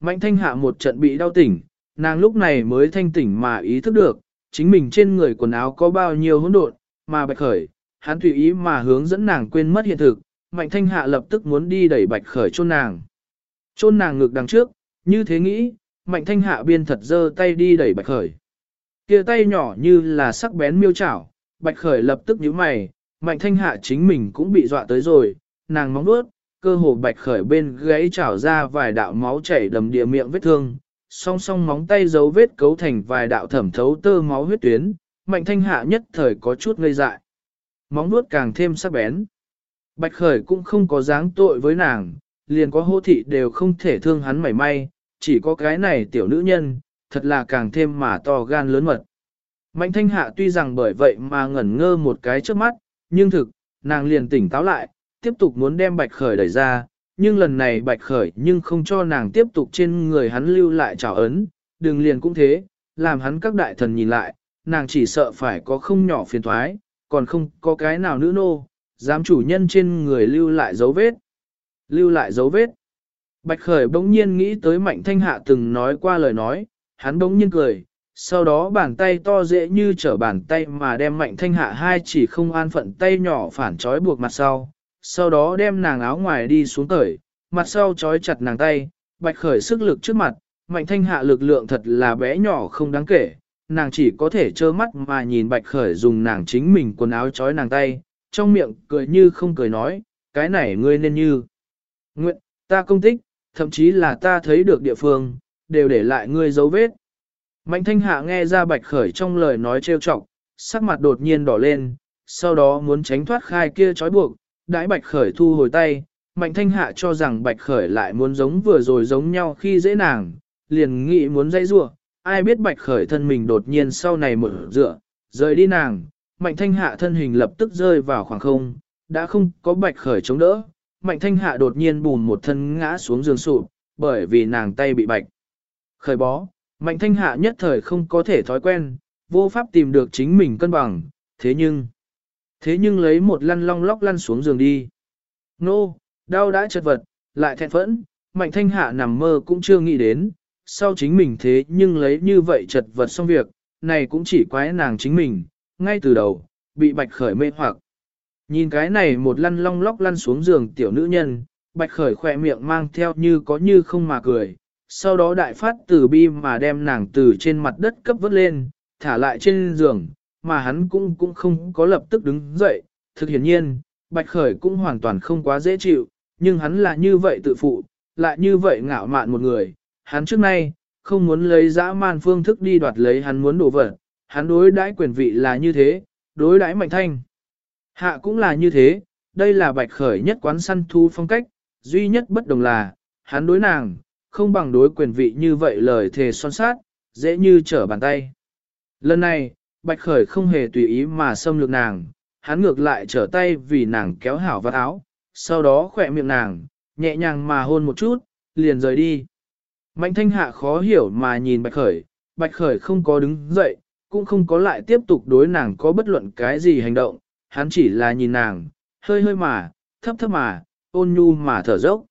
Mạnh thanh hạ một trận bị đau tỉnh, nàng lúc này mới thanh tỉnh mà ý thức được, chính mình trên người quần áo có bao nhiêu hỗn độn, mà bạch khởi, hắn tùy ý mà hướng dẫn nàng quên mất hiện thực, mạnh thanh hạ lập tức muốn đi đẩy bạch khởi chôn nàng. Chôn nàng ngược đằng trước, như thế nghĩ, mạnh thanh hạ biên thật dơ tay đi đẩy bạch khởi. kia tay nhỏ như là sắc bén miêu chảo, bạch khởi lập tức nhíu mày, mạnh thanh hạ chính mình cũng bị dọa tới rồi, nàng móng đuốt, cơ hồ bạch khởi bên gãy trảo ra vài đạo máu chảy đầm địa miệng vết thương, song song móng tay dấu vết cấu thành vài đạo thẩm thấu tơ máu huyết tuyến, mạnh thanh hạ nhất thời có chút ngây dại. Móng nuốt càng thêm sắc bén. Bạch khởi cũng không có dáng tội với nàng, liền có hô thị đều không thể thương hắn mảy may, chỉ có cái này tiểu nữ nhân, thật là càng thêm mà to gan lớn mật. Mạnh thanh hạ tuy rằng bởi vậy mà ngẩn ngơ một cái trước mắt, nhưng thực, nàng liền tỉnh táo lại, tiếp tục muốn đem bạch khởi đẩy ra, nhưng lần này bạch khởi nhưng không cho nàng tiếp tục trên người hắn lưu lại trào ấn, đường liền cũng thế, làm hắn các đại thần nhìn lại, nàng chỉ sợ phải có không nhỏ phiền thoái, còn không có cái nào nữ nô, dám chủ nhân trên người lưu lại dấu vết. Lưu lại dấu vết. Bạch khởi bỗng nhiên nghĩ tới mạnh thanh hạ từng nói qua lời nói, hắn bỗng nhiên cười, sau đó bàn tay to dễ như trở bàn tay mà đem mạnh thanh hạ hai chỉ không an phận tay nhỏ phản trói buộc mặt sau, sau đó đem nàng áo ngoài đi xuống cởi, mặt sau trói chặt nàng tay, bạch khởi sức lực trước mặt, mạnh thanh hạ lực lượng thật là bé nhỏ không đáng kể, nàng chỉ có thể trơ mắt mà nhìn bạch khởi dùng nàng chính mình quần áo trói nàng tay, trong miệng cười như không cười nói, cái này ngươi nên như. Nguyện, ta công tích, thậm chí là ta thấy được địa phương, đều để lại ngươi dấu vết. Mạnh thanh hạ nghe ra bạch khởi trong lời nói trêu chọc, sắc mặt đột nhiên đỏ lên, sau đó muốn tránh thoát khai kia trói buộc, đãi bạch khởi thu hồi tay, mạnh thanh hạ cho rằng bạch khởi lại muốn giống vừa rồi giống nhau khi dễ nàng, liền nghĩ muốn dây rua, ai biết bạch khởi thân mình đột nhiên sau này mở dựa, rời đi nàng, mạnh thanh hạ thân hình lập tức rơi vào khoảng không, đã không có bạch khởi chống đỡ, mạnh thanh hạ đột nhiên bùn một thân ngã xuống giường sụp, bởi vì nàng tay bị bạch. Khởi bó, mạnh thanh hạ nhất thời không có thể thói quen, vô pháp tìm được chính mình cân bằng, thế nhưng, thế nhưng lấy một lăn long lóc lăn xuống giường đi. Nô, đau đã chật vật, lại thẹn phẫn, mạnh thanh hạ nằm mơ cũng chưa nghĩ đến, sau chính mình thế nhưng lấy như vậy chật vật xong việc, này cũng chỉ quái nàng chính mình, ngay từ đầu, bị bạch khởi mê hoặc. Nhìn cái này một lăn long lóc lăn xuống giường tiểu nữ nhân, bạch khởi khỏe miệng mang theo như có như không mà cười, sau đó đại phát từ bi mà đem nàng từ trên mặt đất cấp vớt lên, thả lại trên giường, mà hắn cũng cũng không có lập tức đứng dậy, thực hiển nhiên, bạch khởi cũng hoàn toàn không quá dễ chịu, nhưng hắn là như vậy tự phụ, lại như vậy ngạo mạn một người, hắn trước nay, không muốn lấy dã man phương thức đi đoạt lấy hắn muốn đổ vật, hắn đối đãi quyền vị là như thế, đối đãi mạnh thanh. Hạ cũng là như thế, đây là bạch khởi nhất quán săn thu phong cách, duy nhất bất đồng là, hắn đối nàng, không bằng đối quyền vị như vậy lời thề son sát, dễ như trở bàn tay. Lần này, bạch khởi không hề tùy ý mà xâm lược nàng, hắn ngược lại trở tay vì nàng kéo hảo vào áo, sau đó khỏe miệng nàng, nhẹ nhàng mà hôn một chút, liền rời đi. Mạnh thanh hạ khó hiểu mà nhìn bạch khởi, bạch khởi không có đứng dậy, cũng không có lại tiếp tục đối nàng có bất luận cái gì hành động, hắn chỉ là nhìn nàng, hơi hơi mà, thấp thấp mà, ôn nhu mà thở dốc.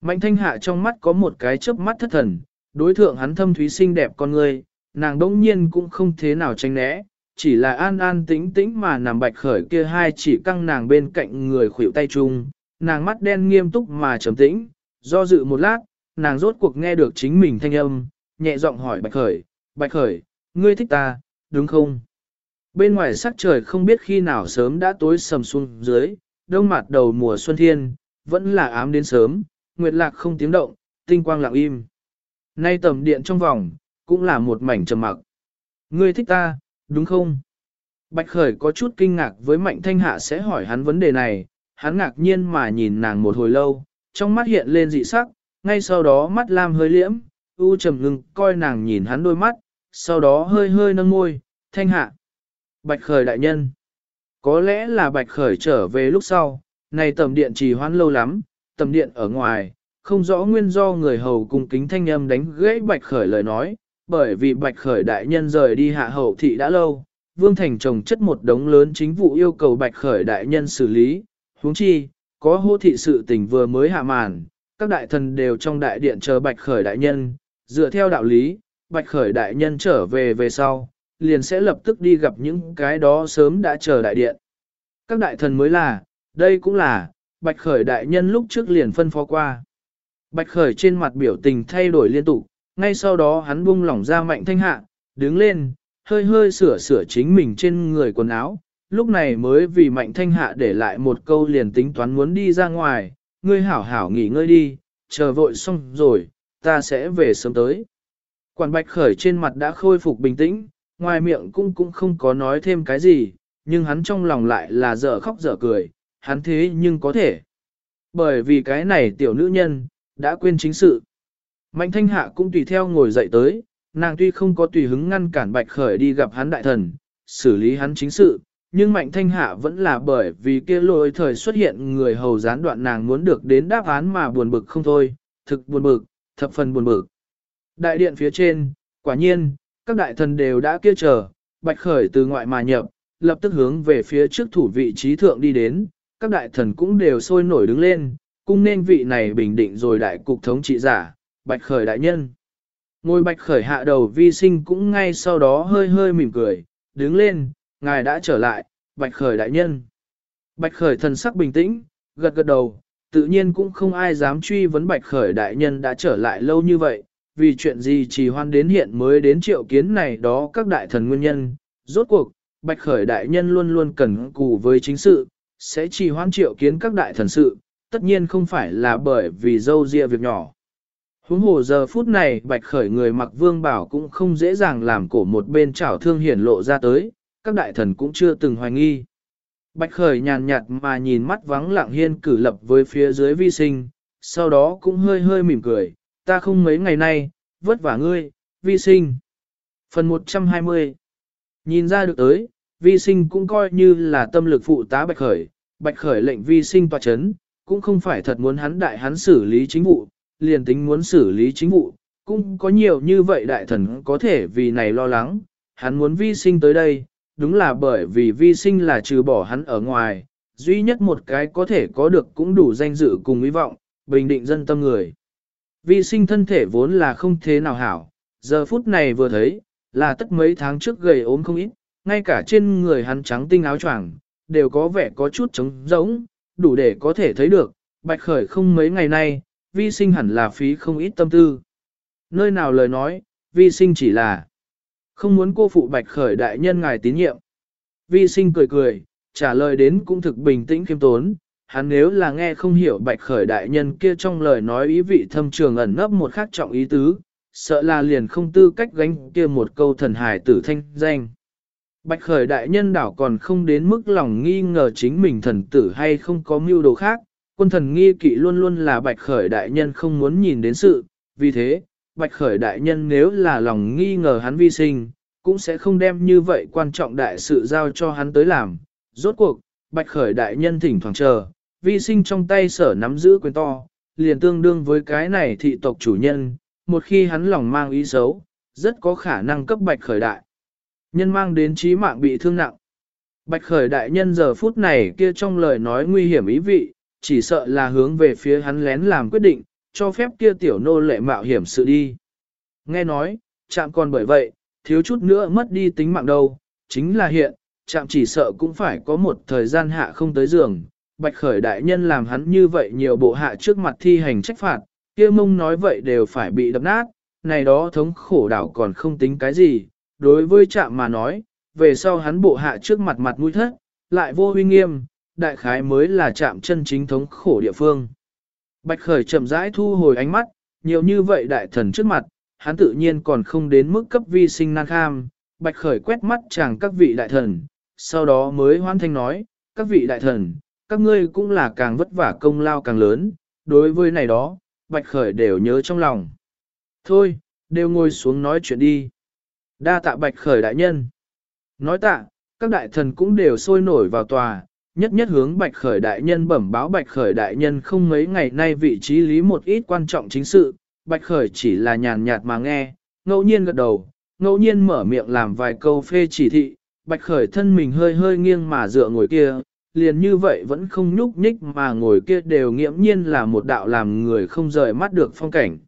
Mạnh thanh hạ trong mắt có một cái chớp mắt thất thần, đối thượng hắn thâm thúy xinh đẹp con người, nàng đỗng nhiên cũng không thế nào tránh né, chỉ là an an tĩnh tĩnh mà nằm bạch khởi kia hai chỉ căng nàng bên cạnh người khuỷu tay chung, nàng mắt đen nghiêm túc mà trầm tĩnh, do dự một lát, nàng rốt cuộc nghe được chính mình thanh âm, nhẹ giọng hỏi bạch khởi, bạch khởi, ngươi thích ta, đúng không? Bên ngoài sắc trời không biết khi nào sớm đã tối sầm xuống dưới, đông mặt đầu mùa xuân thiên, vẫn là ám đến sớm, nguyệt lạc không tiếng động, tinh quang lặng im. Nay tầm điện trong vòng, cũng là một mảnh trầm mặc. Ngươi thích ta, đúng không? Bạch Khởi có chút kinh ngạc với Mạnh Thanh Hạ sẽ hỏi hắn vấn đề này, hắn ngạc nhiên mà nhìn nàng một hồi lâu, trong mắt hiện lên dị sắc, ngay sau đó mắt lam hơi liễm, u trầm ngưng coi nàng nhìn hắn đôi mắt, sau đó hơi hơi nâng môi, Thanh Hạ. Bạch Khởi đại nhân. Có lẽ là Bạch Khởi trở về lúc sau, này tầm điện trì hoãn lâu lắm, tầm điện ở ngoài, không rõ nguyên do người hầu cùng kính thanh âm đánh gãy Bạch Khởi lời nói, bởi vì Bạch Khởi đại nhân rời đi hạ hậu thị đã lâu, Vương Thành trồng chất một đống lớn chính vụ yêu cầu Bạch Khởi đại nhân xử lý, huống chi, có hô thị sự tình vừa mới hạ màn, các đại thần đều trong đại điện chờ bạch khởi đại nhân, dựa theo đạo lý, bạch khởi đại nhân trở về về sau, liền sẽ lập tức đi gặp những cái đó sớm đã chờ đại điện. Các đại thần mới là, đây cũng là, bạch khởi đại nhân lúc trước liền phân phó qua. Bạch khởi trên mặt biểu tình thay đổi liên tục, ngay sau đó hắn buông lỏng ra mạnh thanh hạ, đứng lên, hơi hơi sửa sửa chính mình trên người quần áo, lúc này mới vì mạnh thanh hạ để lại một câu liền tính toán muốn đi ra ngoài, ngươi hảo hảo nghỉ ngơi đi, chờ vội xong rồi, ta sẽ về sớm tới. Quản bạch khởi trên mặt đã khôi phục bình tĩnh, ngoài miệng cũng cũng không có nói thêm cái gì, nhưng hắn trong lòng lại là dở khóc dở cười, hắn thế nhưng có thể. Bởi vì cái này tiểu nữ nhân, đã quên chính sự. Mạnh thanh hạ cũng tùy theo ngồi dậy tới, nàng tuy không có tùy hứng ngăn cản bạch khởi đi gặp hắn đại thần, xử lý hắn chính sự, nhưng mạnh thanh hạ vẫn là bởi vì kia lôi thời xuất hiện người hầu gián đoạn nàng muốn được đến đáp án mà buồn bực không thôi, thực buồn bực, thập phần buồn bực. Đại điện phía trên, quả nhiên, các đại thần đều đã kia chờ, bạch khởi từ ngoại mà nhập, lập tức hướng về phía trước thủ vị trí thượng đi đến, các đại thần cũng đều sôi nổi đứng lên, cung nên vị này bình định rồi đại cục thống trị giả, bạch khởi đại nhân. Ngôi bạch khởi hạ đầu vi sinh cũng ngay sau đó hơi hơi mỉm cười, đứng lên, ngài đã trở lại, bạch khởi đại nhân. Bạch khởi thần sắc bình tĩnh, gật gật đầu, tự nhiên cũng không ai dám truy vấn bạch khởi đại nhân đã trở lại lâu như vậy, vì chuyện gì chỉ hoan đến hiện mới đến triệu kiến này đó các đại thần nguyên nhân. Rốt cuộc, bạch khởi đại nhân luôn luôn cần cù với chính sự, sẽ chỉ hoan triệu kiến các đại thần sự, tất nhiên không phải là bởi vì dâu ria việc nhỏ. Huống hồ giờ phút này bạch khởi người mặc vương bảo cũng không dễ dàng làm cổ một bên chảo thương hiển lộ ra tới, các đại thần cũng chưa từng hoài nghi. Bạch khởi nhàn nhạt mà nhìn mắt vắng lặng hiên cử lập với phía dưới vi sinh, sau đó cũng hơi hơi mỉm cười, ta không mấy ngày nay, vất vả ngươi, vi sinh. Phần 120 Nhìn ra được tới, vi sinh cũng coi như là tâm lực phụ tá bạch khởi, bạch khởi lệnh vi sinh tòa chấn, cũng không phải thật muốn hắn đại hắn xử lý chính vụ, liền tính muốn xử lý chính vụ, cũng có nhiều như vậy đại thần có thể vì này lo lắng, hắn muốn vi sinh tới đây, đúng là bởi vì vi sinh là trừ bỏ hắn ở ngoài, duy nhất một cái có thể có được cũng đủ danh dự cùng hy vọng, bình định dân tâm người. Vi sinh thân thể vốn là không thế nào hảo, giờ phút này vừa thấy, là tất mấy tháng trước gầy ốm không ít, ngay cả trên người hắn trắng tinh áo choàng đều có vẻ có chút trống rỗng, đủ để có thể thấy được, bạch khởi không mấy ngày nay, vi sinh hẳn là phí không ít tâm tư. Nơi nào lời nói, vi sinh chỉ là không muốn cô phụ bạch khởi đại nhân ngài tín nhiệm. Vi sinh cười cười, trả lời đến cũng thực bình tĩnh khiêm tốn, hắn nếu là nghe không hiểu bạch khởi đại nhân kia trong lời nói ý vị thâm trường ẩn nấp một khác trọng ý tứ, sợ là liền không tư cách gánh kia một câu thần hài tử thanh danh. Bạch khởi đại nhân đảo còn không đến mức lòng nghi ngờ chính mình thần tử hay không có mưu đồ khác, quân thần nghi kỵ luôn luôn là bạch khởi đại nhân không muốn nhìn đến sự, vì thế, bạch khởi đại nhân nếu là lòng nghi ngờ hắn vi sinh, cũng sẽ không đem như vậy quan trọng đại sự giao cho hắn tới làm. Rốt cuộc, bạch khởi đại nhân thỉnh thoảng chờ, vi sinh trong tay sở nắm giữ quyền to, liền tương đương với cái này thị tộc chủ nhân, một khi hắn lòng mang ý xấu, rất có khả năng cấp bạch khởi đại. Nhân mang đến trí mạng bị thương nặng. Bạch khởi đại nhân giờ phút này kia trong lời nói nguy hiểm ý vị, chỉ sợ là hướng về phía hắn lén làm quyết định, cho phép kia tiểu nô lệ mạo hiểm sự đi. Nghe nói, chạm còn bởi vậy, thiếu chút nữa mất đi tính mạng đâu, chính là hiện, chạm chỉ sợ cũng phải có một thời gian hạ không tới giường. Bạch khởi đại nhân làm hắn như vậy nhiều bộ hạ trước mặt thi hành trách phạt, kia mông nói vậy đều phải bị đập nát, này đó thống khổ đảo còn không tính cái gì, đối với chạm mà nói, về sau hắn bộ hạ trước mặt mặt mũi thất, lại vô huy nghiêm, đại khái mới là chạm chân chính thống khổ địa phương. Bạch khởi chậm rãi thu hồi ánh mắt, nhiều như vậy đại thần trước mặt, hắn tự nhiên còn không đến mức cấp vi sinh nan kham. Bạch khởi quét mắt chàng các vị đại thần, sau đó mới hoan thanh nói, các vị đại thần, các ngươi cũng là càng vất vả công lao càng lớn, đối với này đó, bạch khởi đều nhớ trong lòng. Thôi, đều ngồi xuống nói chuyện đi. Đa tạ bạch khởi đại nhân. Nói tạ, các đại thần cũng đều sôi nổi vào tòa, nhất nhất hướng bạch khởi đại nhân bẩm báo bạch khởi đại nhân không mấy ngày nay vị trí lý một ít quan trọng chính sự, bạch khởi chỉ là nhàn nhạt mà nghe, ngẫu nhiên gật đầu, ngẫu nhiên mở miệng làm vài câu phê chỉ thị, bạch khởi thân mình hơi hơi nghiêng mà dựa ngồi kia, liền như vậy vẫn không nhúc nhích mà ngồi kia đều nghiễm nhiên là một đạo làm người không rời mắt được phong cảnh.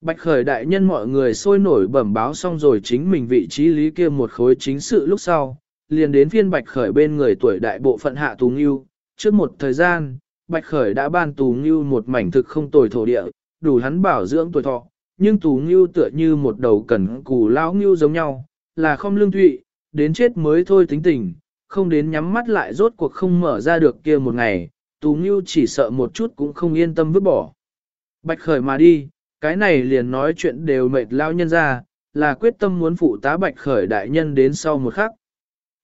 Bạch khởi đại nhân mọi người sôi nổi bẩm báo xong rồi chính mình vị trí lý kia một khối chính sự lúc sau, liền đến phiên bạch khởi bên người tuổi đại bộ phận hạ tù ngưu. trước một thời gian, bạch khởi đã ban tù ngưu một mảnh thực không tồi thổ địa, đủ hắn bảo dưỡng tuổi thọ, nhưng tù ngưu tựa như một đầu cẩn cù lão ngưu giống nhau, là không lương thụy, đến chết mới thôi tính tình, không đến nhắm mắt lại rốt cuộc không mở ra được kia một ngày, tù ngưu chỉ sợ một chút cũng không yên tâm vứt bỏ. Bạch khởi mà đi, cái này liền nói chuyện đều mệt lao nhân ra, là quyết tâm muốn phụ tá bạch khởi đại nhân đến sau một khắc.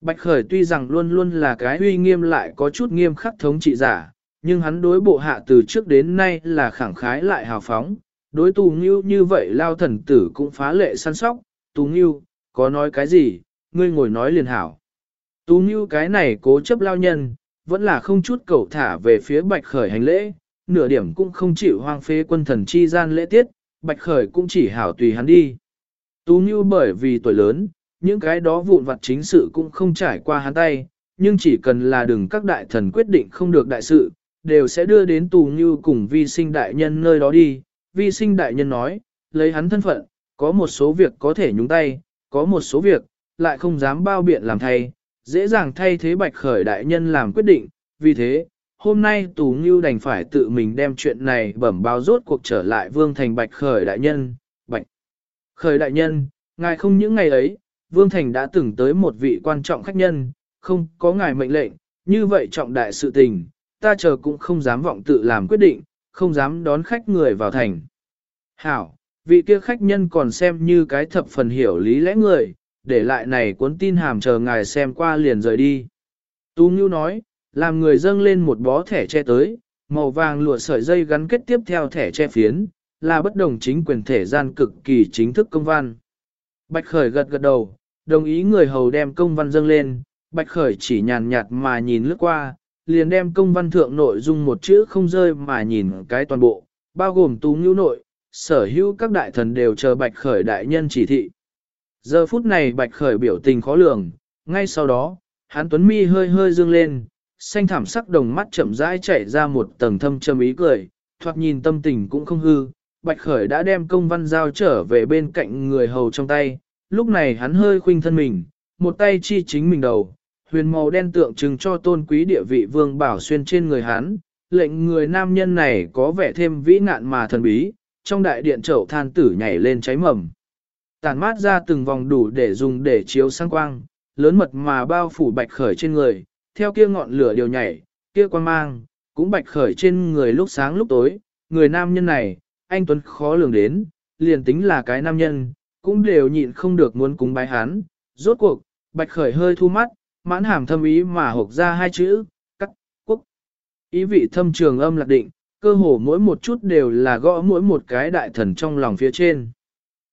Bạch khởi tuy rằng luôn luôn là cái uy nghiêm lại có chút nghiêm khắc thống trị giả, nhưng hắn đối bộ hạ từ trước đến nay là khẳng khái lại hào phóng, đối tù ngưu như vậy lao thần tử cũng phá lệ săn sóc, tù ngưu, có nói cái gì, ngươi ngồi nói liền hảo. Tù ngưu cái này cố chấp lao nhân, vẫn là không chút cầu thả về phía bạch khởi hành lễ, nửa điểm cũng không chịu hoang phế quân thần chi gian lễ tiết, bạch khởi cũng chỉ hảo tùy hắn đi. Tú Nhu bởi vì tuổi lớn, những cái đó vụn vặt chính sự cũng không trải qua hắn tay, nhưng chỉ cần là đừng các đại thần quyết định không được đại sự, đều sẽ đưa đến Tù như cùng vi sinh đại nhân nơi đó đi. Vi sinh đại nhân nói, lấy hắn thân phận, có một số việc có thể nhúng tay, có một số việc, lại không dám bao biện làm thay, dễ dàng thay thế bạch khởi đại nhân làm quyết định, vì thế, hôm nay Tù Ngưu đành phải tự mình đem chuyện này bẩm báo rốt cuộc trở lại Vương Thành Bạch Khởi Đại Nhân. Bạch Khởi Đại Nhân, ngài không những ngày ấy, Vương Thành đã từng tới một vị quan trọng khách nhân, không có ngài mệnh lệnh, như vậy trọng đại sự tình, ta chờ cũng không dám vọng tự làm quyết định, không dám đón khách người vào thành. Hảo, vị kia khách nhân còn xem như cái thập phần hiểu lý lẽ người, để lại này cuốn tin hàm chờ ngài xem qua liền rời đi. Tú Ngưu nói, làm người dâng lên một bó thẻ che tới, màu vàng lụa sợi dây gắn kết tiếp theo thẻ che phiến, là bất đồng chính quyền thể gian cực kỳ chính thức công văn. Bạch Khởi gật gật đầu, đồng ý người hầu đem công văn dâng lên, Bạch Khởi chỉ nhàn nhạt mà nhìn lướt qua, liền đem công văn thượng nội dung một chữ không rơi mà nhìn cái toàn bộ, bao gồm tú ngữ nội, sở hữu các đại thần đều chờ Bạch Khởi đại nhân chỉ thị. Giờ phút này Bạch Khởi biểu tình khó lường, ngay sau đó, hắn tuấn mi hơi hơi dương lên, xanh thảm sắc đồng mắt chậm rãi chảy ra một tầng thâm trầm ý cười, thoạt nhìn tâm tình cũng không hư. Bạch Khởi đã đem công văn giao trở về bên cạnh người hầu trong tay, lúc này hắn hơi khuynh thân mình, một tay chi chính mình đầu, huyền màu đen tượng trưng cho tôn quý địa vị vương bảo xuyên trên người hắn, lệnh người nam nhân này có vẻ thêm vĩ nạn mà thần bí, trong đại điện chậu than tử nhảy lên cháy mầm. Tàn mát ra từng vòng đủ để dùng để chiếu sang quang, lớn mật mà bao phủ bạch khởi trên người, theo kia ngọn lửa điều nhảy, kia quang mang, cũng bạch khởi trên người lúc sáng lúc tối, người nam nhân này, anh Tuấn khó lường đến, liền tính là cái nam nhân, cũng đều nhịn không được muốn cúng bái hắn. Rốt cuộc, bạch khởi hơi thu mắt, mãn hàm thâm ý mà hộp ra hai chữ, cắt, quốc. Ý vị thâm trường âm lạc định, cơ hồ mỗi một chút đều là gõ mỗi một cái đại thần trong lòng phía trên.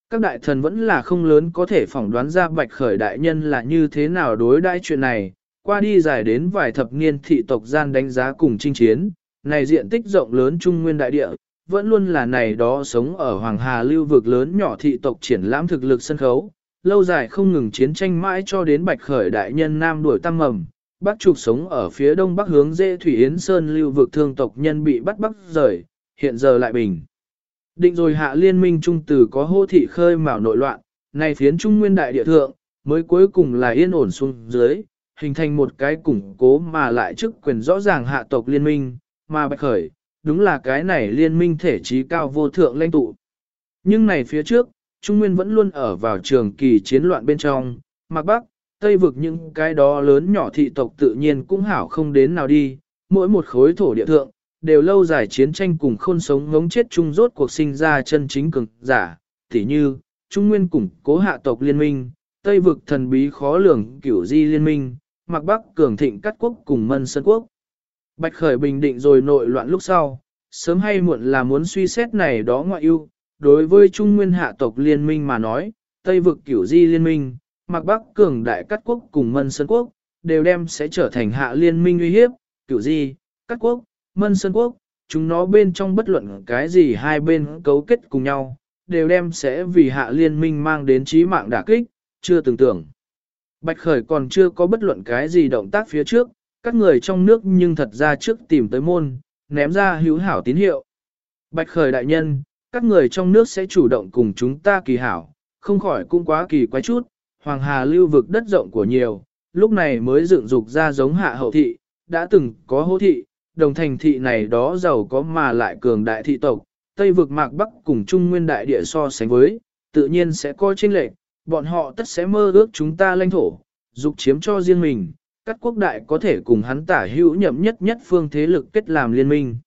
Các đại thần vẫn là không lớn có thể phỏng đoán ra bạch khởi đại nhân là như thế nào đối đãi chuyện này, qua đi dài đến vài thập niên thị tộc gian đánh giá cùng chinh chiến, này diện tích rộng lớn trung nguyên đại địa, vẫn luôn là này đó sống ở Hoàng Hà lưu vực lớn nhỏ thị tộc triển lãm thực lực sân khấu, lâu dài không ngừng chiến tranh mãi cho đến bạch khởi đại nhân nam đuổi tăng mầm, bắc trục sống ở phía đông bắc hướng dê Thủy Yến Sơn lưu vực thương tộc nhân bị bắt bắc rời, hiện giờ lại bình. Định rồi hạ liên minh trung từ có hô thị khơi mào nội loạn, này phiến trung nguyên đại địa thượng, mới cuối cùng là yên ổn xuống dưới, hình thành một cái củng cố mà lại chức quyền rõ ràng hạ tộc liên minh, mà bạch khởi, đúng là cái này liên minh thể trí cao vô thượng lãnh tụ. Nhưng này phía trước, Trung Nguyên vẫn luôn ở vào trường kỳ chiến loạn bên trong, Mạc Bắc, Tây vực những cái đó lớn nhỏ thị tộc tự nhiên cũng hảo không đến nào đi, mỗi một khối thổ địa thượng, đều lâu dài chiến tranh cùng khôn sống ngống chết chung rốt cuộc sinh ra chân chính cường giả, tỉ như, Trung Nguyên củng cố hạ tộc liên minh, Tây vực thần bí khó lường cửu di liên minh, mặc bắc cường thịnh cắt quốc cùng mân sơn quốc. Bạch khởi bình định rồi nội loạn lúc sau, sớm hay muộn là muốn suy xét này đó ngoại ưu, đối với Trung Nguyên hạ tộc liên minh mà nói, Tây vực cửu di liên minh, Mạc bắc cường đại cắt quốc cùng mân sơn quốc, đều đem sẽ trở thành hạ liên minh uy hiếp, cửu di, cắt quốc, mân sơn quốc, chúng nó bên trong bất luận cái gì hai bên cấu kết cùng nhau, đều đem sẽ vì hạ liên minh mang đến trí mạng đả kích, chưa từng tưởng. Bạch Khởi còn chưa có bất luận cái gì động tác phía trước, các người trong nước nhưng thật ra trước tìm tới môn, ném ra hữu hảo tín hiệu. Bạch khởi đại nhân, các người trong nước sẽ chủ động cùng chúng ta kỳ hảo, không khỏi cũng quá kỳ quái chút, Hoàng Hà lưu vực đất rộng của nhiều, lúc này mới dựng dục ra giống hạ hậu thị, đã từng có hô thị, đồng thành thị này đó giàu có mà lại cường đại thị tộc, Tây vực mạc Bắc cùng Trung Nguyên đại địa so sánh với, tự nhiên sẽ coi chênh lệch, bọn họ tất sẽ mơ ước chúng ta lãnh thổ, dục chiếm cho riêng mình, các quốc đại có thể cùng hắn tả hữu nhậm nhất nhất phương thế lực kết làm liên minh.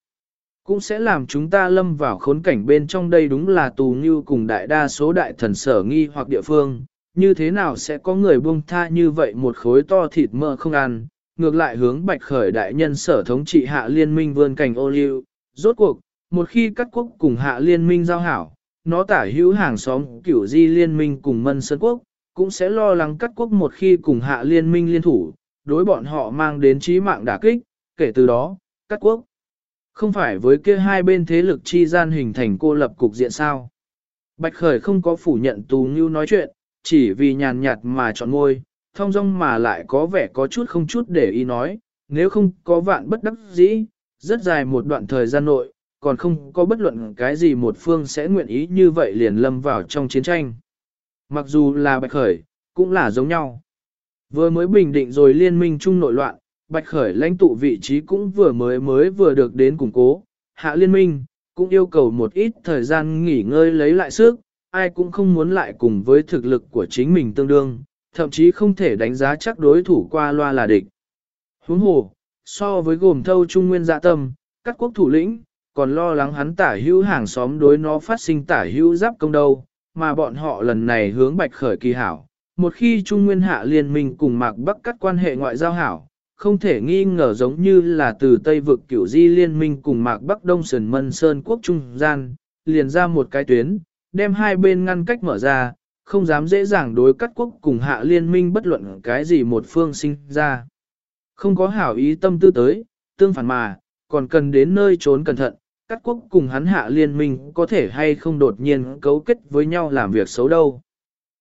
Cũng sẽ làm chúng ta lâm vào khốn cảnh bên trong đây đúng là tù như cùng đại đa số đại thần sở nghi hoặc địa phương, như thế nào sẽ có người buông tha như vậy một khối to thịt mỡ không ăn, ngược lại hướng bạch khởi đại nhân sở thống trị hạ liên minh vươn cảnh ô liu. Rốt cuộc, một khi các quốc cùng hạ liên minh giao hảo, nó tả hữu hàng xóm kiểu di liên minh cùng mân sơn quốc, cũng sẽ lo lắng các quốc một khi cùng hạ liên minh liên thủ, đối bọn họ mang đến trí mạng đả kích, kể từ đó, các quốc không phải với kia hai bên thế lực chi gian hình thành cô lập cục diện sao. Bạch Khởi không có phủ nhận Tù Ngưu nói chuyện, chỉ vì nhàn nhạt mà chọn ngôi, thông dong mà lại có vẻ có chút không chút để ý nói, nếu không có vạn bất đắc dĩ, rất dài một đoạn thời gian nội, còn không có bất luận cái gì một phương sẽ nguyện ý như vậy liền lâm vào trong chiến tranh. Mặc dù là Bạch Khởi, cũng là giống nhau. Vừa mới bình định rồi liên minh chung nội loạn, Bạch Khởi lãnh tụ vị trí cũng vừa mới mới vừa được đến củng cố, hạ liên minh, cũng yêu cầu một ít thời gian nghỉ ngơi lấy lại sức, ai cũng không muốn lại cùng với thực lực của chính mình tương đương, thậm chí không thể đánh giá chắc đối thủ qua loa là địch. Huống hồ, so với gồm thâu trung nguyên dạ tâm, các quốc thủ lĩnh, còn lo lắng hắn tả hữu hàng xóm đối nó phát sinh tả hữu giáp công đâu, mà bọn họ lần này hướng bạch khởi kỳ hảo. Một khi Trung Nguyên Hạ liên minh cùng Mạc Bắc cắt quan hệ ngoại giao hảo, không thể nghi ngờ giống như là từ Tây vực kiểu di liên minh cùng Mạc Bắc Đông Sơn Mân Sơn quốc trung gian, liền ra một cái tuyến, đem hai bên ngăn cách mở ra, không dám dễ dàng đối cắt quốc cùng hạ liên minh bất luận cái gì một phương sinh ra. Không có hảo ý tâm tư tới, tương phản mà, còn cần đến nơi trốn cẩn thận, cắt quốc cùng hắn hạ liên minh có thể hay không đột nhiên cấu kết với nhau làm việc xấu đâu.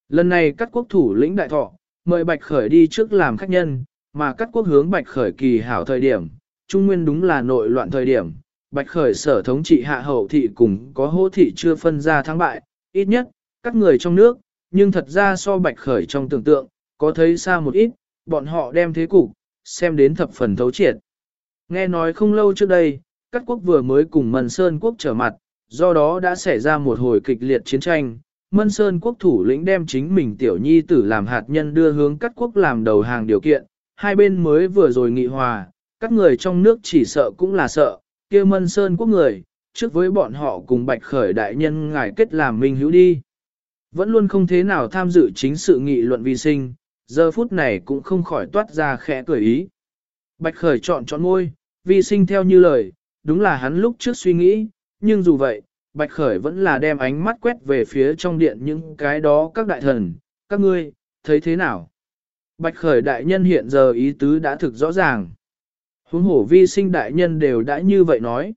Lần này các quốc thủ lĩnh đại thọ, mời Bạch Khởi đi trước làm khách nhân, mà các quốc hướng Bạch Khởi kỳ hảo thời điểm, Trung Nguyên đúng là nội loạn thời điểm, Bạch Khởi sở thống trị hạ hậu thị cùng có hô thị chưa phân ra thắng bại, ít nhất, các người trong nước, nhưng thật ra so Bạch Khởi trong tưởng tượng, có thấy xa một ít, bọn họ đem thế cục, xem đến thập phần thấu triệt. Nghe nói không lâu trước đây, các quốc vừa mới cùng mần Sơn quốc trở mặt, do đó đã xảy ra một hồi kịch liệt chiến tranh. Mân Sơn quốc thủ lĩnh đem chính mình tiểu nhi tử làm hạt nhân đưa hướng các quốc làm đầu hàng điều kiện, hai bên mới vừa rồi nghị hòa, các người trong nước chỉ sợ cũng là sợ, kia Mân Sơn quốc người, trước với bọn họ cùng bạch khởi đại nhân ngài kết làm minh hữu đi. Vẫn luôn không thế nào tham dự chính sự nghị luận vi sinh, giờ phút này cũng không khỏi toát ra khẽ cười ý. Bạch khởi chọn chọn ngôi, vi sinh theo như lời, đúng là hắn lúc trước suy nghĩ, nhưng dù vậy, Bạch Khởi vẫn là đem ánh mắt quét về phía trong điện những cái đó các đại thần, các ngươi, thấy thế nào? Bạch Khởi đại nhân hiện giờ ý tứ đã thực rõ ràng. Huống hổ vi sinh đại nhân đều đã như vậy nói.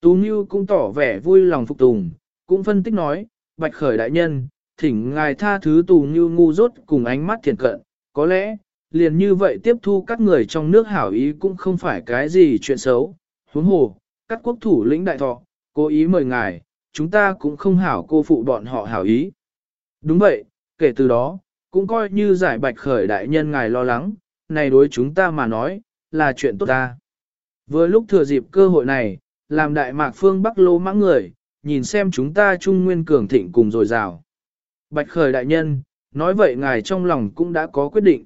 Tú Ngưu cũng tỏ vẻ vui lòng phục tùng, cũng phân tích nói, Bạch Khởi đại nhân, thỉnh ngài tha thứ Tú Ngưu ngu dốt cùng ánh mắt thiền cận, có lẽ, liền như vậy tiếp thu các người trong nước hảo ý cũng không phải cái gì chuyện xấu. Huống hồ, các quốc thủ lĩnh đại thọ, cố ý mời ngài, chúng ta cũng không hảo cô phụ bọn họ hảo ý. Đúng vậy, kể từ đó, cũng coi như giải bạch khởi đại nhân ngài lo lắng, này đối chúng ta mà nói, là chuyện tốt ta. Vừa lúc thừa dịp cơ hội này, làm đại mạc phương bắc lô mãng người, nhìn xem chúng ta trung nguyên cường thịnh cùng dồi dào. Bạch khởi đại nhân, nói vậy ngài trong lòng cũng đã có quyết định.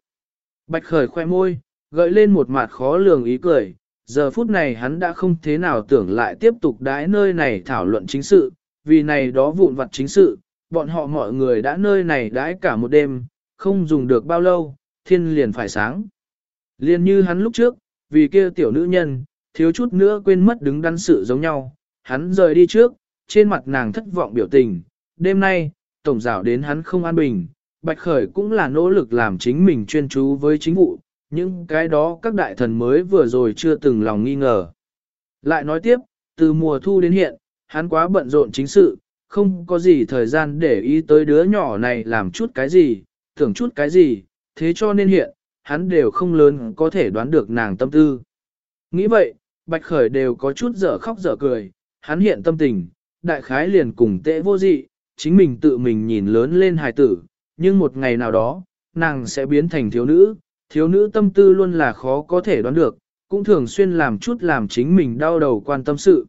Bạch khởi khoe môi, gợi lên một mặt khó lường ý cười, giờ phút này hắn đã không thế nào tưởng lại tiếp tục đái nơi này thảo luận chính sự, vì này đó vụn vặt chính sự, bọn họ mọi người đã nơi này đái cả một đêm, không dùng được bao lâu, thiên liền phải sáng. Liền như hắn lúc trước, vì kia tiểu nữ nhân, thiếu chút nữa quên mất đứng đắn sự giống nhau, hắn rời đi trước, trên mặt nàng thất vọng biểu tình, đêm nay, tổng giáo đến hắn không an bình, Bạch Khởi cũng là nỗ lực làm chính mình chuyên chú với chính vụ, những cái đó các đại thần mới vừa rồi chưa từng lòng nghi ngờ. Lại nói tiếp, từ mùa thu đến hiện, hắn quá bận rộn chính sự, không có gì thời gian để ý tới đứa nhỏ này làm chút cái gì, tưởng chút cái gì, thế cho nên hiện, hắn đều không lớn có thể đoán được nàng tâm tư. Nghĩ vậy, Bạch Khởi đều có chút dở khóc dở cười, hắn hiện tâm tình, đại khái liền cùng tệ vô dị, chính mình tự mình nhìn lớn lên hài tử, nhưng một ngày nào đó, nàng sẽ biến thành thiếu nữ, thiếu nữ tâm tư luôn là khó có thể đoán được, cũng thường xuyên làm chút làm chính mình đau đầu quan tâm sự.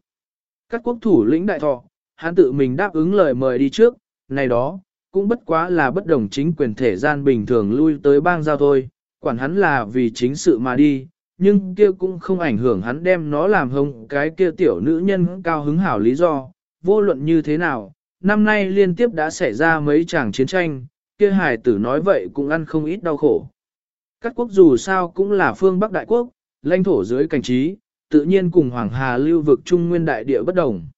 Các quốc thủ lĩnh đại thọ, hắn tự mình đáp ứng lời mời đi trước, này đó, cũng bất quá là bất đồng chính quyền thể gian bình thường lui tới bang giao thôi, quản hắn là vì chính sự mà đi, nhưng kia cũng không ảnh hưởng hắn đem nó làm hông cái kia tiểu nữ nhân cao hứng hảo lý do, vô luận như thế nào, năm nay liên tiếp đã xảy ra mấy tràng chiến tranh, kia hài tử nói vậy cũng ăn không ít đau khổ. Các quốc dù sao cũng là phương Bắc Đại Quốc, lãnh thổ dưới cảnh trí, tự nhiên cùng Hoàng Hà lưu vực Trung Nguyên Đại Địa bất đồng.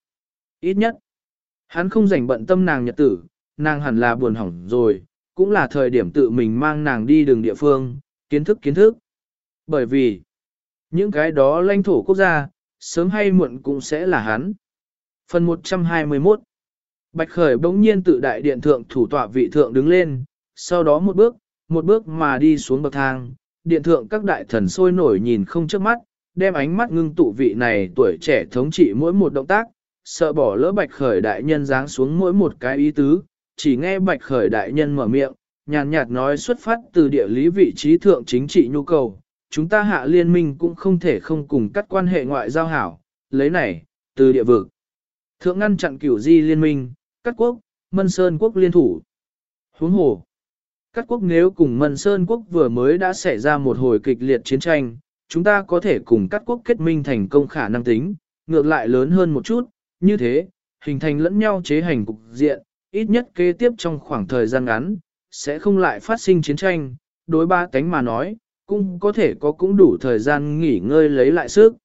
Ít nhất, hắn không rảnh bận tâm nàng nhật tử, nàng hẳn là buồn hỏng rồi, cũng là thời điểm tự mình mang nàng đi đường địa phương, kiến thức kiến thức. Bởi vì, những cái đó lãnh thổ quốc gia, sớm hay muộn cũng sẽ là hắn. Phần 121 Bạch Khởi bỗng nhiên tự đại điện thượng thủ tọa vị thượng đứng lên, sau đó một bước, một bước mà đi xuống bậc thang, điện thượng các đại thần sôi nổi nhìn không chớp mắt, đem ánh mắt ngưng tụ vị này tuổi trẻ thống trị mỗi một động tác, sợ bỏ lỡ Bạch Khởi đại nhân giáng xuống mỗi một cái ý tứ, chỉ nghe Bạch Khởi đại nhân mở miệng, nhàn nhạt nói xuất phát từ địa lý vị trí thượng chính trị nhu cầu, chúng ta hạ liên minh cũng không thể không cùng cắt quan hệ ngoại giao hảo, lấy này, từ địa vực. Thượng ngăn chặn cửu di liên minh, cắt quốc, mân sơn quốc liên thủ. Huống hồ. Các quốc nếu cùng mân sơn quốc vừa mới đã xảy ra một hồi kịch liệt chiến tranh, chúng ta có thể cùng các quốc kết minh thành công khả năng tính, ngược lại lớn hơn một chút, như thế, hình thành lẫn nhau chế hành cục diện, ít nhất kế tiếp trong khoảng thời gian ngắn, sẽ không lại phát sinh chiến tranh, đối ba cánh mà nói, cũng có thể có cũng đủ thời gian nghỉ ngơi lấy lại sức.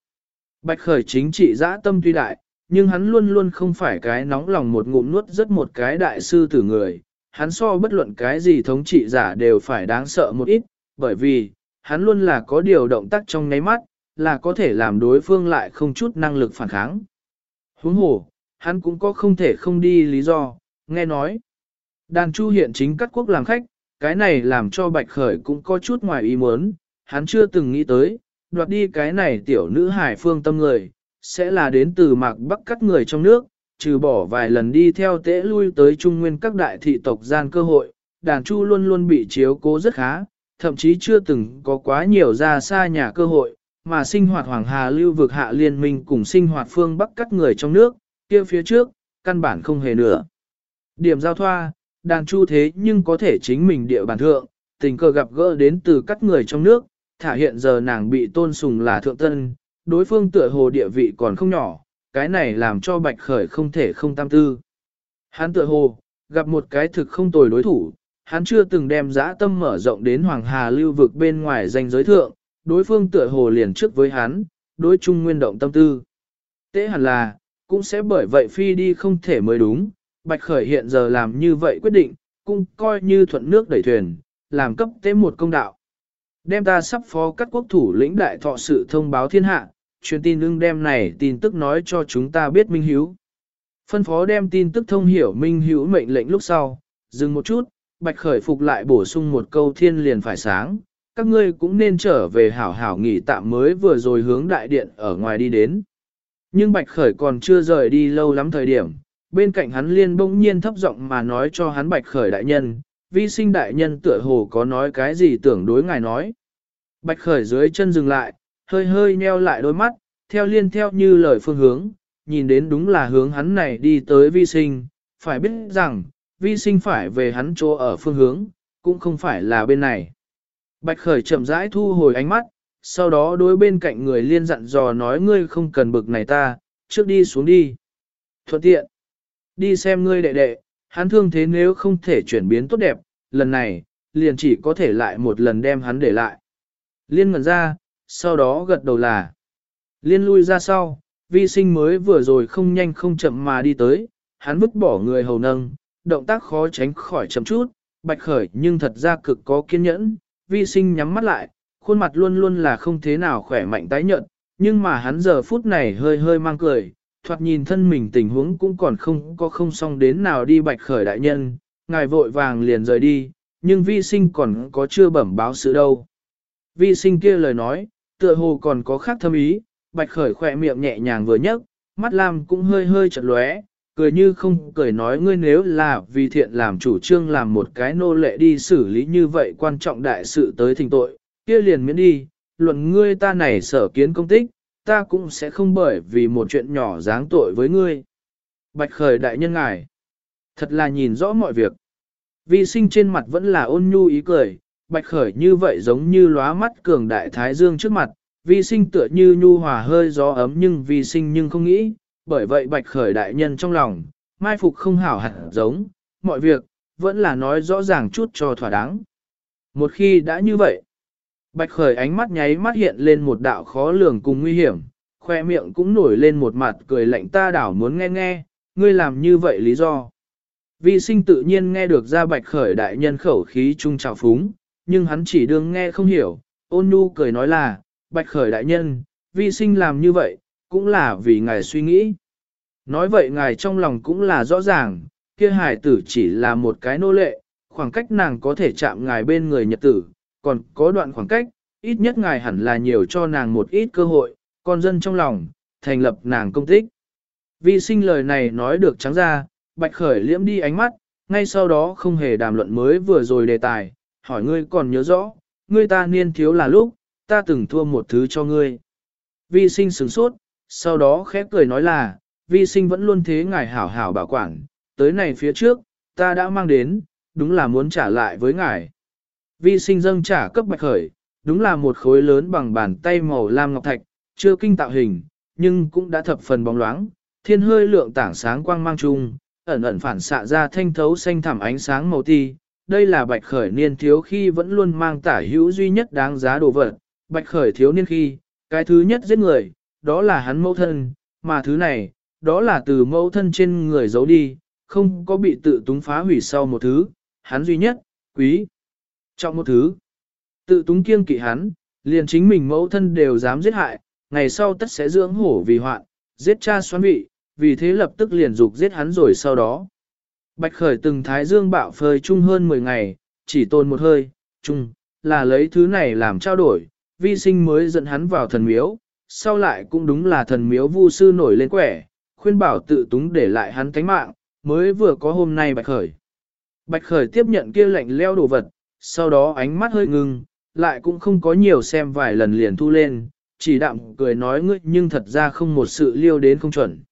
Bạch khởi chính trị dã tâm tuy đại, nhưng hắn luôn luôn không phải cái nóng lòng một ngụm nuốt rất một cái đại sư tử người, hắn so bất luận cái gì thống trị giả đều phải đáng sợ một ít, bởi vì, hắn luôn là có điều động tác trong nháy mắt, là có thể làm đối phương lại không chút năng lực phản kháng. Huống hồ, hắn cũng có không thể không đi lý do, nghe nói. Đàn chu hiện chính cắt quốc làm khách, cái này làm cho Bạch Khởi cũng có chút ngoài ý muốn, hắn chưa từng nghĩ tới, đoạt đi cái này tiểu nữ hải phương tâm người, sẽ là đến từ mạc bắc cắt người trong nước, trừ bỏ vài lần đi theo tễ lui tới trung nguyên các đại thị tộc gian cơ hội, đàn chu luôn luôn bị chiếu cố rất khá, thậm chí chưa từng có quá nhiều ra xa nhà cơ hội, mà sinh hoạt Hoàng Hà lưu vực hạ liên minh cùng sinh hoạt phương Bắc các người trong nước, kia phía trước, căn bản không hề nữa. Điểm giao thoa, đàn chu thế nhưng có thể chính mình địa bàn thượng, tình cờ gặp gỡ đến từ các người trong nước, thả hiện giờ nàng bị tôn sùng là thượng tân, đối phương tựa hồ địa vị còn không nhỏ, cái này làm cho bạch khởi không thể không tam tư. Hắn tựa hồ, gặp một cái thực không tồi đối thủ, hắn chưa từng đem dã tâm mở rộng đến Hoàng Hà lưu vực bên ngoài danh giới thượng, đối phương tựa hồ liền trước với hắn, đối chung nguyên động tâm tư. Tế hẳn là, cũng sẽ bởi vậy phi đi không thể mới đúng, Bạch Khởi hiện giờ làm như vậy quyết định, cũng coi như thuận nước đẩy thuyền, làm cấp tế một công đạo. Đem ta sắp phó các quốc thủ lĩnh đại thọ sự thông báo thiên hạ, truyền tin ưng đem này tin tức nói cho chúng ta biết Minh Hiếu. Phân phó đem tin tức thông hiểu Minh Hiếu mệnh lệnh lúc sau, dừng một chút, Bạch Khởi phục lại bổ sung một câu thiên liền phải sáng, các ngươi cũng nên trở về hảo hảo nghỉ tạm mới vừa rồi hướng đại điện ở ngoài đi đến. Nhưng Bạch Khởi còn chưa rời đi lâu lắm thời điểm, bên cạnh hắn liên bỗng nhiên thấp giọng mà nói cho hắn Bạch Khởi đại nhân, vi sinh đại nhân tựa hồ có nói cái gì tưởng đối ngài nói. Bạch Khởi dưới chân dừng lại, hơi hơi nheo lại đôi mắt, theo liên theo như lời phương hướng, nhìn đến đúng là hướng hắn này đi tới vi sinh, phải biết rằng, vi sinh phải về hắn chỗ ở phương hướng, cũng không phải là bên này. Bạch Khởi chậm rãi thu hồi ánh mắt, sau đó đối bên cạnh người liên dặn dò nói ngươi không cần bực này ta, trước đi xuống đi. Thuận tiện, đi xem ngươi đệ đệ, hắn thương thế nếu không thể chuyển biến tốt đẹp, lần này, liền chỉ có thể lại một lần đem hắn để lại. Liên ngẩn ra, sau đó gật đầu là. Liên lui ra sau, vi sinh mới vừa rồi không nhanh không chậm mà đi tới, hắn vứt bỏ người hầu nâng, động tác khó tránh khỏi chậm chút, bạch khởi nhưng thật ra cực có kiên nhẫn, vi sinh nhắm mắt lại, khuôn mặt luôn luôn là không thế nào khỏe mạnh tái nhợt, nhưng mà hắn giờ phút này hơi hơi mang cười, thoạt nhìn thân mình tình huống cũng còn không có không xong đến nào đi bạch khởi đại nhân, ngài vội vàng liền rời đi, nhưng vi sinh còn có chưa bẩm báo sự đâu. vi sinh kia lời nói, tựa hồ còn có khác thâm ý, bạch khởi khỏe miệng nhẹ nhàng vừa nhấc, mắt lam cũng hơi hơi chật lóe, cười như không cười nói ngươi nếu là vì thiện làm chủ trương làm một cái nô lệ đi xử lý như vậy quan trọng đại sự tới thình tội, kia liền miễn đi, luận ngươi ta này sở kiến công tích, ta cũng sẽ không bởi vì một chuyện nhỏ dáng tội với ngươi. Bạch khởi đại nhân ngài, thật là nhìn rõ mọi việc. Vi sinh trên mặt vẫn là ôn nhu ý cười, bạch khởi như vậy giống như lóa mắt cường đại thái dương trước mặt, vi sinh tựa như nhu hòa hơi gió ấm nhưng vi sinh nhưng không nghĩ, bởi vậy bạch khởi đại nhân trong lòng, mai phục không hảo hẳn giống, mọi việc, vẫn là nói rõ ràng chút cho thỏa đáng. Một khi đã như vậy, bạch khởi ánh mắt nháy mắt hiện lên một đạo khó lường cùng nguy hiểm, khoe miệng cũng nổi lên một mặt cười lạnh ta đảo muốn nghe nghe, ngươi làm như vậy lý do. Vi sinh tự nhiên nghe được ra bạch khởi đại nhân khẩu khí trung trào phúng, nhưng hắn chỉ đương nghe không hiểu, ôn nhu cười nói là, bạch khởi đại nhân, vi sinh làm như vậy, cũng là vì ngài suy nghĩ. Nói vậy ngài trong lòng cũng là rõ ràng, kia hải tử chỉ là một cái nô lệ, khoảng cách nàng có thể chạm ngài bên người nhật tử, còn có đoạn khoảng cách, ít nhất ngài hẳn là nhiều cho nàng một ít cơ hội, con dân trong lòng, thành lập nàng công tích. Vi sinh lời này nói được trắng ra, bạch khởi liễm đi ánh mắt, ngay sau đó không hề đàm luận mới vừa rồi đề tài, hỏi ngươi còn nhớ rõ, ngươi ta niên thiếu là lúc, ta từng thua một thứ cho ngươi. Vi sinh sửng sốt, sau đó khép cười nói là, vi sinh vẫn luôn thế ngài hảo hảo bảo quản, tới này phía trước, ta đã mang đến, đúng là muốn trả lại với ngài. Vi sinh dâng trả cấp bạch khởi, đúng là một khối lớn bằng bàn tay màu lam ngọc thạch, chưa kinh tạo hình, nhưng cũng đã thập phần bóng loáng, thiên hơi lượng tảng sáng quang mang chung, ẩn ẩn phản xạ ra thanh thấu xanh thẳm ánh sáng màu ti. Đây là bạch khởi niên thiếu khi vẫn luôn mang tả hữu duy nhất đáng giá đồ vật. Bạch khởi thiếu niên khi, cái thứ nhất giết người, đó là hắn mẫu thân, mà thứ này, đó là từ mẫu thân trên người giấu đi, không có bị tự túng phá hủy sau một thứ, hắn duy nhất, quý. Trong một thứ, tự túng kiêng kỵ hắn, liền chính mình mẫu thân đều dám giết hại, ngày sau tất sẽ dưỡng hổ vì hoạn, giết cha xoắn vị, vì thế lập tức liền dục giết hắn rồi sau đó. Bạch khởi từng thái dương bạo phơi chung hơn 10 ngày, chỉ tồn một hơi, chung, là lấy thứ này làm trao đổi, vi sinh mới dẫn hắn vào thần miếu, sau lại cũng đúng là thần miếu vu sư nổi lên quẻ, khuyên bảo tự túng để lại hắn tánh mạng, mới vừa có hôm nay bạch khởi. Bạch khởi tiếp nhận kia lệnh leo đồ vật, sau đó ánh mắt hơi ngưng, lại cũng không có nhiều xem vài lần liền thu lên, chỉ đạm cười nói ngươi nhưng thật ra không một sự liêu đến không chuẩn.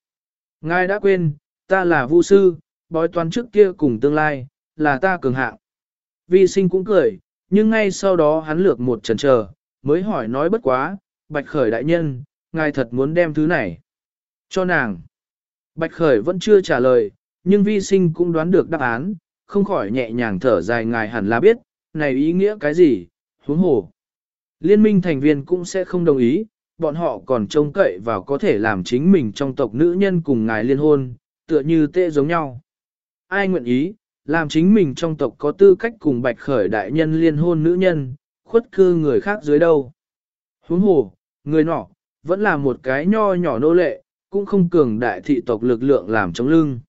Ngài đã quên, ta là vu sư, bói toán trước kia cùng tương lai, là ta cường hạng. Vi sinh cũng cười, nhưng ngay sau đó hắn lược một chần chờ, mới hỏi nói bất quá, bạch khởi đại nhân, ngài thật muốn đem thứ này cho nàng. Bạch khởi vẫn chưa trả lời, nhưng vi sinh cũng đoán được đáp án, không khỏi nhẹ nhàng thở dài ngài hẳn là biết, này ý nghĩa cái gì, huống hồ. Liên minh thành viên cũng sẽ không đồng ý, bọn họ còn trông cậy vào có thể làm chính mình trong tộc nữ nhân cùng ngài liên hôn, tựa như tệ giống nhau. Ai nguyện ý, làm chính mình trong tộc có tư cách cùng bạch khởi đại nhân liên hôn nữ nhân, khuất cư người khác dưới đâu. Huống hồ, người nọ, vẫn là một cái nho nhỏ nô lệ, cũng không cường đại thị tộc lực lượng làm chống lưng.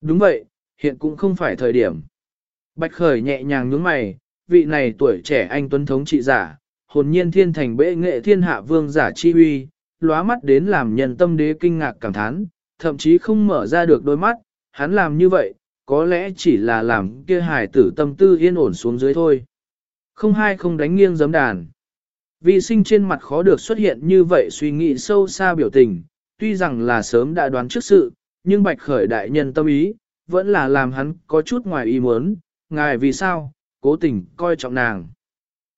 Đúng vậy, hiện cũng không phải thời điểm. Bạch khởi nhẹ nhàng nhướng mày, vị này tuổi trẻ anh tuấn thống trị giả, hồn nhiên thiên thành bệ nghệ thiên hạ vương giả chi huy, lóa mắt đến làm nhân tâm đế kinh ngạc cảm thán, thậm chí không mở ra được đôi mắt, hắn làm như vậy, có lẽ chỉ là làm kia hài tử tâm tư yên ổn xuống dưới thôi. Không hai không đánh nghiêng giấm đàn. Vi sinh trên mặt khó được xuất hiện như vậy suy nghĩ sâu xa biểu tình, tuy rằng là sớm đã đoán trước sự, nhưng bạch khởi đại nhân tâm ý, vẫn là làm hắn có chút ngoài ý muốn, ngài vì sao, cố tình coi trọng nàng.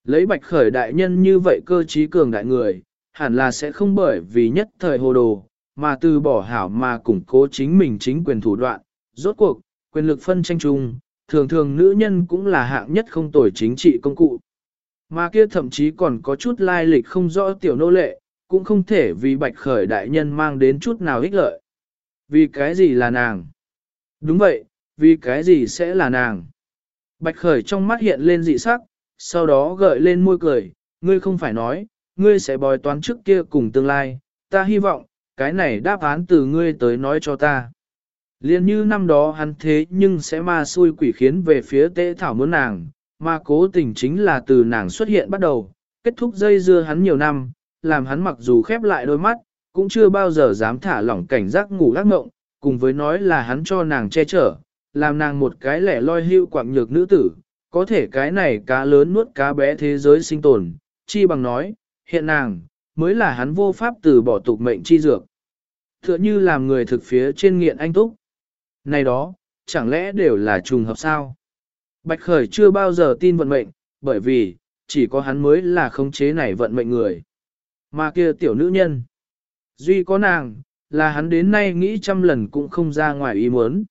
Lấy bạch khởi đại nhân như vậy cơ trí cường đại người, hẳn là sẽ không bởi vì nhất thời hồ đồ, mà từ bỏ hảo mà củng cố chính mình chính quyền thủ đoạn. Rốt cuộc, quyền lực phân tranh chung, thường thường nữ nhân cũng là hạng nhất không tồi chính trị công cụ. Mà kia thậm chí còn có chút lai lịch không rõ tiểu nô lệ, cũng không thể vì bạch khởi đại nhân mang đến chút nào ích lợi. Vì cái gì là nàng? Đúng vậy, vì cái gì sẽ là nàng? Bạch khởi trong mắt hiện lên dị sắc, sau đó gợi lên môi cười, ngươi không phải nói, ngươi sẽ bói toán trước kia cùng tương lai, ta hy vọng, cái này đáp án từ ngươi tới nói cho ta. Liên như năm đó hắn thế nhưng sẽ ma xui quỷ khiến về phía tế thảo muốn nàng, mà cố tình chính là từ nàng xuất hiện bắt đầu, Kết thúc dây dưa hắn nhiều năm, làm hắn mặc dù khép lại đôi mắt, cũng chưa bao giờ dám thả lỏng cảnh giác ngủ lắc ngộng, cùng với nói là hắn cho nàng che chở, làm nàng một cái lẻ loi hưu quạng nhược nữ tử, có thể cái này cá lớn nuốt cá bé thế giới sinh tồn, chi bằng nói, hiện nàng, mới là hắn vô pháp từ bỏ tục mệnh chi dược. Thựa như làm người thực phía trên nghiện anh túc. Này đó, chẳng lẽ đều là trùng hợp sao? Bạch Khởi chưa bao giờ tin vận mệnh, bởi vì, chỉ có hắn mới là khống chế này vận mệnh người. Mà kia tiểu nữ nhân, duy có nàng, là hắn đến nay nghĩ trăm lần cũng không ra ngoài ý muốn.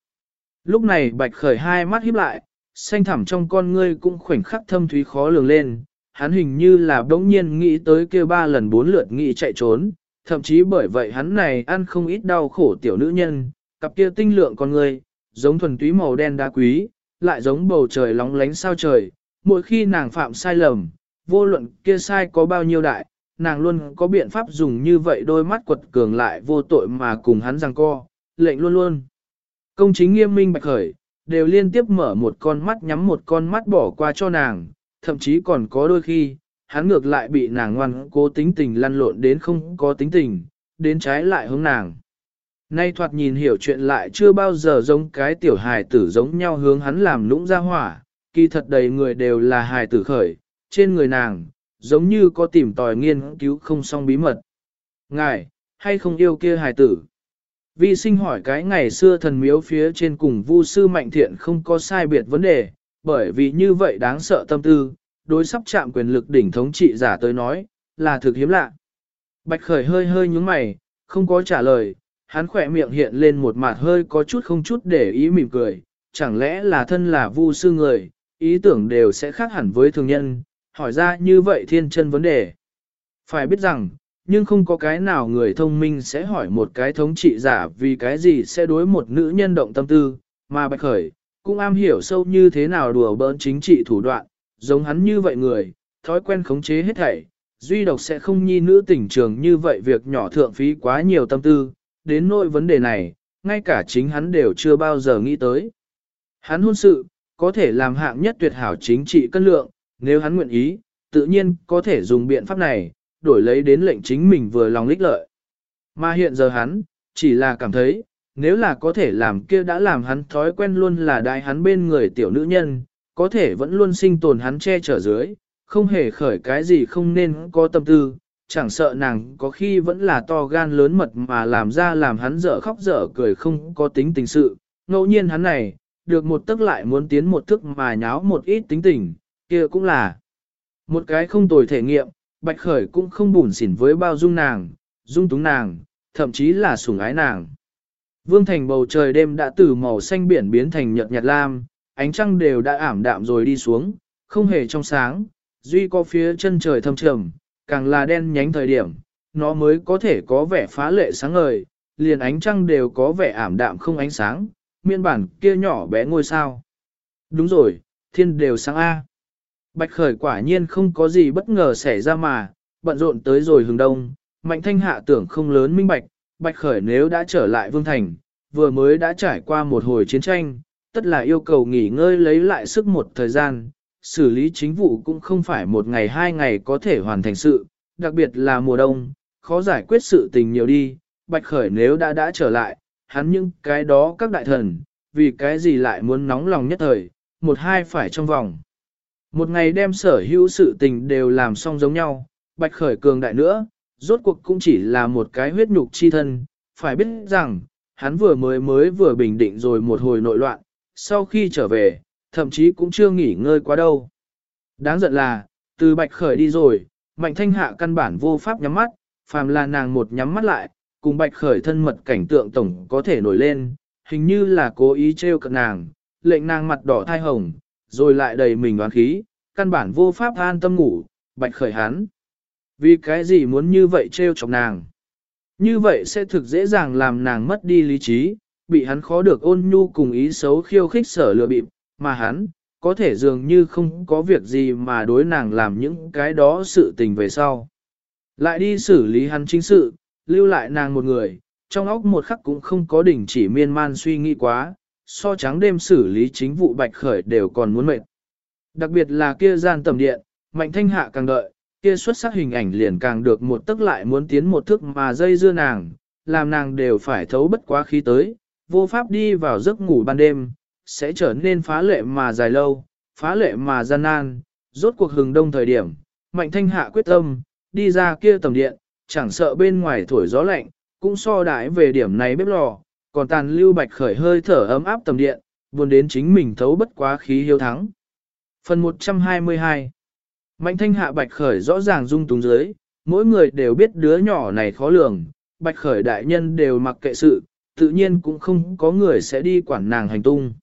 Lúc này Bạch Khởi hai mắt híp lại, xanh thẳm trong con ngươi cũng khoảnh khắc thâm thúy khó lường lên, hắn hình như là đống nhiên nghĩ tới kia ba lần bốn lượt nghĩ chạy trốn, thậm chí bởi vậy hắn này ăn không ít đau khổ tiểu nữ nhân, cặp kia tinh lượng con người, giống thuần túy màu đen đá quý, lại giống bầu trời lóng lánh sao trời, mỗi khi nàng phạm sai lầm, vô luận kia sai có bao nhiêu đại, nàng luôn có biện pháp dùng như vậy đôi mắt quật cường lại vô tội mà cùng hắn rằng co, lệnh luôn luôn. Công chính nghiêm minh bạch khởi, đều liên tiếp mở một con mắt nhắm một con mắt bỏ qua cho nàng, thậm chí còn có đôi khi, hắn ngược lại bị nàng ngoan cố tính tình lăn lộn đến không có tính tình, đến trái lại hướng nàng. Nay thoạt nhìn hiểu chuyện lại chưa bao giờ giống cái tiểu hài tử giống nhau hướng hắn làm lũng ra hỏa, kỳ thật đầy người đều là hài tử khởi, trên người nàng, giống như có tìm tòi nghiên cứu không xong bí mật. Ngài, hay không yêu kia hài tử? Vi sinh hỏi cái ngày xưa thần miếu phía trên cùng vu sư mạnh thiện không có sai biệt vấn đề, bởi vì như vậy đáng sợ tâm tư, đối sắp chạm quyền lực đỉnh thống trị giả tới nói, là thực hiếm lạ. Bạch khởi hơi hơi nhúng mày, không có trả lời, hắn khỏe miệng hiện lên một mặt hơi có chút không chút để ý mỉm cười, chẳng lẽ là thân là vu sư người, ý tưởng đều sẽ khác hẳn với thường nhân, hỏi ra như vậy thiên chân vấn đề. Phải biết rằng, nhưng không có cái nào người thông minh sẽ hỏi một cái thống trị giả vì cái gì sẽ đối một nữ nhân động tâm tư, mà bạch khởi, cũng am hiểu sâu như thế nào đùa bỡn chính trị thủ đoạn, giống hắn như vậy người, thói quen khống chế hết thảy, duy độc sẽ không nhi nữ tình trường như vậy việc nhỏ thượng phí quá nhiều tâm tư, đến nỗi vấn đề này, ngay cả chính hắn đều chưa bao giờ nghĩ tới. Hắn hôn sự, có thể làm hạng nhất tuyệt hảo chính trị cân lượng, nếu hắn nguyện ý, tự nhiên có thể dùng biện pháp này, đổi lấy đến lệnh chính mình vừa lòng lích lợi. Mà hiện giờ hắn, chỉ là cảm thấy, nếu là có thể làm kia đã làm hắn thói quen luôn là đại hắn bên người tiểu nữ nhân, có thể vẫn luôn sinh tồn hắn che chở dưới, không hề khởi cái gì không nên có tâm tư, chẳng sợ nàng có khi vẫn là to gan lớn mật mà làm ra làm hắn dở khóc dở cười không có tính tình sự, ngẫu nhiên hắn này, được một tức lại muốn tiến một thức mà nháo một ít tính tình, kia cũng là một cái không tồi thể nghiệm, Bạch Khởi cũng không bùn xỉn với bao dung nàng, dung túng nàng, thậm chí là sủng ái nàng. Vương thành bầu trời đêm đã từ màu xanh biển biến thành nhợt nhạt lam, ánh trăng đều đã ảm đạm rồi đi xuống, không hề trong sáng, duy có phía chân trời thâm trầm, càng là đen nhánh thời điểm, nó mới có thể có vẻ phá lệ sáng ngời, liền ánh trăng đều có vẻ ảm đạm không ánh sáng, miên bản kia nhỏ bé ngôi sao. Đúng rồi, thiên đều sáng A. Bạch khởi quả nhiên không có gì bất ngờ xảy ra mà, bận rộn tới rồi hướng đông, mạnh thanh hạ tưởng không lớn minh bạch, bạch khởi nếu đã trở lại vương thành, vừa mới đã trải qua một hồi chiến tranh, tất là yêu cầu nghỉ ngơi lấy lại sức một thời gian, xử lý chính vụ cũng không phải một ngày hai ngày có thể hoàn thành sự, đặc biệt là mùa đông, khó giải quyết sự tình nhiều đi, bạch khởi nếu đã đã trở lại, hắn những cái đó các đại thần, vì cái gì lại muốn nóng lòng nhất thời, một hai phải trong vòng. Một ngày đem sở hữu sự tình đều làm xong giống nhau, bạch khởi cường đại nữa, rốt cuộc cũng chỉ là một cái huyết nhục chi thân, phải biết rằng, hắn vừa mới mới vừa bình định rồi một hồi nội loạn, sau khi trở về, thậm chí cũng chưa nghỉ ngơi quá đâu. Đáng giận là, từ bạch khởi đi rồi, mạnh thanh hạ căn bản vô pháp nhắm mắt, phàm là nàng một nhắm mắt lại, cùng bạch khởi thân mật cảnh tượng tổng có thể nổi lên, hình như là cố ý trêu cận nàng, lệnh nàng mặt đỏ thai hồng, rồi lại đầy mình đoán khí, căn bản vô pháp an tâm ngủ, bạch khởi hắn. Vì cái gì muốn như vậy trêu chọc nàng? Như vậy sẽ thực dễ dàng làm nàng mất đi lý trí, bị hắn khó được ôn nhu cùng ý xấu khiêu khích sở lừa bịp, mà hắn, có thể dường như không có việc gì mà đối nàng làm những cái đó sự tình về sau. Lại đi xử lý hắn chính sự, lưu lại nàng một người, trong óc một khắc cũng không có đỉnh chỉ miên man suy nghĩ quá, so trắng đêm xử lý chính vụ bạch khởi đều còn muốn mệt. Đặc biệt là kia gian tầm điện, mạnh thanh hạ càng đợi, kia xuất sắc hình ảnh liền càng được một tức lại muốn tiến một thức mà dây dưa nàng, làm nàng đều phải thấu bất quá khí tới, vô pháp đi vào giấc ngủ ban đêm, sẽ trở nên phá lệ mà dài lâu, phá lệ mà gian nan, rốt cuộc hừng đông thời điểm, mạnh thanh hạ quyết tâm, đi ra kia tầm điện, chẳng sợ bên ngoài thổi gió lạnh, cũng so đãi về điểm này bếp lò, còn tàn lưu bạch khởi hơi thở ấm áp tầm điện, buồn đến chính mình thấu bất quá khí hiếu thắng. Phần 122 Mạnh thanh hạ bạch khởi rõ ràng dung túng dưới, mỗi người đều biết đứa nhỏ này khó lường, bạch khởi đại nhân đều mặc kệ sự, tự nhiên cũng không có người sẽ đi quản nàng hành tung.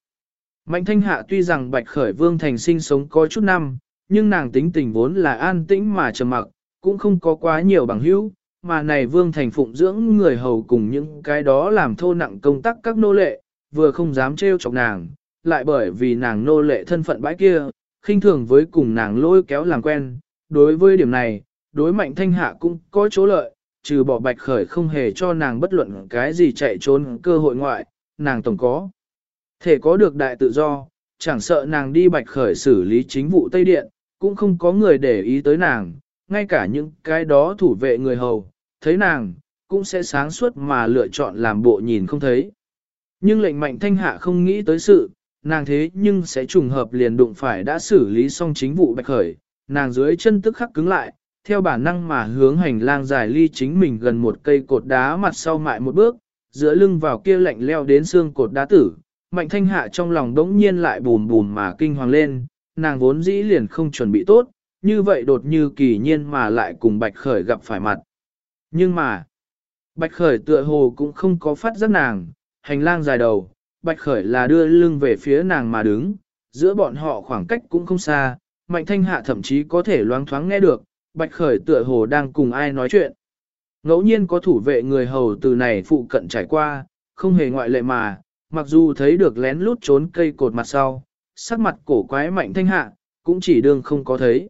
Mạnh thanh hạ tuy rằng bạch khởi vương thành sinh sống có chút năm, nhưng nàng tính tình vốn là an tĩnh mà trầm mặc, cũng không có quá nhiều bằng hữu, mà này vương thành phụng dưỡng người hầu cùng những cái đó làm thô nặng công tác các nô lệ, vừa không dám trêu chọc nàng, lại bởi vì nàng nô lệ thân phận bãi kia, khinh thường với cùng nàng lôi kéo làm quen, đối với điểm này, đối mạnh thanh hạ cũng có chỗ lợi, trừ bỏ bạch khởi không hề cho nàng bất luận cái gì chạy trốn cơ hội ngoại, nàng tổng có. Thể có được đại tự do, chẳng sợ nàng đi bạch khởi xử lý chính vụ Tây Điện, cũng không có người để ý tới nàng, ngay cả những cái đó thủ vệ người hầu, thấy nàng, cũng sẽ sáng suốt mà lựa chọn làm bộ nhìn không thấy. Nhưng lệnh mạnh thanh hạ không nghĩ tới sự, nàng thế nhưng sẽ trùng hợp liền đụng phải đã xử lý xong chính vụ bạch khởi, nàng dưới chân tức khắc cứng lại, theo bản năng mà hướng hành lang dài ly chính mình gần một cây cột đá mặt sau mại một bước, giữa lưng vào kia lạnh leo đến xương cột đá tử, mạnh thanh hạ trong lòng đống nhiên lại bùm bùm mà kinh hoàng lên, nàng vốn dĩ liền không chuẩn bị tốt, như vậy đột như kỳ nhiên mà lại cùng bạch khởi gặp phải mặt. Nhưng mà, bạch khởi tựa hồ cũng không có phát giác nàng, hành lang dài đầu, bạch khởi là đưa lưng về phía nàng mà đứng, giữa bọn họ khoảng cách cũng không xa, mạnh thanh hạ thậm chí có thể loáng thoáng nghe được, bạch khởi tựa hồ đang cùng ai nói chuyện. Ngẫu nhiên có thủ vệ người hầu từ này phụ cận trải qua, không hề ngoại lệ mà, mặc dù thấy được lén lút trốn cây cột mặt sau, sắc mặt cổ quái mạnh thanh hạ, cũng chỉ đương không có thấy.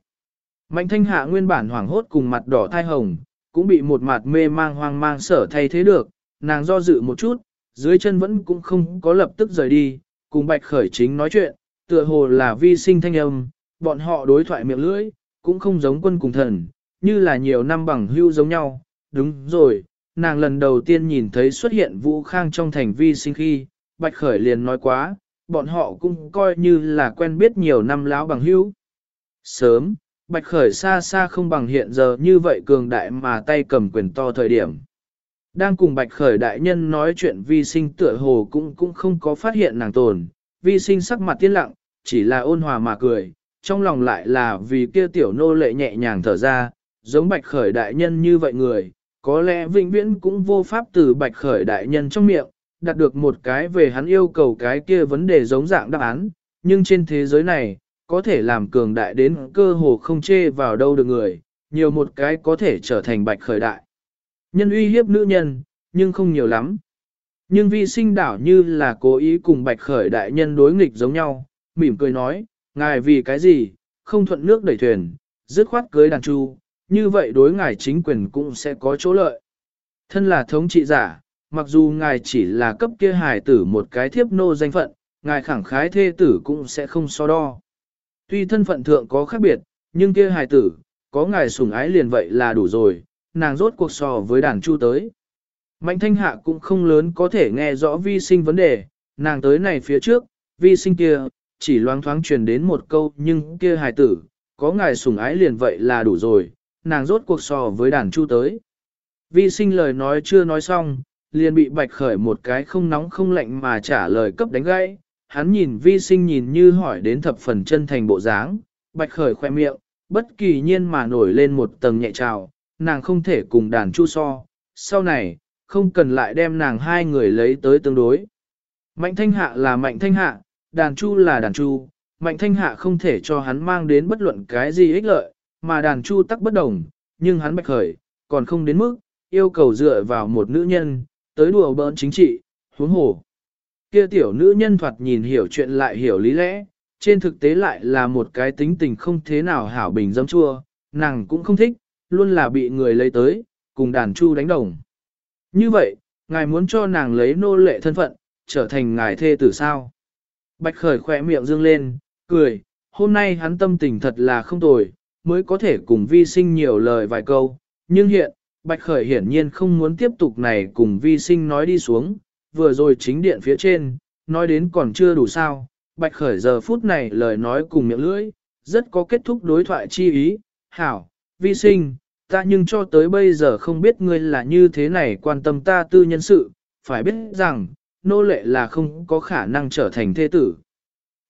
Mạnh thanh hạ nguyên bản hoảng hốt cùng mặt đỏ thai hồng, cũng bị một mặt mê mang hoang mang sở thay thế được, nàng do dự một chút, dưới chân vẫn cũng không có lập tức rời đi, cùng bạch khởi chính nói chuyện, tựa hồ là vi sinh thanh âm, bọn họ đối thoại miệng lưỡi, cũng không giống quân cùng thần, như là nhiều năm bằng hưu giống nhau, đúng rồi, nàng lần đầu tiên nhìn thấy xuất hiện vũ khang trong thành vi sinh khi, bạch khởi liền nói quá, bọn họ cũng coi như là quen biết nhiều năm láo bằng hữu. Sớm, bạch khởi xa xa không bằng hiện giờ như vậy cường đại mà tay cầm quyền to thời điểm. Đang cùng bạch khởi đại nhân nói chuyện vi sinh tựa hồ cũng cũng không có phát hiện nàng tồn, vi sinh sắc mặt tiên lặng, chỉ là ôn hòa mà cười, trong lòng lại là vì kia tiểu nô lệ nhẹ nhàng thở ra, giống bạch khởi đại nhân như vậy người, có lẽ vĩnh viễn cũng vô pháp từ bạch khởi đại nhân trong miệng, đạt được một cái về hắn yêu cầu cái kia vấn đề giống dạng đáp án, nhưng trên thế giới này, có thể làm cường đại đến cơ hồ không chê vào đâu được người, nhiều một cái có thể trở thành bạch khởi đại. Nhân uy hiếp nữ nhân, nhưng không nhiều lắm. Nhưng vi sinh đảo như là cố ý cùng bạch khởi đại nhân đối nghịch giống nhau, mỉm cười nói, ngài vì cái gì, không thuận nước đẩy thuyền, dứt khoát cưới đàn chu, như vậy đối ngài chính quyền cũng sẽ có chỗ lợi. Thân là thống trị giả, mặc dù ngài chỉ là cấp kia hài tử một cái thiếp nô danh phận, ngài khẳng khái thê tử cũng sẽ không so đo. Tuy thân phận thượng có khác biệt, nhưng kia hài tử, có ngài sủng ái liền vậy là đủ rồi, nàng rốt cuộc so với đàn chu tới. Mạnh thanh hạ cũng không lớn có thể nghe rõ vi sinh vấn đề, nàng tới này phía trước, vi sinh kia, chỉ loáng thoáng truyền đến một câu nhưng kia hài tử, có ngài sủng ái liền vậy là đủ rồi, nàng rốt cuộc so với đàn chu tới. Vi sinh lời nói chưa nói xong, liền bị bạch khởi một cái không nóng không lạnh mà trả lời cấp đánh gãy. Hắn nhìn vi sinh nhìn như hỏi đến thập phần chân thành bộ dáng, bạch khởi khoe miệng, bất kỳ nhiên mà nổi lên một tầng nhẹ trào, nàng không thể cùng đàn chu so, sau này, không cần lại đem nàng hai người lấy tới tương đối. Mạnh thanh hạ là mạnh thanh hạ, đàn chu là đàn chu, mạnh thanh hạ không thể cho hắn mang đến bất luận cái gì ích lợi, mà đàn chu tắc bất đồng, nhưng hắn bạch khởi, còn không đến mức, yêu cầu dựa vào một nữ nhân, tới đùa bỡn chính trị, huống hồ. Kia tiểu nữ nhân thoạt nhìn hiểu chuyện lại hiểu lý lẽ, trên thực tế lại là một cái tính tình không thế nào hảo bình dâm chua, nàng cũng không thích, luôn là bị người lấy tới, cùng đàn chu đánh đồng. Như vậy, ngài muốn cho nàng lấy nô lệ thân phận, trở thành ngài thê tử sao? Bạch khởi khỏe miệng dương lên, cười, hôm nay hắn tâm tình thật là không tồi, mới có thể cùng vi sinh nhiều lời vài câu. Nhưng hiện, Bạch Khởi hiển nhiên không muốn tiếp tục này cùng vi sinh nói đi xuống, vừa rồi chính điện phía trên, nói đến còn chưa đủ sao. Bạch Khởi giờ phút này lời nói cùng miệng lưỡi, rất có kết thúc đối thoại chi ý. Hảo, vi sinh, ta nhưng cho tới bây giờ không biết ngươi là như thế này quan tâm ta tư nhân sự, phải biết rằng, nô lệ là không có khả năng trở thành thê tử.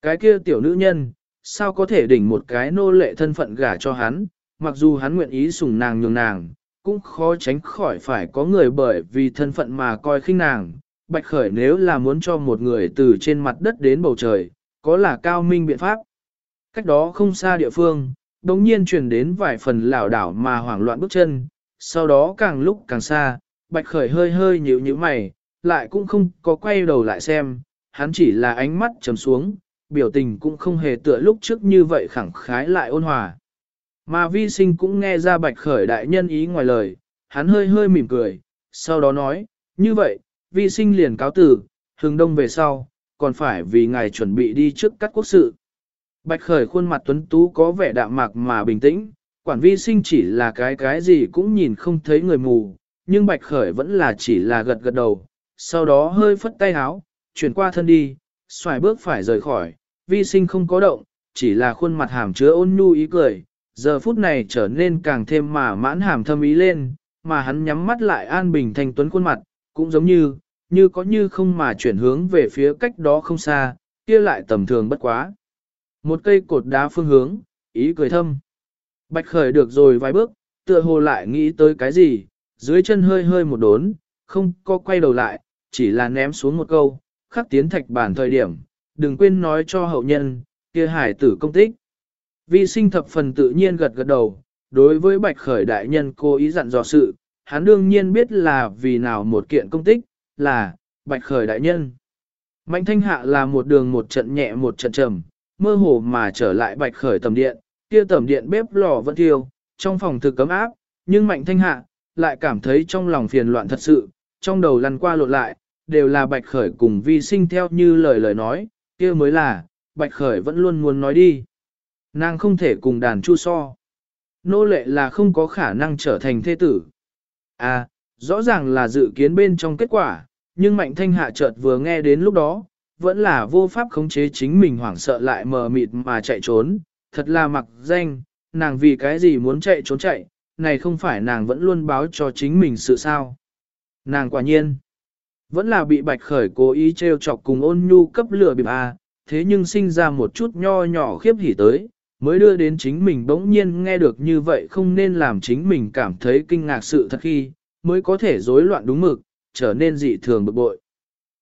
Cái kia tiểu nữ nhân, sao có thể đỉnh một cái nô lệ thân phận gả cho hắn, mặc dù hắn nguyện ý sủng nàng nhường nàng, cũng khó tránh khỏi phải có người bởi vì thân phận mà coi khinh nàng. Bạch Khởi nếu là muốn cho một người từ trên mặt đất đến bầu trời, có là cao minh biện pháp. Cách đó không xa địa phương, đống nhiên truyền đến vài phần lảo đảo mà hoảng loạn bước chân, sau đó càng lúc càng xa, Bạch Khởi hơi hơi nhíu nhíu mày, lại cũng không có quay đầu lại xem, hắn chỉ là ánh mắt trầm xuống, biểu tình cũng không hề tựa lúc trước như vậy khẳng khái lại ôn hòa. Mà vi sinh cũng nghe ra bạch khởi đại nhân ý ngoài lời, hắn hơi hơi mỉm cười, sau đó nói, như vậy, vi sinh liền cáo tử, hướng đông về sau, còn phải vì ngài chuẩn bị đi trước cắt quốc sự. Bạch khởi khuôn mặt tuấn tú có vẻ đạm mạc mà bình tĩnh, quản vi sinh chỉ là cái cái gì cũng nhìn không thấy người mù, nhưng bạch khởi vẫn là chỉ là gật gật đầu, sau đó hơi phất tay háo, chuyển qua thân đi, xoài bước phải rời khỏi, vi sinh không có động, chỉ là khuôn mặt hàm chứa ôn nhu ý cười, giờ phút này trở nên càng thêm mà mãn hàm thâm ý lên, mà hắn nhắm mắt lại an bình thanh tuấn khuôn mặt, cũng giống như, như có như không mà chuyển hướng về phía cách đó không xa, kia lại tầm thường bất quá. Một cây cột đá phương hướng, ý cười thâm. Bạch khởi được rồi vài bước, tựa hồ lại nghĩ tới cái gì, dưới chân hơi hơi một đốn, không có quay đầu lại, chỉ là ném xuống một câu, khắc tiến thạch bản thời điểm, đừng quên nói cho hậu nhân, kia hải tử công tích. Vi sinh thập phần tự nhiên gật gật đầu, đối với bạch khởi đại nhân cố ý dặn dò sự, hắn đương nhiên biết là vì nào một kiện công tích, là, bạch khởi đại nhân. Mạnh thanh hạ là một đường một trận nhẹ một trận trầm, mơ hồ mà trở lại bạch khởi tầm điện, kia tầm điện bếp lò vẫn thiêu, trong phòng thực cấm áp, nhưng mạnh thanh hạ, lại cảm thấy trong lòng phiền loạn thật sự, trong đầu lăn qua lộn lại, đều là bạch khởi cùng vi sinh theo như lời lời nói, kia mới là, bạch khởi vẫn luôn muốn nói đi. Nàng không thể cùng đàn chu so. Nô lệ là không có khả năng trở thành thế tử. À, rõ ràng là dự kiến bên trong kết quả, nhưng mạnh thanh hạ chợt vừa nghe đến lúc đó, vẫn là vô pháp khống chế chính mình hoảng sợ lại mờ mịt mà chạy trốn, thật là mặc danh, nàng vì cái gì muốn chạy trốn chạy, này không phải nàng vẫn luôn báo cho chính mình sự sao. Nàng quả nhiên, vẫn là bị bạch khởi cố ý trêu chọc cùng ôn nhu cấp lửa bịp à thế nhưng sinh ra một chút nho nhỏ khiếp hỉ tới, mới đưa đến chính mình bỗng nhiên nghe được như vậy không nên làm chính mình cảm thấy kinh ngạc sự thật khi, mới có thể rối loạn đúng mực, trở nên dị thường bực bội.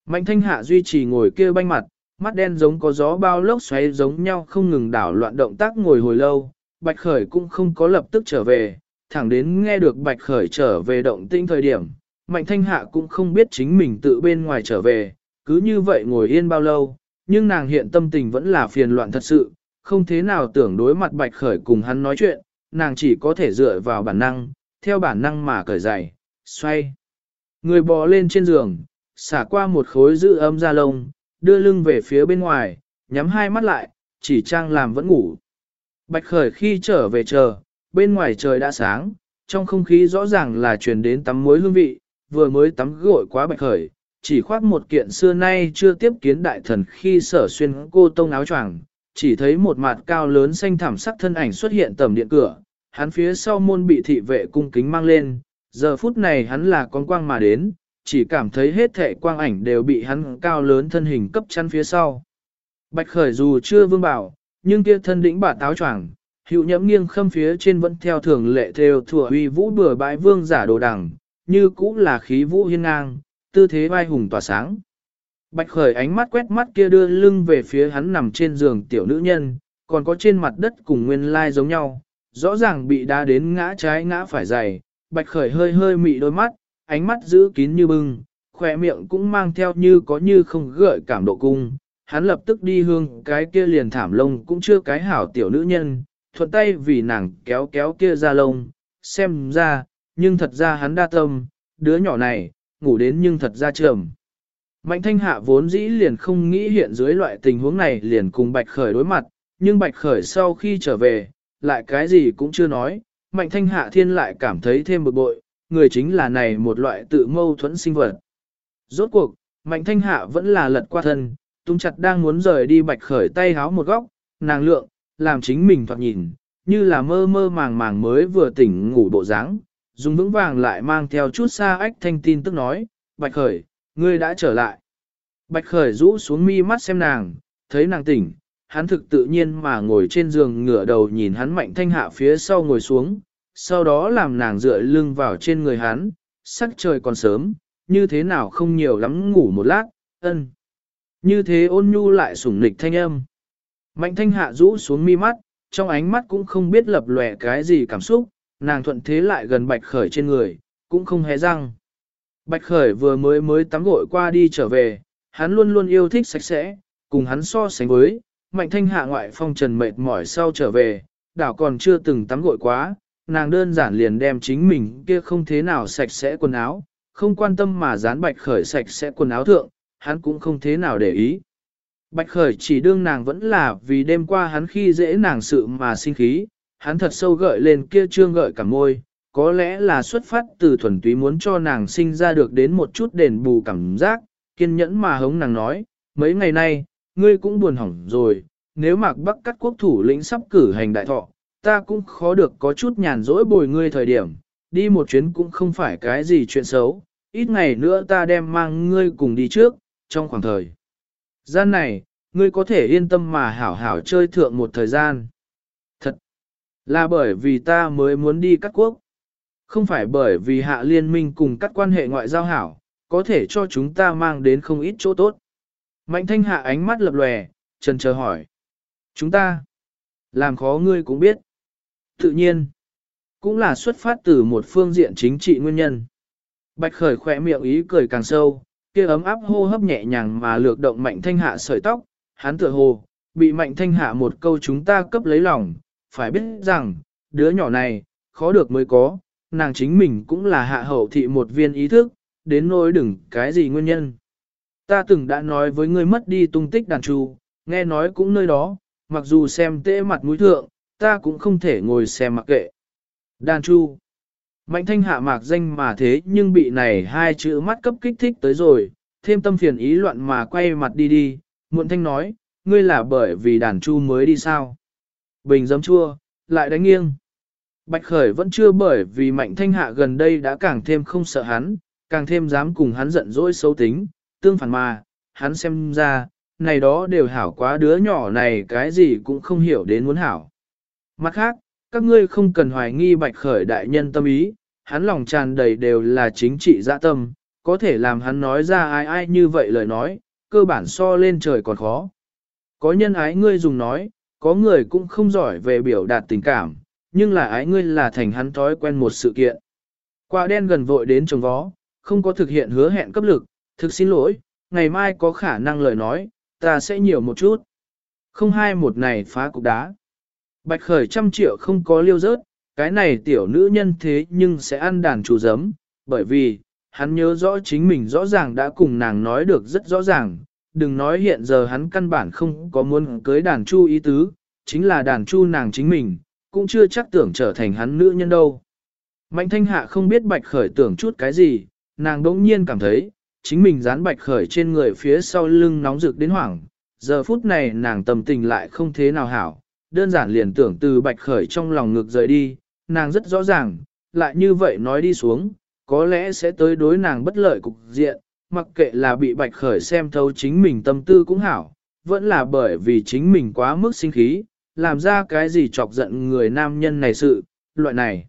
Mạnh thanh hạ duy trì ngồi kia banh mặt, mắt đen giống có gió bao lốc xoáy giống nhau không ngừng đảo loạn động tác ngồi hồi lâu, bạch khởi cũng không có lập tức trở về, thẳng đến nghe được bạch khởi trở về động tinh thời điểm, mạnh thanh hạ cũng không biết chính mình tự bên ngoài trở về, cứ như vậy ngồi yên bao lâu, nhưng nàng hiện tâm tình vẫn là phiền loạn thật sự, không thế nào tưởng đối mặt bạch khởi cùng hắn nói chuyện, nàng chỉ có thể dựa vào bản năng, theo bản năng mà cởi giày, xoay. Người bò lên trên giường, xả qua một khối giữ ấm da lông, đưa lưng về phía bên ngoài, nhắm hai mắt lại, chỉ trang làm vẫn ngủ. Bạch khởi khi trở về chờ, bên ngoài trời đã sáng, trong không khí rõ ràng là truyền đến tắm muối hương vị, vừa mới tắm gội quá bạch khởi, chỉ khoác một kiện xưa nay chưa tiếp kiến đại thần khi sở xuyên cô tông áo choàng, chỉ thấy một mặt cao lớn xanh thảm sắc thân ảnh xuất hiện tầm điện cửa, hắn phía sau môn bị thị vệ cung kính mang lên, giờ phút này hắn là con quang mà đến, chỉ cảm thấy hết thệ quang ảnh đều bị hắn cao lớn thân hình cấp chắn phía sau. Bạch khởi dù chưa vương bảo, nhưng kia thân đỉnh bà táo choàng, hữu nhẫm nghiêng khâm phía trên vẫn theo thường lệ theo thừa uy vũ bừa bãi vương giả đồ đẳng, như cũ là khí vũ hiên ngang, tư thế vai hùng tỏa sáng. Bạch khởi ánh mắt quét mắt kia đưa lưng về phía hắn nằm trên giường tiểu nữ nhân, còn có trên mặt đất cùng nguyên lai giống nhau, rõ ràng bị đá đến ngã trái ngã phải dày. Bạch khởi hơi hơi mị đôi mắt, ánh mắt giữ kín như bưng, khỏe miệng cũng mang theo như có như không gợi cảm độ cung. Hắn lập tức đi hương cái kia liền thảm lông cũng chưa cái hảo tiểu nữ nhân, thuận tay vì nàng kéo kéo kia ra lông, xem ra, nhưng thật ra hắn đa tâm, đứa nhỏ này, ngủ đến nhưng thật ra trầm. Mạnh thanh hạ vốn dĩ liền không nghĩ hiện dưới loại tình huống này liền cùng Bạch Khởi đối mặt, nhưng Bạch Khởi sau khi trở về, lại cái gì cũng chưa nói, Mạnh Thanh Hạ Thiên lại cảm thấy thêm bực bội, người chính là này một loại tự mâu thuẫn sinh vật. Rốt cuộc, Mạnh Thanh Hạ vẫn là lật qua thân, tung chặt đang muốn rời đi bạch khởi tay háo một góc, nàng lượng, làm chính mình thoạt nhìn, như là mơ mơ màng màng mới vừa tỉnh ngủ bộ dáng, dùng vững vàng lại mang theo chút xa ách thanh tin tức nói, bạch khởi, ngươi đã trở lại. Bạch khởi rũ xuống mi mắt xem nàng, thấy nàng tỉnh, hắn thực tự nhiên mà ngồi trên giường ngửa đầu nhìn hắn mạnh thanh hạ phía sau ngồi xuống, sau đó làm nàng dựa lưng vào trên người hắn, sắc trời còn sớm, như thế nào không nhiều lắm ngủ một lát, ân. Như thế ôn nhu lại sủng nịch thanh âm. Mạnh thanh hạ rũ xuống mi mắt, trong ánh mắt cũng không biết lập lòe cái gì cảm xúc, nàng thuận thế lại gần bạch khởi trên người, cũng không hé răng. Bạch khởi vừa mới mới tắm gội qua đi trở về, hắn luôn luôn yêu thích sạch sẽ, cùng hắn so sánh với, mạnh thanh hạ ngoại phong trần mệt mỏi sau trở về, đảo còn chưa từng tắm gội quá, nàng đơn giản liền đem chính mình kia không thế nào sạch sẽ quần áo, không quan tâm mà dán bạch khởi sạch sẽ quần áo thượng, hắn cũng không thế nào để ý. Bạch khởi chỉ đương nàng vẫn là vì đêm qua hắn khi dễ nàng sự mà sinh khí, hắn thật sâu gợi lên kia trương gợi cả môi, có lẽ là xuất phát từ thuần túy muốn cho nàng sinh ra được đến một chút đền bù cảm giác, kiên nhẫn mà hống nàng nói, mấy ngày nay, ngươi cũng buồn hỏng rồi, nếu mạc bắc cắt quốc thủ lĩnh sắp cử hành đại thọ, ta cũng khó được có chút nhàn rỗi bồi ngươi thời điểm, đi một chuyến cũng không phải cái gì chuyện xấu, ít ngày nữa ta đem mang ngươi cùng đi trước, trong khoảng thời gian này, ngươi có thể yên tâm mà hảo hảo chơi thượng một thời gian. Thật là bởi vì ta mới muốn đi cắt quốc. Không phải bởi vì hạ liên minh cùng các quan hệ ngoại giao hảo, có thể cho chúng ta mang đến không ít chỗ tốt. Mạnh thanh hạ ánh mắt lập lòe, trần chờ hỏi. Chúng ta, làm khó ngươi cũng biết. Tự nhiên, cũng là xuất phát từ một phương diện chính trị nguyên nhân. Bạch khởi khỏe miệng ý cười càng sâu, kia ấm áp hô hấp nhẹ nhàng mà lược động mạnh thanh hạ sợi tóc, hắn tựa hồ, bị mạnh thanh hạ một câu chúng ta cấp lấy lòng, phải biết rằng, đứa nhỏ này, khó được mới có, nàng chính mình cũng là hạ hậu thị một viên ý thức, đến nỗi đừng cái gì nguyên nhân. Ta từng đã nói với ngươi mất đi tung tích đàn trù, nghe nói cũng nơi đó, mặc dù xem tễ mặt mũi thượng, ta cũng không thể ngồi xem mặc kệ. Đàn chu. Mạnh thanh hạ mạc danh mà thế nhưng bị này hai chữ mắt cấp kích thích tới rồi, thêm tâm phiền ý loạn mà quay mặt đi đi, muộn thanh nói, ngươi là bởi vì đàn chu mới đi sao. Bình giấm chua, lại đánh nghiêng. Bạch Khởi vẫn chưa bởi vì mạnh thanh hạ gần đây đã càng thêm không sợ hắn, càng thêm dám cùng hắn giận dỗi xấu tính, tương phản mà, hắn xem ra, này đó đều hảo quá đứa nhỏ này cái gì cũng không hiểu đến muốn hảo. Mặt khác, các ngươi không cần hoài nghi Bạch Khởi đại nhân tâm ý, hắn lòng tràn đầy đều là chính trị dạ tâm, có thể làm hắn nói ra ai ai như vậy lời nói, cơ bản so lên trời còn khó. Có nhân ái ngươi dùng nói, có người cũng không giỏi về biểu đạt tình cảm, nhưng là ái ngươi là thành hắn thói quen một sự kiện. Quả đen gần vội đến trồng vó, không có thực hiện hứa hẹn cấp lực, thực xin lỗi, ngày mai có khả năng lời nói, ta sẽ nhiều một chút. Không hai một này phá cục đá. Bạch khởi trăm triệu không có liêu rớt, cái này tiểu nữ nhân thế nhưng sẽ ăn đàn chủ giấm, bởi vì, hắn nhớ rõ chính mình rõ ràng đã cùng nàng nói được rất rõ ràng, đừng nói hiện giờ hắn căn bản không có muốn cưới đàn chu ý tứ, chính là đàn chu nàng chính mình, cũng chưa chắc tưởng trở thành hắn nữ nhân đâu. Mạnh thanh hạ không biết bạch khởi tưởng chút cái gì, nàng đỗng nhiên cảm thấy, chính mình dán bạch khởi trên người phía sau lưng nóng rực đến hoảng, giờ phút này nàng tâm tình lại không thế nào hảo, đơn giản liền tưởng từ bạch khởi trong lòng ngực rời đi, nàng rất rõ ràng, lại như vậy nói đi xuống, có lẽ sẽ tới đối nàng bất lợi cục diện, mặc kệ là bị bạch khởi xem thấu chính mình tâm tư cũng hảo, vẫn là bởi vì chính mình quá mức sinh khí, làm ra cái gì chọc giận người nam nhân này sự, loại này.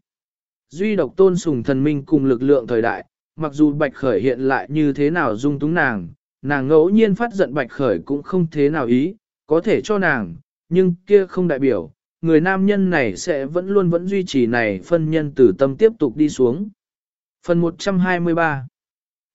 Duy độc tôn sùng thần minh cùng lực lượng thời đại, mặc dù bạch khởi hiện lại như thế nào dung túng nàng, nàng ngẫu nhiên phát giận bạch khởi cũng không thế nào ý, có thể cho nàng, nhưng kia không đại biểu, người nam nhân này sẽ vẫn luôn vẫn duy trì này phân nhân tử tâm tiếp tục đi xuống. Phần 123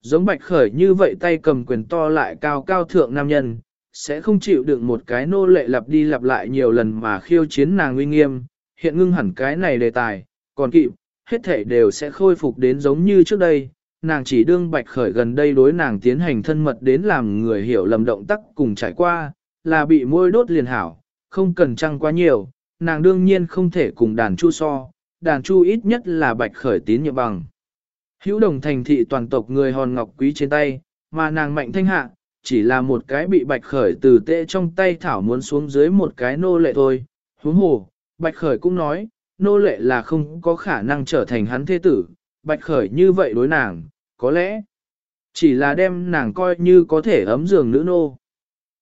Giống bạch khởi như vậy tay cầm quyền to lại cao cao thượng nam nhân, sẽ không chịu đựng một cái nô lệ lặp đi lặp lại nhiều lần mà khiêu chiến nàng uy nghiêm, hiện ngưng hẳn cái này đề tài, còn kịp, hết thể đều sẽ khôi phục đến giống như trước đây. Nàng chỉ đương bạch khởi gần đây đối nàng tiến hành thân mật đến làm người hiểu lầm động tác cùng trải qua, là bị môi đốt liền hảo, không cần trăng quá nhiều, nàng đương nhiên không thể cùng đàn chu so, đàn chu ít nhất là bạch khởi tín nhiệm bằng. Hữu đồng thành thị toàn tộc người hòn ngọc quý trên tay, mà nàng mạnh thanh hạ, chỉ là một cái bị bạch khởi từ tệ trong tay thảo muốn xuống dưới một cái nô lệ thôi. Huống hồ, bạch khởi cũng nói, nô lệ là không có khả năng trở thành hắn thế tử, bạch khởi như vậy đối nàng, có lẽ chỉ là đem nàng coi như có thể ấm giường nữ nô.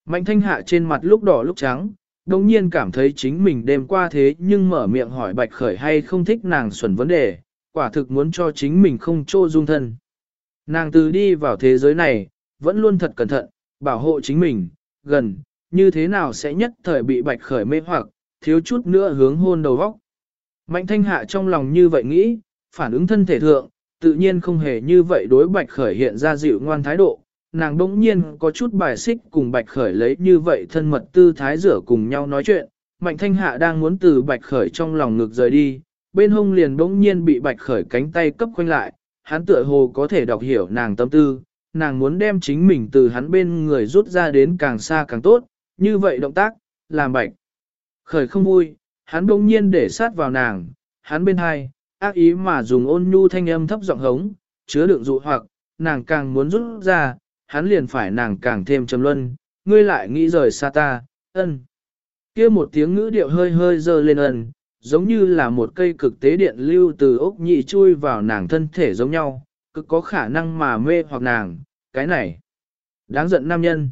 Mạnh thanh hạ trên mặt lúc đỏ lúc trắng, đồng nhiên cảm thấy chính mình đêm qua thế nhưng mở miệng hỏi bạch khởi hay không thích nàng xuẩn vấn đề, quả thực muốn cho chính mình không trô dung thân. Nàng từ đi vào thế giới này, vẫn luôn thật cẩn thận, bảo hộ chính mình, gần, như thế nào sẽ nhất thời bị bạch khởi mê hoặc, thiếu chút nữa hướng hôn đầu vóc. Mạnh thanh hạ trong lòng như vậy nghĩ, phản ứng thân thể thượng, tự nhiên không hề như vậy đối bạch khởi hiện ra dịu ngoan thái độ. Nàng đỗng nhiên có chút bài xích cùng bạch khởi lấy như vậy thân mật tư thái rửa cùng nhau nói chuyện. Mạnh thanh hạ đang muốn từ bạch khởi trong lòng ngực rời đi, bên hông liền đỗng nhiên bị bạch khởi cánh tay cấp khoanh lại, hắn tựa hồ có thể đọc hiểu nàng tâm tư, nàng muốn đem chính mình từ hắn bên người rút ra đến càng xa càng tốt, như vậy động tác, làm bạch. Khởi không vui, hắn bỗng nhiên để sát vào nàng, hắn bên hai, ác ý mà dùng ôn nhu thanh âm thấp giọng hống, chứa đựng dụ hoặc, nàng càng muốn rút ra, hắn liền phải nàng càng thêm trầm luân, ngươi lại nghĩ rời xa ta, ân. kia một tiếng ngữ điệu hơi hơi dơ lên ân, giống như là một cây cực tế điện lưu từ ốc nhị chui vào nàng thân thể giống nhau, cực có khả năng mà mê hoặc nàng, cái này. Đáng giận nam nhân.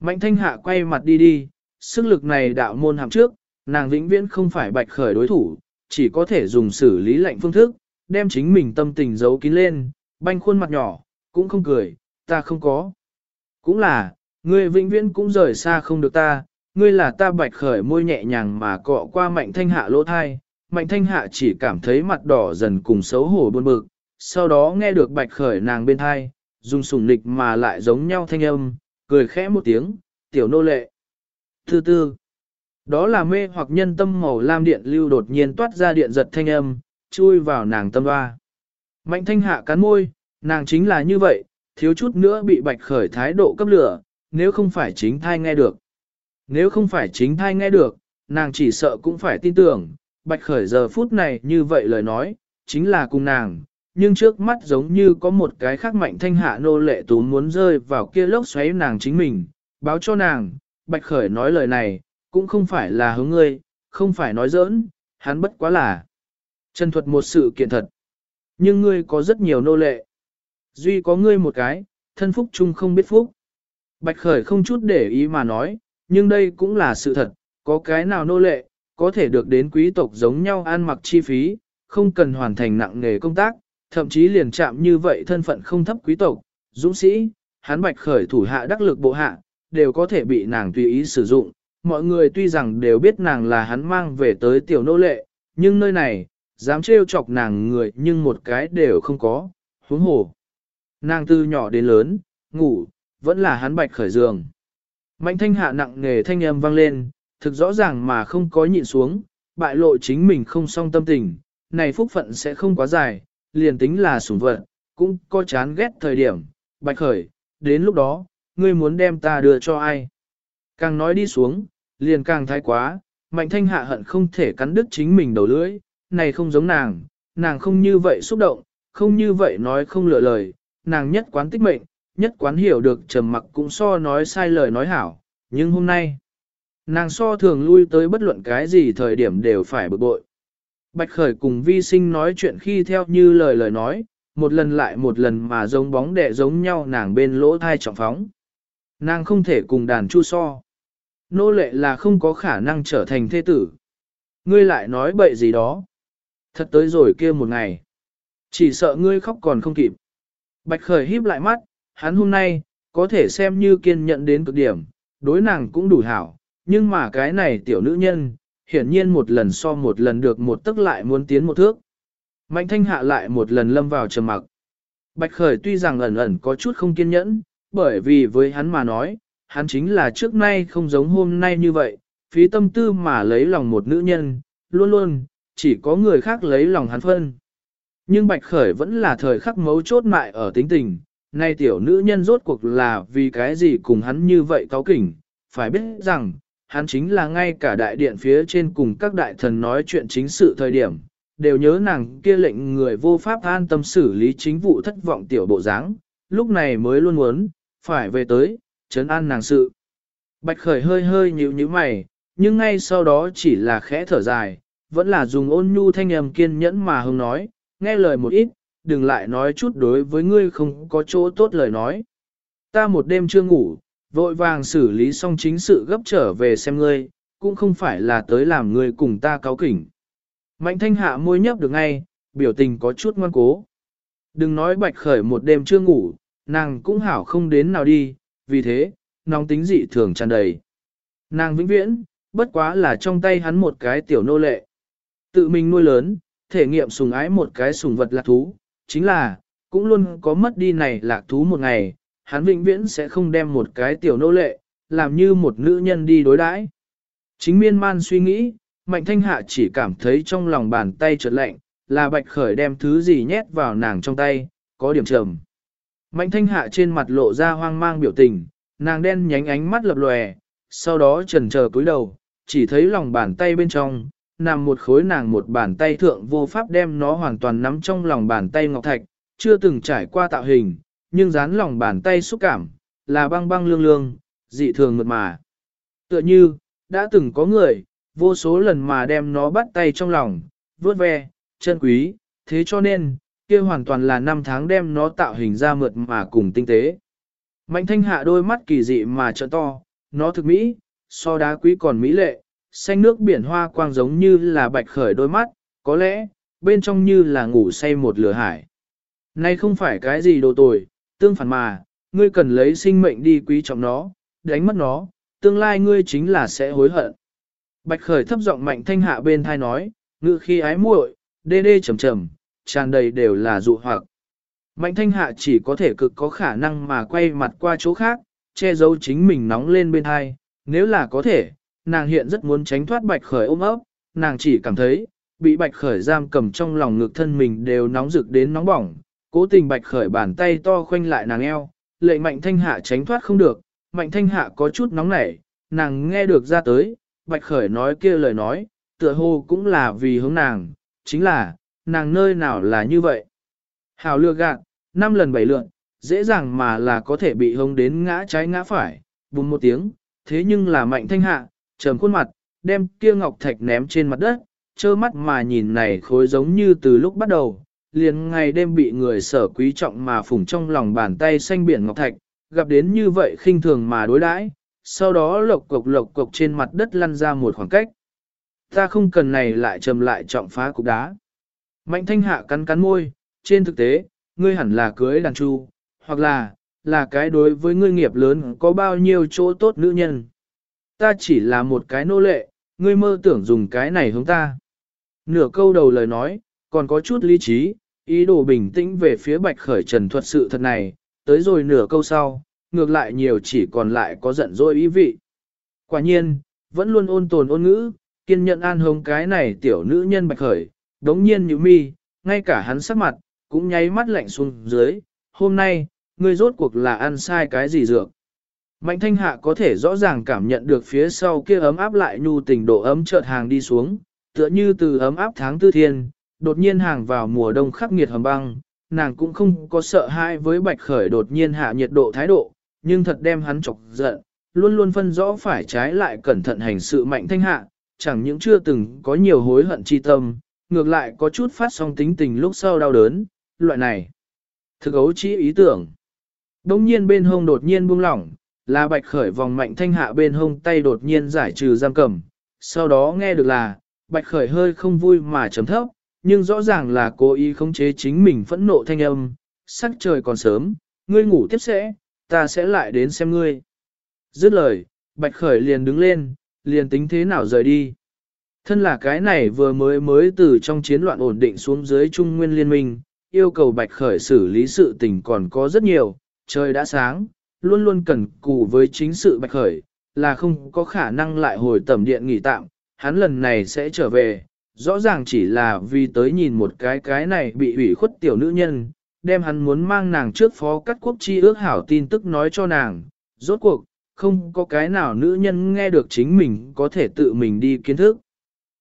Mạnh thanh hạ quay mặt đi đi, sức lực này đạo môn hàm trước, nàng vĩnh viễn không phải bạch khởi đối thủ, chỉ có thể dùng xử lý lạnh phương thức, đem chính mình tâm tình giấu kín lên, banh khuôn mặt nhỏ, cũng không cười, ta không có. Cũng là, ngươi vĩnh viễn cũng rời xa không được ta, ngươi là ta bạch khởi môi nhẹ nhàng mà cọ qua mạnh thanh hạ lỗ thai, mạnh thanh hạ chỉ cảm thấy mặt đỏ dần cùng xấu hổ buồn bực, sau đó nghe được bạch khởi nàng bên thai, dùng sủng nịch mà lại giống nhau thanh âm, cười khẽ một tiếng, tiểu nô lệ. Thứ tư, đó là mê hoặc nhân tâm màu lam điện lưu đột nhiên toát ra điện giật thanh âm, chui vào nàng tâm hoa. Mạnh thanh hạ cắn môi, nàng chính là như vậy, thiếu chút nữa bị bạch khởi thái độ cấp lửa, nếu không phải chính thai nghe được. Nếu không phải chính thai nghe được, nàng chỉ sợ cũng phải tin tưởng, bạch khởi giờ phút này như vậy lời nói, chính là cùng nàng, nhưng trước mắt giống như có một cái khác mạnh thanh hạ nô lệ tú muốn rơi vào kia lốc xoáy nàng chính mình, báo cho nàng, bạch khởi nói lời này, cũng không phải là hướng ngươi, không phải nói giỡn, hắn bất quá là chân thuật một sự kiện thật. Nhưng ngươi có rất nhiều nô lệ. Duy có ngươi một cái, thân phúc chung không biết phúc. Bạch khởi không chút để ý mà nói, nhưng đây cũng là sự thật, có cái nào nô lệ, có thể được đến quý tộc giống nhau ăn mặc chi phí, không cần hoàn thành nặng nghề công tác, thậm chí liền chạm như vậy thân phận không thấp quý tộc, dũng sĩ, hắn bạch khởi thủ hạ đắc lực bộ hạ, đều có thể bị nàng tùy ý sử dụng. Mọi người tuy rằng đều biết nàng là hắn mang về tới tiểu nô lệ, nhưng nơi này, dám trêu chọc nàng người nhưng một cái đều không có, huống hồ. Nàng từ nhỏ đến lớn, ngủ, vẫn là hắn bạch khởi giường. Mạnh thanh hạ nặng nghề thanh âm vang lên, thực rõ ràng mà không có nhịn xuống, bại lộ chính mình không song tâm tình, này phúc phận sẽ không quá dài, liền tính là sủng vật, cũng có chán ghét thời điểm, bạch khởi, đến lúc đó, ngươi muốn đem ta đưa cho ai. Càng nói đi xuống, liền càng thái quá, mạnh thanh hạ hận không thể cắn đứt chính mình đầu lưỡi, này không giống nàng, nàng không như vậy xúc động, không như vậy nói không lựa lời, nàng nhất quán tích mệnh, nhất quán hiểu được trầm mặc cũng so nói sai lời nói hảo, nhưng hôm nay, nàng so thường lui tới bất luận cái gì thời điểm đều phải bực bội. Bạch Khởi cùng vi sinh nói chuyện khi theo như lời lời nói, một lần lại một lần mà giống bóng đẻ giống nhau nàng bên lỗ thai trọng phóng. Nàng không thể cùng đàn chu so. Nô lệ là không có khả năng trở thành thế tử. Ngươi lại nói bậy gì đó. Thật tới rồi kia một ngày. Chỉ sợ ngươi khóc còn không kịp. Bạch Khởi híp lại mắt, hắn hôm nay, có thể xem như kiên nhận đến cực điểm, đối nàng cũng đủ hảo, nhưng mà cái này tiểu nữ nhân, hiển nhiên một lần so một lần được một tức lại muốn tiến một thước. Mạnh thanh hạ lại một lần lâm vào trầm mặc. Bạch khởi tuy rằng ẩn ẩn có chút không kiên nhẫn, bởi vì với hắn mà nói, hắn chính là trước nay không giống hôm nay như vậy, phí tâm tư mà lấy lòng một nữ nhân, luôn luôn, chỉ có người khác lấy lòng hắn phân. Nhưng bạch khởi vẫn là thời khắc mấu chốt mại ở tính tình, nay tiểu nữ nhân rốt cuộc là vì cái gì cùng hắn như vậy cáo kỉnh, phải biết rằng, hắn chính là ngay cả đại điện phía trên cùng các đại thần nói chuyện chính sự thời điểm, đều nhớ nàng kia lệnh người vô pháp an tâm xử lý chính vụ thất vọng tiểu bộ dáng, lúc này mới luôn muốn, phải về tới, chấn an nàng sự. Bạch khởi hơi hơi nhíu nhíu mày, nhưng ngay sau đó chỉ là khẽ thở dài, vẫn là dùng ôn nhu thanh âm kiên nhẫn mà hông nói, nghe lời một ít, đừng lại nói chút đối với ngươi không có chỗ tốt lời nói. Ta một đêm chưa ngủ, vội vàng xử lý xong chính sự gấp trở về xem ngươi, cũng không phải là tới làm ngươi cùng ta cáo kỉnh. Mạnh thanh hạ môi nhấp được ngay, biểu tình có chút ngoan cố. Đừng nói bạch khởi một đêm chưa ngủ, nàng cũng hảo không đến nào đi, vì thế, nóng tính dị thường tràn đầy. Nàng vĩnh viễn, bất quá là trong tay hắn một cái tiểu nô lệ. Tự mình nuôi lớn, thể nghiệm sùng ái một cái sùng vật lạc thú, chính là, cũng luôn có mất đi này lạc thú một ngày, hắn vĩnh viễn sẽ không đem một cái tiểu nô lệ, làm như một nữ nhân đi đối đãi. Chính miên man suy nghĩ, mạnh thanh hạ chỉ cảm thấy trong lòng bàn tay trượt lạnh, là bạch khởi đem thứ gì nhét vào nàng trong tay, có điểm trầm. Mạnh thanh hạ trên mặt lộ ra hoang mang biểu tình, nàng đen nhánh ánh mắt lập lòe, sau đó trần chờ cúi đầu, chỉ thấy lòng bàn tay bên trong, nằm một khối nàng một bàn tay thượng vô pháp đem nó hoàn toàn nắm trong lòng bàn tay ngọc thạch, chưa từng trải qua tạo hình, nhưng dán lòng bàn tay xúc cảm, là băng băng lương lương, dị thường mượt mà. Tựa như, đã từng có người, vô số lần mà đem nó bắt tay trong lòng, vớt ve, chân quý, thế cho nên, kia hoàn toàn là năm tháng đem nó tạo hình ra mượt mà cùng tinh tế. Mạnh thanh hạ đôi mắt kỳ dị mà trợ to, nó thực mỹ, so đá quý còn mỹ lệ, xanh nước biển hoa quang giống như là bạch khởi đôi mắt, có lẽ, bên trong như là ngủ say một lửa hải. Này không phải cái gì đồ tồi, tương phản mà, ngươi cần lấy sinh mệnh đi quý trọng nó, đánh mất nó, tương lai ngươi chính là sẽ hối hận. Bạch khởi thấp giọng mạnh thanh hạ bên thai nói, ngự khi ái muội, đê đê trầm trầm, tràn đầy đều là dụ hoặc. Mạnh thanh hạ chỉ có thể cực có khả năng mà quay mặt qua chỗ khác, che giấu chính mình nóng lên bên thai, nếu là có thể, nàng hiện rất muốn tránh thoát bạch khởi ôm ấp, nàng chỉ cảm thấy, bị bạch khởi giam cầm trong lòng ngực thân mình đều nóng rực đến nóng bỏng, cố tình bạch khởi bàn tay to khoanh lại nàng eo, lệ mạnh thanh hạ tránh thoát không được, mạnh thanh hạ có chút nóng nảy, nàng nghe được ra tới, bạch khởi nói kia lời nói, tựa hồ cũng là vì hướng nàng, chính là, nàng nơi nào là như vậy. Hào lừa gạt, năm lần bảy lượn, dễ dàng mà là có thể bị hông đến ngã trái ngã phải, bùm một tiếng, thế nhưng là mạnh thanh hạ, trầm khuôn mặt, đem kia ngọc thạch ném trên mặt đất, trơ mắt mà nhìn này khối giống như từ lúc bắt đầu, liền ngày đêm bị người sở quý trọng mà phủng trong lòng bàn tay xanh biển ngọc thạch, gặp đến như vậy khinh thường mà đối đãi, sau đó lộc cục lộc cục trên mặt đất lăn ra một khoảng cách. Ta không cần này lại trầm lại trọng phá cục đá. Mạnh thanh hạ cắn cắn môi, trên thực tế, ngươi hẳn là cưới đàn chu, hoặc là, là cái đối với ngươi nghiệp lớn có bao nhiêu chỗ tốt nữ nhân. Ta chỉ là một cái nô lệ, ngươi mơ tưởng dùng cái này hướng ta. Nửa câu đầu lời nói, còn có chút lý trí, ý đồ bình tĩnh về phía bạch khởi trần thuật sự thật này, tới rồi nửa câu sau, ngược lại nhiều chỉ còn lại có giận dỗi ý vị. Quả nhiên, vẫn luôn ôn tồn ôn ngữ, kiên nhận an hống cái này tiểu nữ nhân bạch khởi, đống nhiên như mi, ngay cả hắn sắc mặt, cũng nháy mắt lạnh xuống dưới, hôm nay, ngươi rốt cuộc là ăn sai cái gì dược. Mạnh thanh hạ có thể rõ ràng cảm nhận được phía sau kia ấm áp lại nhu tình độ ấm chợt hàng đi xuống, tựa như từ ấm áp tháng tư thiên, đột nhiên hàng vào mùa đông khắc nghiệt hầm băng, nàng cũng không có sợ hãi với bạch khởi đột nhiên hạ nhiệt độ thái độ, nhưng thật đem hắn chọc giận, luôn luôn phân rõ phải trái lại cẩn thận hành sự mạnh thanh hạ, chẳng những chưa từng có nhiều hối hận chi tâm, ngược lại có chút phát song tính tình lúc sau đau đớn, loại này. Thực ấu chỉ ý tưởng. Đông nhiên bên hông đột nhiên buông lỏng, là bạch khởi vòng mạnh thanh hạ bên hông tay đột nhiên giải trừ giam cầm. Sau đó nghe được là, bạch khởi hơi không vui mà chấm thấp, nhưng rõ ràng là cố ý khống chế chính mình phẫn nộ thanh âm. Sắc trời còn sớm, ngươi ngủ tiếp sẽ, ta sẽ lại đến xem ngươi. Dứt lời, bạch khởi liền đứng lên, liền tính thế nào rời đi. Thân là cái này vừa mới mới từ trong chiến loạn ổn định xuống dưới Trung Nguyên Liên minh, yêu cầu Bạch Khởi xử lý sự tình còn có rất nhiều, trời đã sáng, luôn luôn cần cù với chính sự Bạch Khởi, là không có khả năng lại hồi tẩm điện nghỉ tạm, hắn lần này sẽ trở về, rõ ràng chỉ là vì tới nhìn một cái cái này bị ủy khuất tiểu nữ nhân, đem hắn muốn mang nàng trước phó cắt quốc chi ước hảo tin tức nói cho nàng, rốt cuộc, không có cái nào nữ nhân nghe được chính mình có thể tự mình đi kiến thức.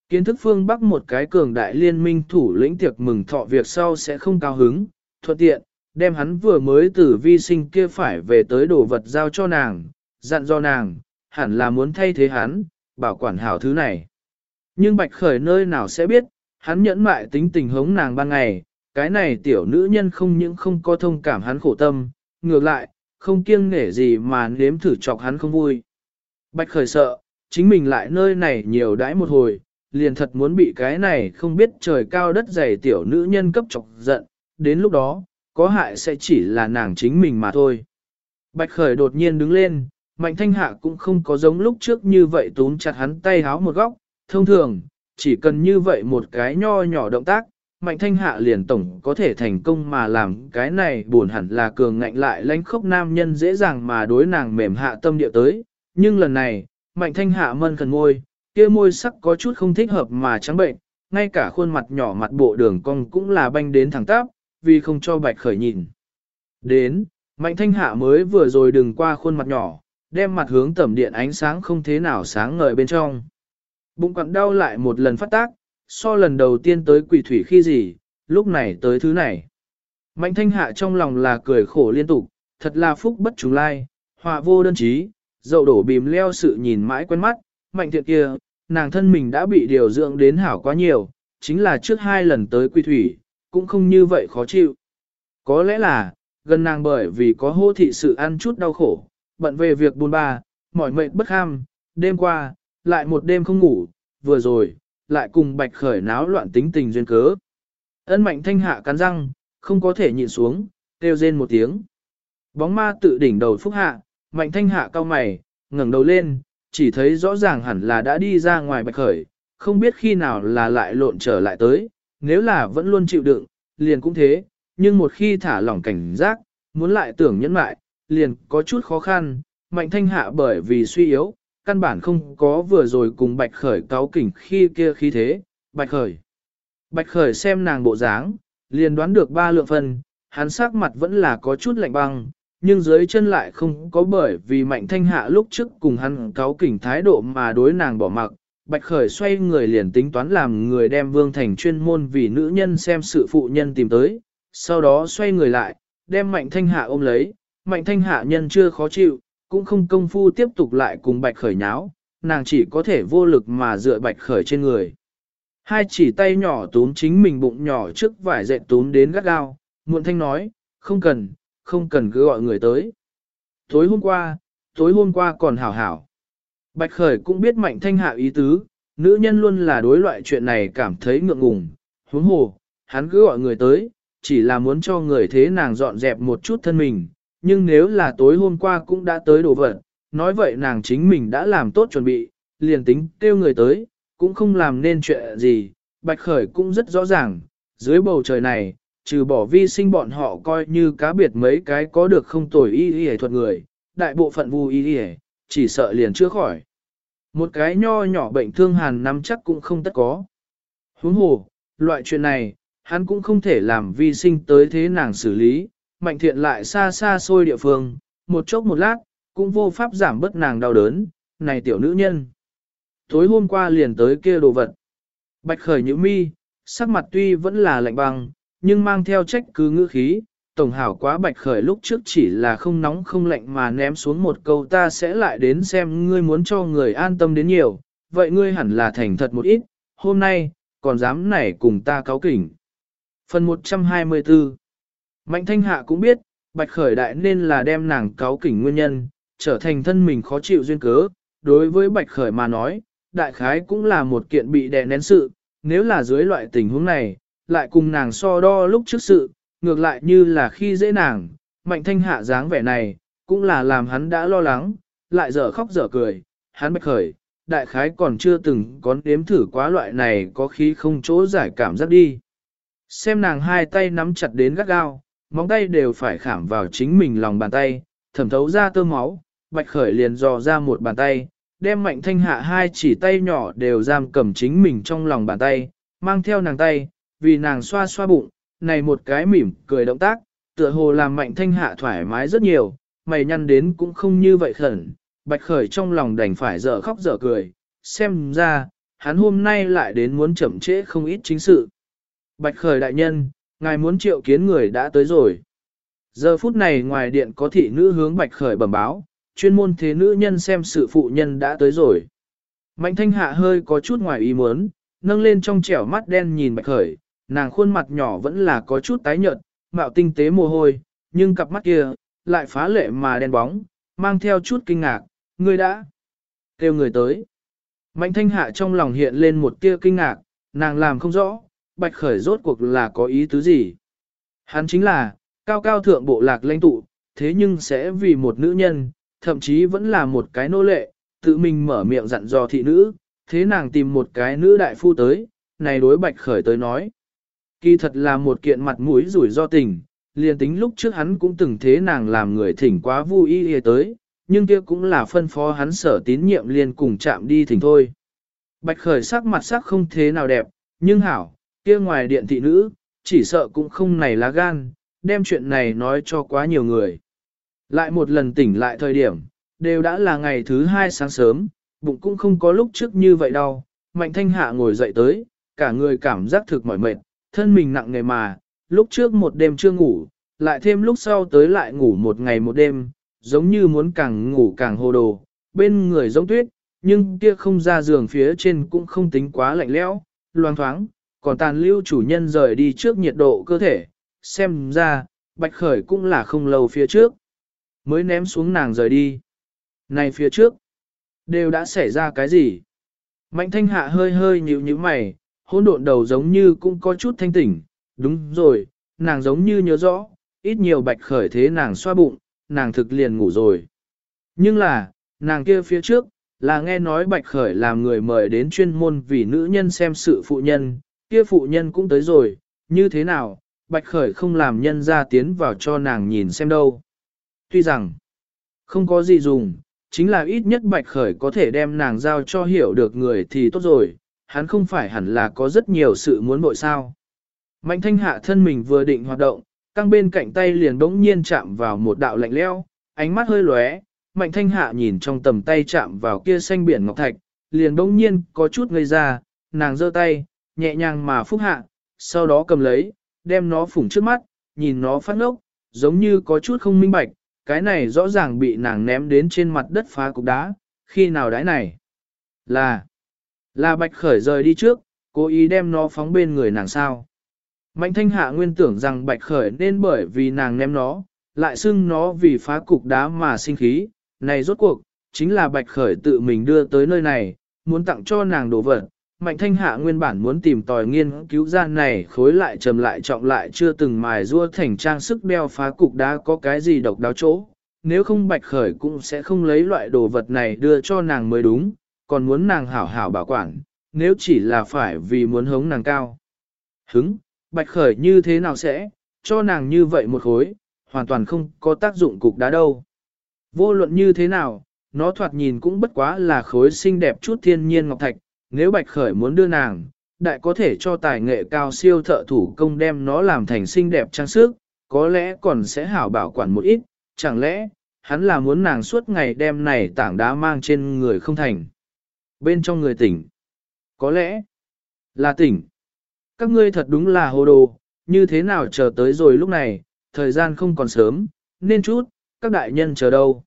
Kiến thức phương Bắc một cái cường đại liên minh thủ lĩnh tiệc mừng thọ việc sau sẽ không cao hứng, thuận tiện, đem hắn vừa mới từ vi sinh kia phải về tới đồ vật giao cho nàng, dặn do nàng, hẳn là muốn thay thế hắn, bảo quản hảo thứ này. Nhưng Bạch Khởi nơi nào sẽ biết, hắn nhẫn mại tính tình hống nàng ban ngày, cái này tiểu nữ nhân không những không có thông cảm hắn khổ tâm, ngược lại, không kiêng nể gì mà nếm thử chọc hắn không vui. Bạch Khởi sợ, chính mình lại nơi này nhiều đãi một hồi, liền thật muốn bị cái này không biết trời cao đất dày tiểu nữ nhân cấp chọc giận, đến lúc đó, có hại sẽ chỉ là nàng chính mình mà thôi. Bạch Khởi đột nhiên đứng lên, Mạnh Thanh Hạ cũng không có giống lúc trước như vậy túm chặt hắn tay háo một góc, thông thường, chỉ cần như vậy một cái nho nhỏ động tác, Mạnh Thanh Hạ liền tổng có thể thành công mà làm cái này buồn hẳn là cường ngạnh lại lãnh khốc nam nhân dễ dàng mà đối nàng mềm hạ tâm địa tới, nhưng lần này, Mạnh Thanh Hạ mân khẩn môi, kia môi sắc có chút không thích hợp mà trắng bệnh, ngay cả khuôn mặt nhỏ mặt bộ đường cong cũng là banh đến thẳng tắp, vì không cho Bạch Khởi nhìn. Đến, Mạnh Thanh Hạ mới vừa rồi đừng qua khuôn mặt nhỏ, đem mặt hướng tầm điện ánh sáng không thế nào sáng ngời bên trong. Bụng quặn đau lại một lần phát tác, so lần đầu tiên tới quỷ thủy khi gì, lúc này tới thứ này. Mạnh thanh hạ trong lòng là cười khổ liên tục, thật là phúc bất trùng lai, họa vô đơn chí, dậu đổ bìm leo sự nhìn mãi quen mắt, mạnh thiện kia, nàng thân mình đã bị điều dưỡng đến hảo quá nhiều, chính là trước hai lần tới quỷ thủy, cũng không như vậy khó chịu. Có lẽ là, gần nàng bởi vì có hô thị sự ăn chút đau khổ, bận về việc buôn ba, mỏi mệt bất ham, đêm qua, lại một đêm không ngủ, vừa rồi, lại cùng bạch khởi náo loạn tính tình duyên cớ. Ân mạnh thanh hạ cắn răng, không có thể nhịn xuống, kêu rên một tiếng. Bóng ma tự đỉnh đầu phúc hạ, mạnh thanh hạ cao mày, ngẩng đầu lên, chỉ thấy rõ ràng hẳn là đã đi ra ngoài bạch khởi, không biết khi nào là lại lộn trở lại tới, nếu là vẫn luôn chịu đựng, liền cũng thế, nhưng một khi thả lỏng cảnh giác, muốn lại tưởng nhẫn mại, liền có chút khó khăn, mạnh thanh hạ bởi vì suy yếu, căn bản không có vừa rồi cùng bạch khởi cáo kỉnh khi kia khí thế, bạch khởi. Bạch khởi xem nàng bộ dáng, liền đoán được ba lượng phân, hắn sắc mặt vẫn là có chút lạnh băng, nhưng dưới chân lại không có bởi vì mạnh thanh hạ lúc trước cùng hắn cáo kỉnh thái độ mà đối nàng bỏ mặc. Bạch khởi xoay người liền tính toán làm người đem vương thành chuyên môn vì nữ nhân xem sự phụ nhân tìm tới, sau đó xoay người lại, đem mạnh thanh hạ ôm lấy, mạnh thanh hạ nhân chưa khó chịu, cũng không công phu tiếp tục lại cùng bạch khởi nháo, nàng chỉ có thể vô lực mà dựa bạch khởi trên người. Hai chỉ tay nhỏ túm chính mình bụng nhỏ trước vải dệt túm đến gắt gao, muộn thanh nói, không cần, không cần cứ gọi người tới. Tối hôm qua, tối hôm qua còn hảo hảo. Bạch khởi cũng biết mạnh thanh hạ ý tứ, nữ nhân luôn là đối loại chuyện này cảm thấy ngượng ngùng, huống hồ, hắn cứ gọi người tới, chỉ là muốn cho người thế nàng dọn dẹp một chút thân mình, nhưng nếu là tối hôm qua cũng đã tới đồ vật, nói vậy nàng chính mình đã làm tốt chuẩn bị, liền tính kêu người tới, cũng không làm nên chuyện gì, Bạch Khởi cũng rất rõ ràng, dưới bầu trời này, trừ bỏ vi sinh bọn họ coi như cá biệt mấy cái có được không tồi y y thuật người, đại bộ phận vu y y chỉ sợ liền chưa khỏi. Một cái nho nhỏ bệnh thương hàn nắm chắc cũng không tất có. Huống hồ, loại chuyện này, hắn cũng không thể làm vi sinh tới thế nàng xử lý, mạnh thiện lại xa xa xôi địa phương, một chốc một lát, cũng vô pháp giảm bớt nàng đau đớn, này tiểu nữ nhân. Tối hôm qua liền tới kia đồ vật. Bạch khởi nhữ mi, sắc mặt tuy vẫn là lạnh băng, nhưng mang theo trách cứ ngữ khí, tổng hảo quá bạch khởi lúc trước chỉ là không nóng không lạnh mà ném xuống một câu ta sẽ lại đến xem ngươi muốn cho người an tâm đến nhiều, vậy ngươi hẳn là thành thật một ít, hôm nay, còn dám nảy cùng ta cáo kỉnh. Phần 124 Mạnh thanh hạ cũng biết, bạch khởi đại nên là đem nàng cáo kỉnh nguyên nhân, trở thành thân mình khó chịu duyên cớ. Đối với bạch khởi mà nói, đại khái cũng là một kiện bị đè nén sự, nếu là dưới loại tình huống này, lại cùng nàng so đo lúc trước sự, ngược lại như là khi dễ nàng, mạnh thanh hạ dáng vẻ này, cũng là làm hắn đã lo lắng, lại dở khóc dở cười, hắn bạch khởi, đại khái còn chưa từng có đếm thử quá loại này có khí không chỗ giải cảm giác đi. Xem nàng hai tay nắm chặt đến gắt gao, móng tay đều phải khảm vào chính mình lòng bàn tay, thẩm thấu ra tơ máu, bạch khởi liền dò ra một bàn tay, đem mạnh thanh hạ hai chỉ tay nhỏ đều giam cầm chính mình trong lòng bàn tay, mang theo nàng tay, vì nàng xoa xoa bụng, này một cái mỉm cười động tác, tựa hồ làm mạnh thanh hạ thoải mái rất nhiều, mày nhăn đến cũng không như vậy khẩn, bạch khởi trong lòng đành phải dở khóc dở cười, xem ra, hắn hôm nay lại đến muốn chậm trễ không ít chính sự. Bạch khởi đại nhân, ngài muốn triệu kiến người đã tới rồi. Giờ phút này ngoài điện có thị nữ hướng bạch khởi bẩm báo, chuyên môn thế nữ nhân xem sự phụ nhân đã tới rồi. Mạnh thanh hạ hơi có chút ngoài ý muốn, nâng lên trong trẻo mắt đen nhìn bạch khởi, nàng khuôn mặt nhỏ vẫn là có chút tái nhợt, mạo tinh tế mồ hôi, nhưng cặp mắt kia, lại phá lệ mà đen bóng, mang theo chút kinh ngạc, người đã kêu người tới. Mạnh thanh hạ trong lòng hiện lên một tia kinh ngạc, nàng làm không rõ, bạch khởi rốt cuộc là có ý tứ gì. Hắn chính là, cao cao thượng bộ lạc lãnh tụ, thế nhưng sẽ vì một nữ nhân, thậm chí vẫn là một cái nô lệ, tự mình mở miệng dặn dò thị nữ, thế nàng tìm một cái nữ đại phu tới, này đối bạch khởi tới nói. Kỳ thật là một kiện mặt mũi rủi do tình, liền tính lúc trước hắn cũng từng thế nàng làm người thỉnh quá vui y tới, nhưng kia cũng là phân phó hắn sở tín nhiệm liền cùng chạm đi thỉnh thôi. Bạch khởi sắc mặt sắc không thế nào đẹp, nhưng hảo, kia ngoài điện thị nữ, chỉ sợ cũng không này lá gan, đem chuyện này nói cho quá nhiều người. Lại một lần tỉnh lại thời điểm, đều đã là ngày thứ hai sáng sớm, bụng cũng không có lúc trước như vậy đâu. Mạnh thanh hạ ngồi dậy tới, cả người cảm giác thực mỏi mệt, thân mình nặng nề mà, lúc trước một đêm chưa ngủ, lại thêm lúc sau tới lại ngủ một ngày một đêm, giống như muốn càng ngủ càng hồ đồ, bên người giống tuyết, nhưng kia không ra giường phía trên cũng không tính quá lạnh lẽo, loang thoáng, còn tàn lưu chủ nhân rời đi trước nhiệt độ cơ thể, xem ra, bạch khởi cũng là không lâu phía trước, mới ném xuống nàng rời đi. Này phía trước, đều đã xảy ra cái gì? Mạnh thanh hạ hơi hơi nhíu nhíu mày, hỗn độn đầu giống như cũng có chút thanh tỉnh, đúng rồi, nàng giống như nhớ rõ, ít nhiều bạch khởi thế nàng xoa bụng, nàng thực liền ngủ rồi. Nhưng là, nàng kia phía trước, là nghe nói bạch khởi làm người mời đến chuyên môn vì nữ nhân xem sự phụ nhân, kia phụ nhân cũng tới rồi, như thế nào, bạch khởi không làm nhân ra tiến vào cho nàng nhìn xem đâu. Tuy rằng, không có gì dùng, chính là ít nhất bạch khởi có thể đem nàng giao cho hiểu được người thì tốt rồi, hắn không phải hẳn là có rất nhiều sự muốn bội sao. Mạnh thanh hạ thân mình vừa định hoạt động, căng bên cạnh tay liền bỗng nhiên chạm vào một đạo lạnh leo, ánh mắt hơi lóe, mạnh thanh hạ nhìn trong tầm tay chạm vào kia xanh biển ngọc thạch, liền bỗng nhiên có chút ngây ra, nàng giơ tay, nhẹ nhàng mà phúc hạ, sau đó cầm lấy, đem nó phủng trước mắt, nhìn nó phát ngốc, giống như có chút không minh bạch, cái này rõ ràng bị nàng ném đến trên mặt đất phá cục đá, khi nào đái này? Là, là bạch khởi rời đi trước, cố ý đem nó phóng bên người nàng sao? Mạnh thanh hạ nguyên tưởng rằng bạch khởi nên bởi vì nàng ném nó, lại xưng nó vì phá cục đá mà sinh khí, này rốt cuộc, chính là bạch khởi tự mình đưa tới nơi này, muốn tặng cho nàng đồ vật. Mạnh thanh hạ nguyên bản muốn tìm tòi nghiên cứu ra này khối lại trầm lại trọng lại chưa từng mài rua thành trang sức đeo phá cục đá có cái gì độc đáo chỗ. Nếu không bạch khởi cũng sẽ không lấy loại đồ vật này đưa cho nàng mới đúng, còn muốn nàng hảo hảo bảo quản, nếu chỉ là phải vì muốn hống nàng cao. Hứng, bạch khởi như thế nào sẽ, cho nàng như vậy một khối, hoàn toàn không có tác dụng cục đá đâu. Vô luận như thế nào, nó thoạt nhìn cũng bất quá là khối xinh đẹp chút thiên nhiên ngọc thạch, nếu bạch khởi muốn đưa nàng, đại có thể cho tài nghệ cao siêu thợ thủ công đem nó làm thành xinh đẹp trang sức, có lẽ còn sẽ hảo bảo quản một ít, chẳng lẽ, hắn là muốn nàng suốt ngày đem này tảng đá mang trên người không thành. Bên trong người tỉnh, có lẽ là tỉnh. Các ngươi thật đúng là hồ đồ, như thế nào chờ tới rồi lúc này, thời gian không còn sớm, nên chút, các đại nhân chờ đâu.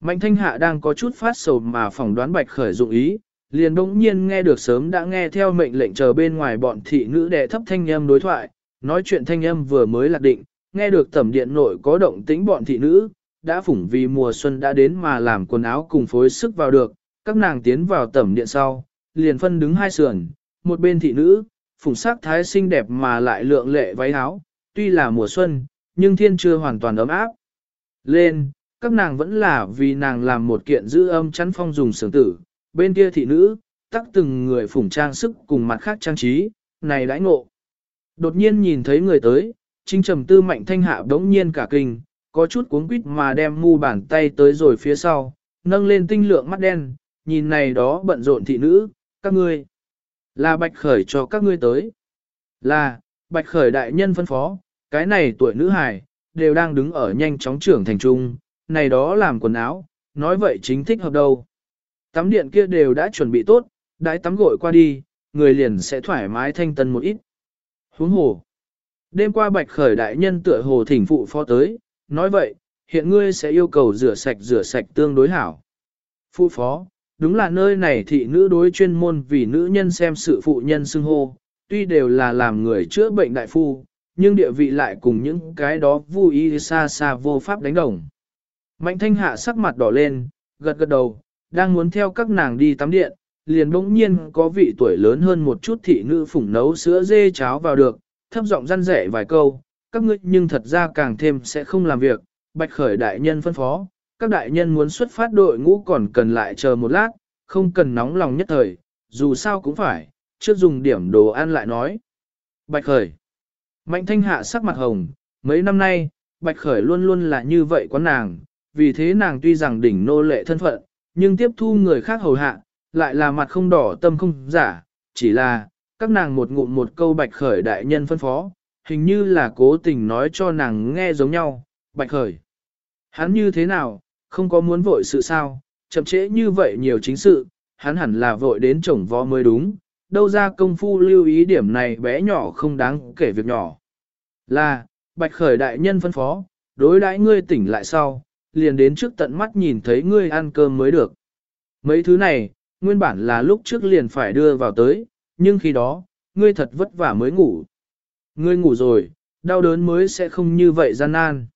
Mạnh thanh hạ đang có chút phát sầu mà phỏng đoán bạch khởi dụng ý, liền bỗng nhiên nghe được sớm đã nghe theo mệnh lệnh chờ bên ngoài bọn thị nữ đệ thấp thanh âm đối thoại, nói chuyện thanh âm vừa mới lạc định, nghe được tẩm điện nội có động tĩnh bọn thị nữ, đã phủng vì mùa xuân đã đến mà làm quần áo cùng phối sức vào được, các nàng tiến vào tẩm điện sau, liền phân đứng hai sườn, một bên thị nữ, phủng sắc thái xinh đẹp mà lại lượng lệ váy áo, tuy là mùa xuân, nhưng thiên chưa hoàn toàn ấm áp. Lên, các nàng vẫn là vì nàng làm một kiện giữ âm chắn phong dùng sướng tử, bên kia thị nữ, tắc từng người phủng trang sức cùng mặt khác trang trí, này đãi ngộ. Đột nhiên nhìn thấy người tới, trinh trầm tư mạnh thanh hạ đống nhiên cả kinh, có chút cuống quýt mà đem mu bàn tay tới rồi phía sau, nâng lên tinh lượng mắt đen, nhìn này đó bận rộn thị nữ, các ngươi. Là bạch khởi cho các ngươi tới. Là, bạch khởi đại nhân phân phó, cái này tuổi nữ hài, đều đang đứng ở nhanh chóng trưởng thành trung, này đó làm quần áo, nói vậy chính thích hợp đâu. Tắm điện kia đều đã chuẩn bị tốt, đãi tắm gội qua đi, người liền sẽ thoải mái thanh tân một ít. Huống hồ. Đêm qua bạch khởi đại nhân tựa hồ thỉnh phụ phó tới, nói vậy, hiện ngươi sẽ yêu cầu rửa sạch rửa sạch tương đối hảo. Phụ phó, đúng là nơi này thị nữ đối chuyên môn vì nữ nhân xem sự phụ nhân xưng hô, tuy đều là làm người chữa bệnh đại phu, nhưng địa vị lại cùng những cái đó vui xa xa vô pháp đánh đồng. Mạnh thanh hạ sắc mặt đỏ lên, gật gật đầu, đang muốn theo các nàng đi tắm điện, liền bỗng nhiên có vị tuổi lớn hơn một chút thị nữ phủng nấu sữa dê cháo vào được, thấp giọng răn rẻ vài câu, các ngươi nhưng thật ra càng thêm sẽ không làm việc, bạch khởi đại nhân phân phó, các đại nhân muốn xuất phát đội ngũ còn cần lại chờ một lát, không cần nóng lòng nhất thời, dù sao cũng phải, trước dùng điểm đồ ăn lại nói. Bạch khởi, mạnh thanh hạ sắc mặt hồng, mấy năm nay, bạch khởi luôn luôn là như vậy quán nàng, vì thế nàng tuy rằng đỉnh nô lệ thân phận, nhưng tiếp thu người khác hầu hạ, lại là mặt không đỏ tâm không giả, chỉ là, các nàng một ngụm một câu bạch khởi đại nhân phân phó, hình như là cố tình nói cho nàng nghe giống nhau, bạch khởi. Hắn như thế nào, không có muốn vội sự sao, chậm trễ như vậy nhiều chính sự, hắn hẳn là vội đến chồng vó mới đúng, đâu ra công phu lưu ý điểm này bé nhỏ không đáng kể việc nhỏ. Là, bạch khởi đại nhân phân phó, đối đãi ngươi tỉnh lại sau, liền đến trước tận mắt nhìn thấy ngươi ăn cơm mới được. Mấy thứ này, nguyên bản là lúc trước liền phải đưa vào tới, nhưng khi đó, ngươi thật vất vả mới ngủ. Ngươi ngủ rồi, đau đớn mới sẽ không như vậy gian nan.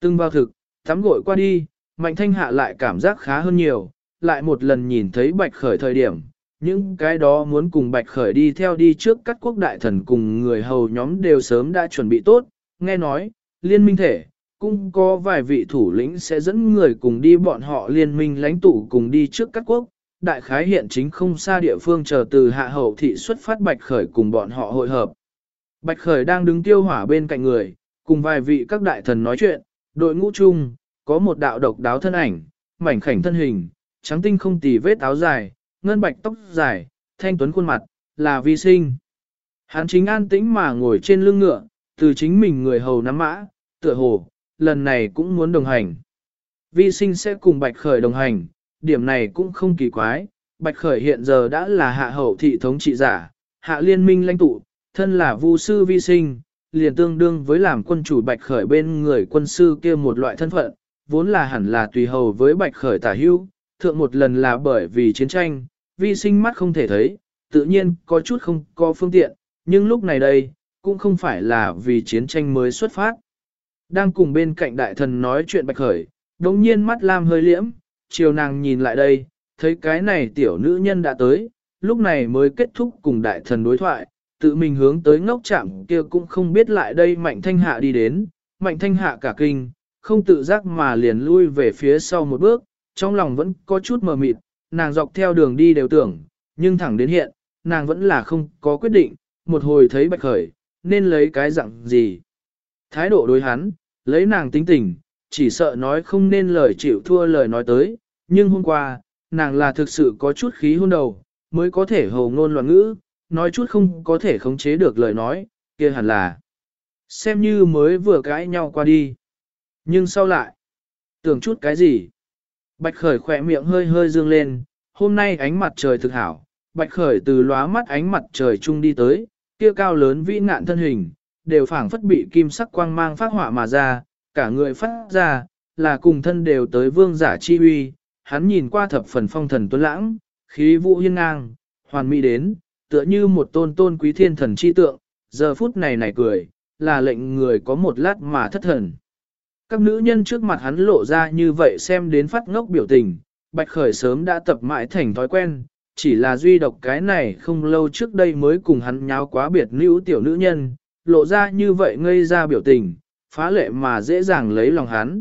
Từng vào thực, tắm gội qua đi, mạnh thanh hạ lại cảm giác khá hơn nhiều, lại một lần nhìn thấy bạch khởi thời điểm. Những cái đó muốn cùng bạch khởi đi theo đi trước các quốc đại thần cùng người hầu nhóm đều sớm đã chuẩn bị tốt, nghe nói, liên minh thể, cũng có vài vị thủ lĩnh sẽ dẫn người cùng đi bọn họ liên minh lãnh tụ cùng đi trước các quốc, đại khái hiện chính không xa địa phương chờ từ hạ hậu thị xuất phát Bạch Khởi cùng bọn họ hội hợp. Bạch Khởi đang đứng tiêu hỏa bên cạnh người, cùng vài vị các đại thần nói chuyện, đội ngũ chung, có một đạo độc đáo thân ảnh, mảnh khảnh thân hình, trắng tinh không tì vết áo dài, ngân bạch tóc dài, thanh tuấn khuôn mặt, là vi sinh. Hắn chính an tĩnh mà ngồi trên lưng ngựa, từ chính mình người hầu nắm mã, tựa hồ, lần này cũng muốn đồng hành. Vi sinh sẽ cùng Bạch Khởi đồng hành, điểm này cũng không kỳ quái, Bạch Khởi hiện giờ đã là hạ hậu thị thống trị giả, hạ liên minh lãnh tụ, thân là vu sư vi sinh, liền tương đương với làm quân chủ Bạch Khởi bên người quân sư kia một loại thân phận, vốn là hẳn là tùy hầu với Bạch Khởi tả hưu, thượng một lần là bởi vì chiến tranh, vi sinh mắt không thể thấy, tự nhiên có chút không có phương tiện, nhưng lúc này đây, cũng không phải là vì chiến tranh mới xuất phát. Đang cùng bên cạnh đại thần nói chuyện Bạch Khởi, đồng nhiên mắt lam hơi liễm, chiều nàng nhìn lại đây, thấy cái này tiểu nữ nhân đã tới, lúc này mới kết thúc cùng đại thần đối thoại, tự mình hướng tới ngốc chạm kia cũng không biết lại đây mạnh thanh hạ đi đến, mạnh thanh hạ cả kinh, không tự giác mà liền lui về phía sau một bước, trong lòng vẫn có chút mờ mịt, nàng dọc theo đường đi đều tưởng, nhưng thẳng đến hiện, nàng vẫn là không có quyết định, một hồi thấy bạch khởi, nên lấy cái dạng gì. Thái độ đối hắn, lấy nàng tính tình, chỉ sợ nói không nên lời chịu thua lời nói tới, nhưng hôm qua, nàng là thực sự có chút khí hôn đầu, mới có thể hầu ngôn loạn ngữ, nói chút không có thể khống chế được lời nói, kia hẳn là xem như mới vừa cãi nhau qua đi. Nhưng sau lại, tưởng chút cái gì? Bạch Khởi khỏe miệng hơi hơi dương lên, hôm nay ánh mặt trời thực hảo, Bạch Khởi từ lóa mắt ánh mặt trời chung đi tới, kia cao lớn vĩ nạn thân hình, đều phảng phất bị kim sắc quang mang phát họa mà ra, cả người phát ra, là cùng thân đều tới vương giả chi uy, hắn nhìn qua thập phần phong thần tuấn lãng, khí vũ hiên ngang, hoàn mỹ đến, tựa như một tôn tôn quý thiên thần chi tượng, giờ phút này này cười, là lệnh người có một lát mà thất thần. Các nữ nhân trước mặt hắn lộ ra như vậy xem đến phát ngốc biểu tình, bạch khởi sớm đã tập mãi thành thói quen, chỉ là duy độc cái này không lâu trước đây mới cùng hắn nháo quá biệt nữ tiểu nữ nhân, lộ ra như vậy ngây ra biểu tình, phá lệ mà dễ dàng lấy lòng hắn.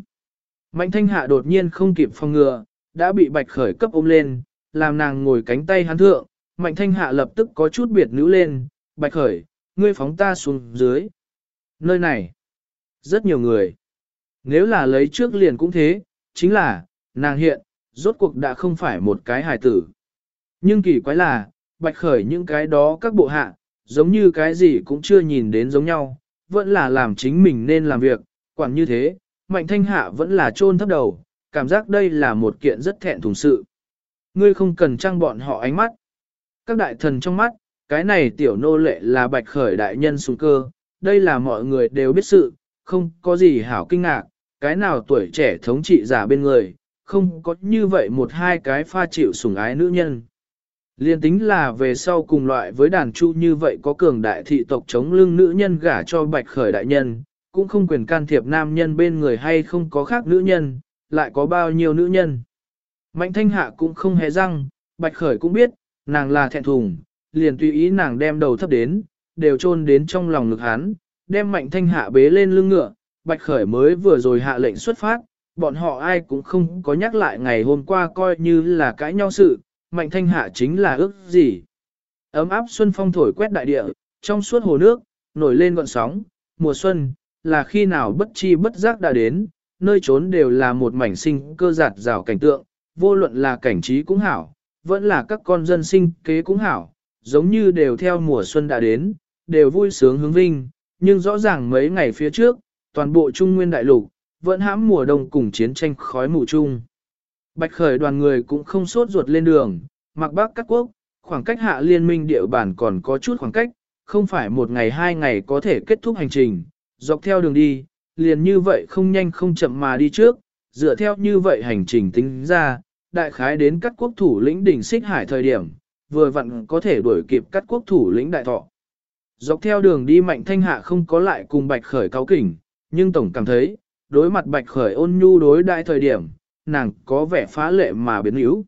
Mạnh thanh hạ đột nhiên không kịp phòng ngừa, đã bị bạch khởi cấp ôm lên, làm nàng ngồi cánh tay hắn thượng, mạnh thanh hạ lập tức có chút biệt nữ lên, bạch khởi, ngươi phóng ta xuống dưới. Nơi này, rất nhiều người. Nếu là lấy trước liền cũng thế, chính là, nàng hiện, rốt cuộc đã không phải một cái hài tử. Nhưng kỳ quái là, bạch khởi những cái đó các bộ hạ, giống như cái gì cũng chưa nhìn đến giống nhau, vẫn là làm chính mình nên làm việc, quản như thế, mạnh thanh hạ vẫn là trôn thấp đầu, cảm giác đây là một kiện rất thẹn thùng sự. Ngươi không cần trang bọn họ ánh mắt. Các đại thần trong mắt, cái này tiểu nô lệ là bạch khởi đại nhân sùng cơ, đây là mọi người đều biết sự, không có gì hảo kinh ngạc, cái nào tuổi trẻ thống trị giả bên người, không có như vậy một hai cái pha chịu sủng ái nữ nhân. Liên tính là về sau cùng loại với đàn chu như vậy có cường đại thị tộc chống lưng nữ nhân gả cho bạch khởi đại nhân, cũng không quyền can thiệp nam nhân bên người hay không có khác nữ nhân, lại có bao nhiêu nữ nhân. Mạnh thanh hạ cũng không hề răng, bạch khởi cũng biết, nàng là thẹn thùng, liền tùy ý nàng đem đầu thấp đến, đều chôn đến trong lòng ngực hắn, đem mạnh thanh hạ bế lên lưng ngựa, bạch khởi mới vừa rồi hạ lệnh xuất phát, bọn họ ai cũng không có nhắc lại ngày hôm qua coi như là cãi nhau sự, mạnh thanh hạ chính là ước gì. Ấm áp xuân phong thổi quét đại địa, trong suốt hồ nước, nổi lên gọn sóng, mùa xuân, là khi nào bất chi bất giác đã đến, nơi trốn đều là một mảnh sinh cơ giạt rào cảnh tượng, vô luận là cảnh trí cũng hảo, vẫn là các con dân sinh kế cũng hảo, giống như đều theo mùa xuân đã đến, đều vui sướng hướng vinh, nhưng rõ ràng mấy ngày phía trước, toàn bộ Trung Nguyên Đại Lục, vẫn hãm mùa đông cùng chiến tranh khói mù chung. Bạch khởi đoàn người cũng không sốt ruột lên đường, mặc bác các quốc, khoảng cách hạ liên minh địa bản còn có chút khoảng cách, không phải một ngày hai ngày có thể kết thúc hành trình, dọc theo đường đi, liền như vậy không nhanh không chậm mà đi trước, dựa theo như vậy hành trình tính ra, đại khái đến các quốc thủ lĩnh đỉnh xích hải thời điểm, vừa vặn có thể đuổi kịp các quốc thủ lĩnh đại thọ. Dọc theo đường đi mạnh thanh hạ không có lại cùng bạch khởi cáo kỉnh, nhưng tổng cảm thấy, đối mặt bạch khởi ôn nhu đối đại thời điểm, nàng có vẻ phá lệ mà biến yếu.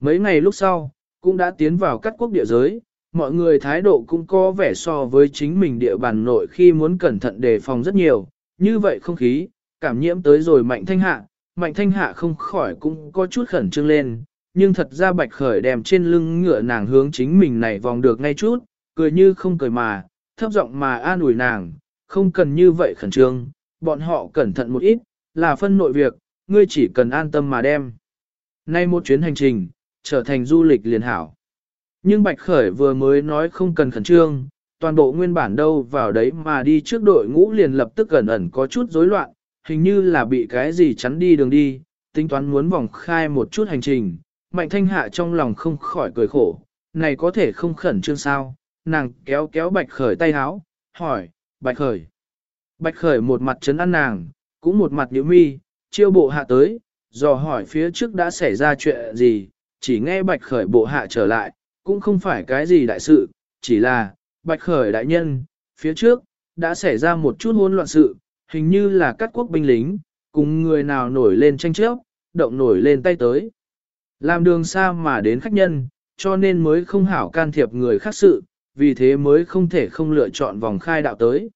Mấy ngày lúc sau, cũng đã tiến vào các quốc địa giới, mọi người thái độ cũng có vẻ so với chính mình địa bàn nội khi muốn cẩn thận đề phòng rất nhiều, như vậy không khí, cảm nhiễm tới rồi mạnh thanh hạ, mạnh thanh hạ không khỏi cũng có chút khẩn trương lên, nhưng thật ra bạch khởi đem trên lưng ngựa nàng hướng chính mình này vòng được ngay chút, cười như không cười mà, thấp giọng mà an ủi nàng, không cần như vậy khẩn trương, bọn họ cẩn thận một ít, là phân nội việc, ngươi chỉ cần an tâm mà đem. Nay một chuyến hành trình, trở thành du lịch liền hảo. Nhưng Bạch Khởi vừa mới nói không cần khẩn trương, toàn bộ nguyên bản đâu vào đấy mà đi trước đội ngũ liền lập tức gần ẩn có chút rối loạn, hình như là bị cái gì chắn đi đường đi, tính toán muốn vòng khai một chút hành trình. Mạnh thanh hạ trong lòng không khỏi cười khổ, này có thể không khẩn trương sao, nàng kéo kéo Bạch Khởi tay háo, hỏi, Bạch Khởi. Bạch Khởi một mặt chấn an nàng, cũng một mặt nhíu mi, chiêu bộ hạ tới, dò hỏi phía trước đã xảy ra chuyện gì, chỉ nghe Bạch Khởi bộ hạ trở lại, cũng không phải cái gì đại sự, chỉ là, Bạch Khởi đại nhân, phía trước, đã xảy ra một chút hỗn loạn sự, hình như là các quốc binh lính, cùng người nào nổi lên tranh chấp, động nổi lên tay tới. Làm đường xa mà đến khách nhân, cho nên mới không hảo can thiệp người khác sự, vì thế mới không thể không lựa chọn vòng khai đạo tới.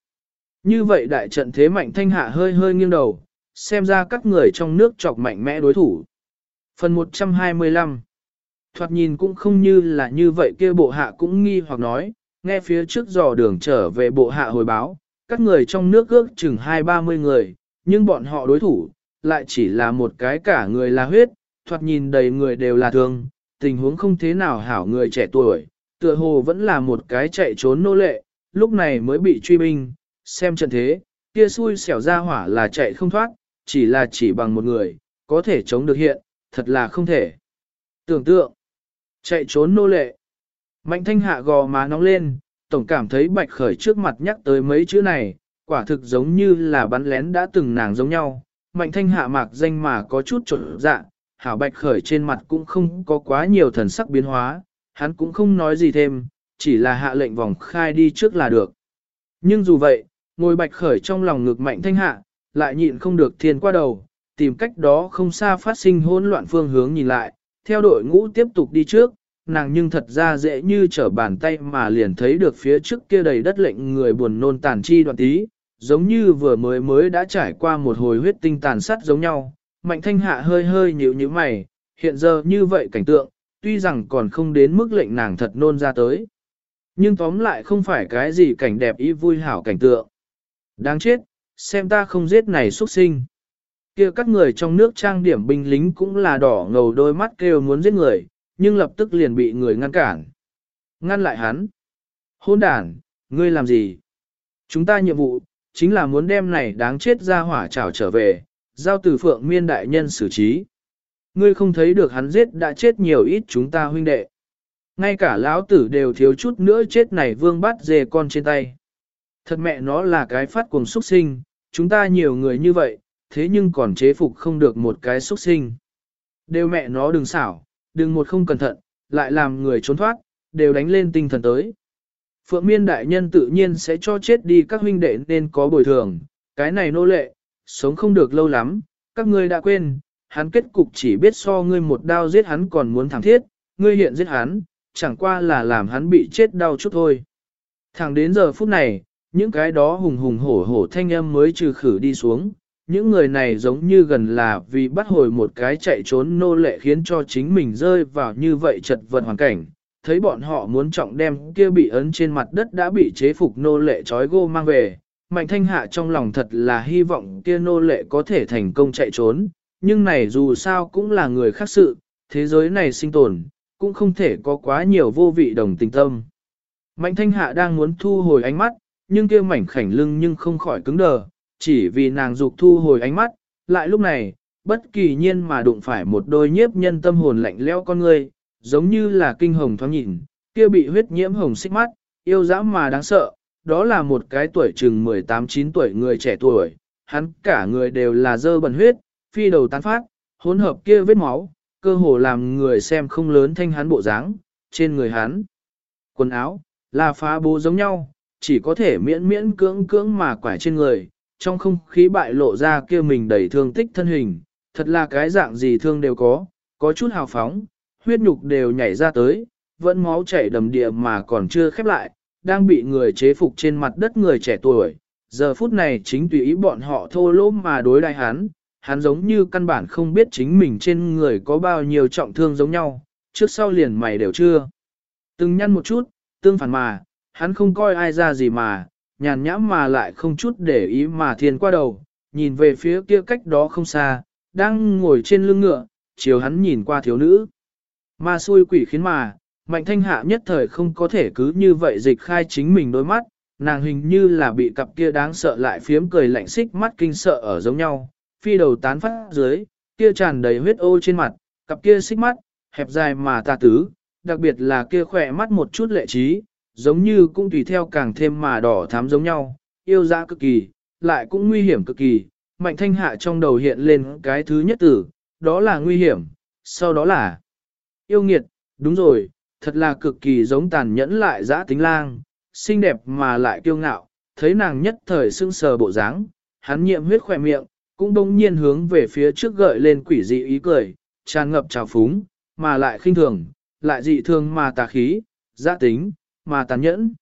Như vậy đại trận thế mạnh thanh hạ hơi hơi nghiêng đầu, xem ra các người trong nước chọc mạnh mẽ đối thủ. Phần 125 Thoạt nhìn cũng không như là như vậy kia bộ hạ cũng nghi hoặc nói, nghe phía trước dò đường trở về bộ hạ hồi báo, các người trong nước ước chừng hai ba mươi người, nhưng bọn họ đối thủ, lại chỉ là một cái cả người là huyết, thoạt nhìn đầy người đều là thương, tình huống không thế nào hảo người trẻ tuổi, tựa hồ vẫn là một cái chạy trốn nô lệ, lúc này mới bị truy binh, xem trận thế, kia xui xẻo ra hỏa là chạy không thoát, chỉ là chỉ bằng một người, có thể chống được hiện, thật là không thể. Tưởng tượng, chạy trốn nô lệ. Mạnh thanh hạ gò má nóng lên, tổng cảm thấy bạch khởi trước mặt nhắc tới mấy chữ này, quả thực giống như là bắn lén đã từng nàng giống nhau. Mạnh thanh hạ mạc danh mà có chút trộn dạ, hảo bạch khởi trên mặt cũng không có quá nhiều thần sắc biến hóa, hắn cũng không nói gì thêm, chỉ là hạ lệnh vòng khai đi trước là được. Nhưng dù vậy, ngồi bạch khởi trong lòng ngực mạnh thanh hạ, lại nhịn không được thiên qua đầu, tìm cách đó không xa phát sinh hỗn loạn phương hướng nhìn lại, theo đội ngũ tiếp tục đi trước, nàng nhưng thật ra dễ như trở bàn tay mà liền thấy được phía trước kia đầy đất lệnh người buồn nôn tàn chi đoạn tí, giống như vừa mới mới đã trải qua một hồi huyết tinh tàn sát giống nhau. Mạnh thanh hạ hơi hơi nhíu nhíu mày, hiện giờ như vậy cảnh tượng, tuy rằng còn không đến mức lệnh nàng thật nôn ra tới. Nhưng tóm lại không phải cái gì cảnh đẹp ý vui hảo cảnh tượng. Đáng chết, xem ta không giết này xuất sinh. kia các người trong nước trang điểm binh lính cũng là đỏ ngầu đôi mắt kêu muốn giết người, nhưng lập tức liền bị người ngăn cản. Ngăn lại hắn. Hôn đàn, ngươi làm gì? Chúng ta nhiệm vụ, chính là muốn đem này đáng chết ra hỏa trảo trở về, giao từ phượng miên đại nhân xử trí. Ngươi không thấy được hắn giết đã chết nhiều ít chúng ta huynh đệ. Ngay cả lão tử đều thiếu chút nữa chết này vương bắt dê con trên tay. Thật mẹ nó là cái phát cuồng xuất sinh, chúng ta nhiều người như vậy, thế nhưng còn chế phục không được một cái xuất sinh. Đều mẹ nó đừng xảo, đừng một không cẩn thận, lại làm người trốn thoát, đều đánh lên tinh thần tới. Phượng miên đại nhân tự nhiên sẽ cho chết đi các huynh đệ nên có bồi thường, cái này nô lệ, sống không được lâu lắm, các ngươi đã quên, hắn kết cục chỉ biết so ngươi một đao giết hắn còn muốn thẳng thiết, ngươi hiện giết hắn, chẳng qua là làm hắn bị chết đau chút thôi. Thẳng đến giờ phút này, những cái đó hùng hùng hổ hổ thanh âm mới trừ khử đi xuống, những người này giống như gần là vì bắt hồi một cái chạy trốn nô lệ khiến cho chính mình rơi vào như vậy chật vật hoàn cảnh. Thấy bọn họ muốn trọng đem kia bị ấn trên mặt đất đã bị chế phục nô lệ trói gô mang về. Mạnh thanh hạ trong lòng thật là hy vọng kia nô lệ có thể thành công chạy trốn, nhưng này dù sao cũng là người khác sự, thế giới này sinh tồn, cũng không thể có quá nhiều vô vị đồng tình tâm. Mạnh thanh hạ đang muốn thu hồi ánh mắt, nhưng kia mảnh khảnh lưng nhưng không khỏi cứng đờ, chỉ vì nàng dục thu hồi ánh mắt, lại lúc này, bất kỳ nhiên mà đụng phải một đôi nhiếp nhân tâm hồn lạnh lẽo con người, giống như là kinh hồng thoáng nhìn, kia bị huyết nhiễm hồng xích mắt, yêu dã mà đáng sợ, đó là một cái tuổi chừng 18-9 tuổi người trẻ tuổi, hắn cả người đều là dơ bẩn huyết, phi đầu tán phát, hỗn hợp kia vết máu, cơ hồ làm người xem không lớn thanh hắn bộ dáng, trên người hắn. Quần áo, là phá bố giống nhau, chỉ có thể miễn miễn cưỡng cưỡng mà quải trên người, trong không khí bại lộ ra kia mình đầy thương tích thân hình, thật là cái dạng gì thương đều có, có chút hào phóng, huyết nhục đều nhảy ra tới, vẫn máu chảy đầm địa mà còn chưa khép lại, đang bị người chế phục trên mặt đất người trẻ tuổi. Giờ phút này chính tùy ý bọn họ thô lỗ mà đối đại hắn, hắn giống như căn bản không biết chính mình trên người có bao nhiêu trọng thương giống nhau, trước sau liền mày đều chưa. Từng nhăn một chút, tương phản mà, hắn không coi ai ra gì mà, nhàn nhãm mà lại không chút để ý mà thiên qua đầu, nhìn về phía kia cách đó không xa, đang ngồi trên lưng ngựa, chiều hắn nhìn qua thiếu nữ. Ma xui quỷ khiến mà, mạnh thanh hạ nhất thời không có thể cứ như vậy dịch khai chính mình đôi mắt, nàng hình như là bị cặp kia đáng sợ lại phiếm cười lạnh xích mắt kinh sợ ở giống nhau, phi đầu tán phát dưới, kia tràn đầy huyết ô trên mặt, cặp kia xích mắt, hẹp dài mà tà tứ, đặc biệt là kia khỏe mắt một chút lệ trí, giống như cũng tùy theo càng thêm mà đỏ thắm giống nhau, yêu dã cực kỳ, lại cũng nguy hiểm cực kỳ. Mạnh thanh hạ trong đầu hiện lên cái thứ nhất tử, đó là nguy hiểm, sau đó là yêu nghiệt, đúng rồi, thật là cực kỳ giống tàn nhẫn lại dã tính lang, xinh đẹp mà lại kiêu ngạo, thấy nàng nhất thời sưng sờ bộ dáng, hắn nhiệm huyết khỏe miệng, cũng đông nhiên hướng về phía trước gợi lên quỷ dị ý cười, tràn ngập trào phúng, mà lại khinh thường, lại dị thương mà tà khí, dã tính, mà tàn nhẫn.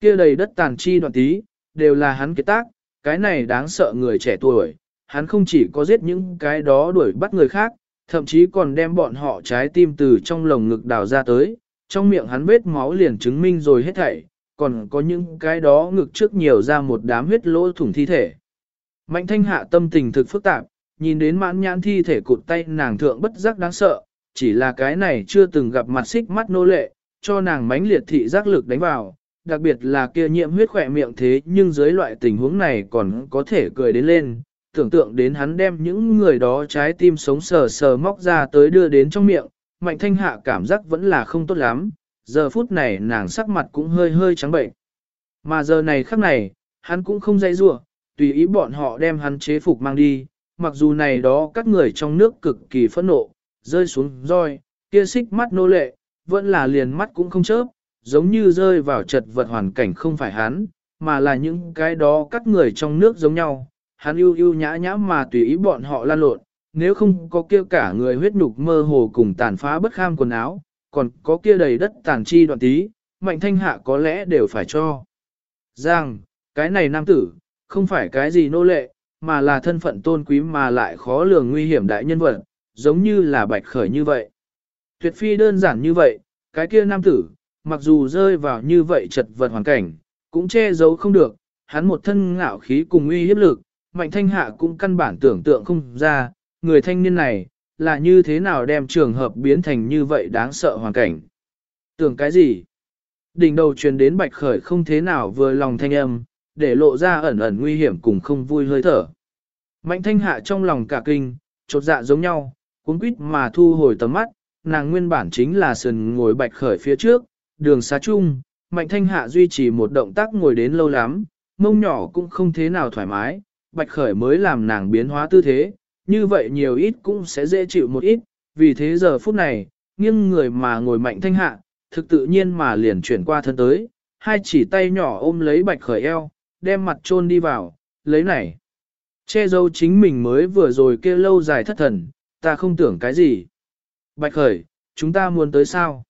kia đầy đất tàn chi đoạn tí, đều là hắn kế tác, cái này đáng sợ người trẻ tuổi, hắn không chỉ có giết những cái đó đuổi bắt người khác, thậm chí còn đem bọn họ trái tim từ trong lồng ngực đào ra tới, trong miệng hắn vết máu liền chứng minh rồi hết thảy, còn có những cái đó ngực trước nhiều ra một đám huyết lỗ thủng thi thể. Mạnh thanh hạ tâm tình thực phức tạp, nhìn đến mãn nhãn thi thể cụt tay nàng thượng bất giác đáng sợ, chỉ là cái này chưa từng gặp mặt xích mắt nô lệ, cho nàng mãnh liệt thị giác lực đánh vào, đặc biệt là kia nhiễm huyết khỏe miệng thế nhưng dưới loại tình huống này còn có thể cười đến lên, tưởng tượng đến hắn đem những người đó trái tim sống sờ sờ móc ra tới đưa đến trong miệng, mạnh thanh hạ cảm giác vẫn là không tốt lắm, giờ phút này nàng sắc mặt cũng hơi hơi trắng bệnh. Mà giờ này khắc này, hắn cũng không dây rủa tùy ý bọn họ đem hắn chế phục mang đi, mặc dù này đó các người trong nước cực kỳ phẫn nộ, rơi xuống roi, kia xích mắt nô lệ, vẫn là liền mắt cũng không chớp, giống như rơi vào chật vật hoàn cảnh không phải hắn, mà là những cái đó các người trong nước giống nhau, hắn ưu ưu nhã nhã mà tùy ý bọn họ lan lộn, nếu không có kia cả người huyết nhục mơ hồ cùng tàn phá bất kham quần áo, còn có kia đầy đất tàn chi đoạn tí, mạnh thanh hạ có lẽ đều phải cho. Giang, cái này nam tử, không phải cái gì nô lệ, mà là thân phận tôn quý mà lại khó lường nguy hiểm đại nhân vật, giống như là bạch khởi như vậy. Tuyệt phi đơn giản như vậy, cái kia nam tử, mặc dù rơi vào như vậy chật vật hoàn cảnh, cũng che giấu không được, hắn một thân ngạo khí cùng uy hiếp lực, mạnh thanh hạ cũng căn bản tưởng tượng không ra, người thanh niên này, là như thế nào đem trường hợp biến thành như vậy đáng sợ hoàn cảnh. Tưởng cái gì? Đỉnh đầu truyền đến bạch khởi không thế nào vừa lòng thanh âm, để lộ ra ẩn ẩn nguy hiểm cùng không vui hơi thở. Mạnh thanh hạ trong lòng cả kinh, chột dạ giống nhau, cuốn quýt mà thu hồi tầm mắt, nàng nguyên bản chính là sườn ngồi bạch khởi phía trước, đường xa chung, mạnh thanh hạ duy trì một động tác ngồi đến lâu lắm, mông nhỏ cũng không thế nào thoải mái, bạch khởi mới làm nàng biến hóa tư thế, như vậy nhiều ít cũng sẽ dễ chịu một ít, vì thế giờ phút này, nghiêng người mà ngồi mạnh thanh hạ, thực tự nhiên mà liền chuyển qua thân tới, hai chỉ tay nhỏ ôm lấy bạch khởi eo, đem mặt chôn đi vào, lấy này. Che dâu chính mình mới vừa rồi kêu lâu dài thất thần, ta không tưởng cái gì. Bạch khởi, chúng ta muốn tới sao?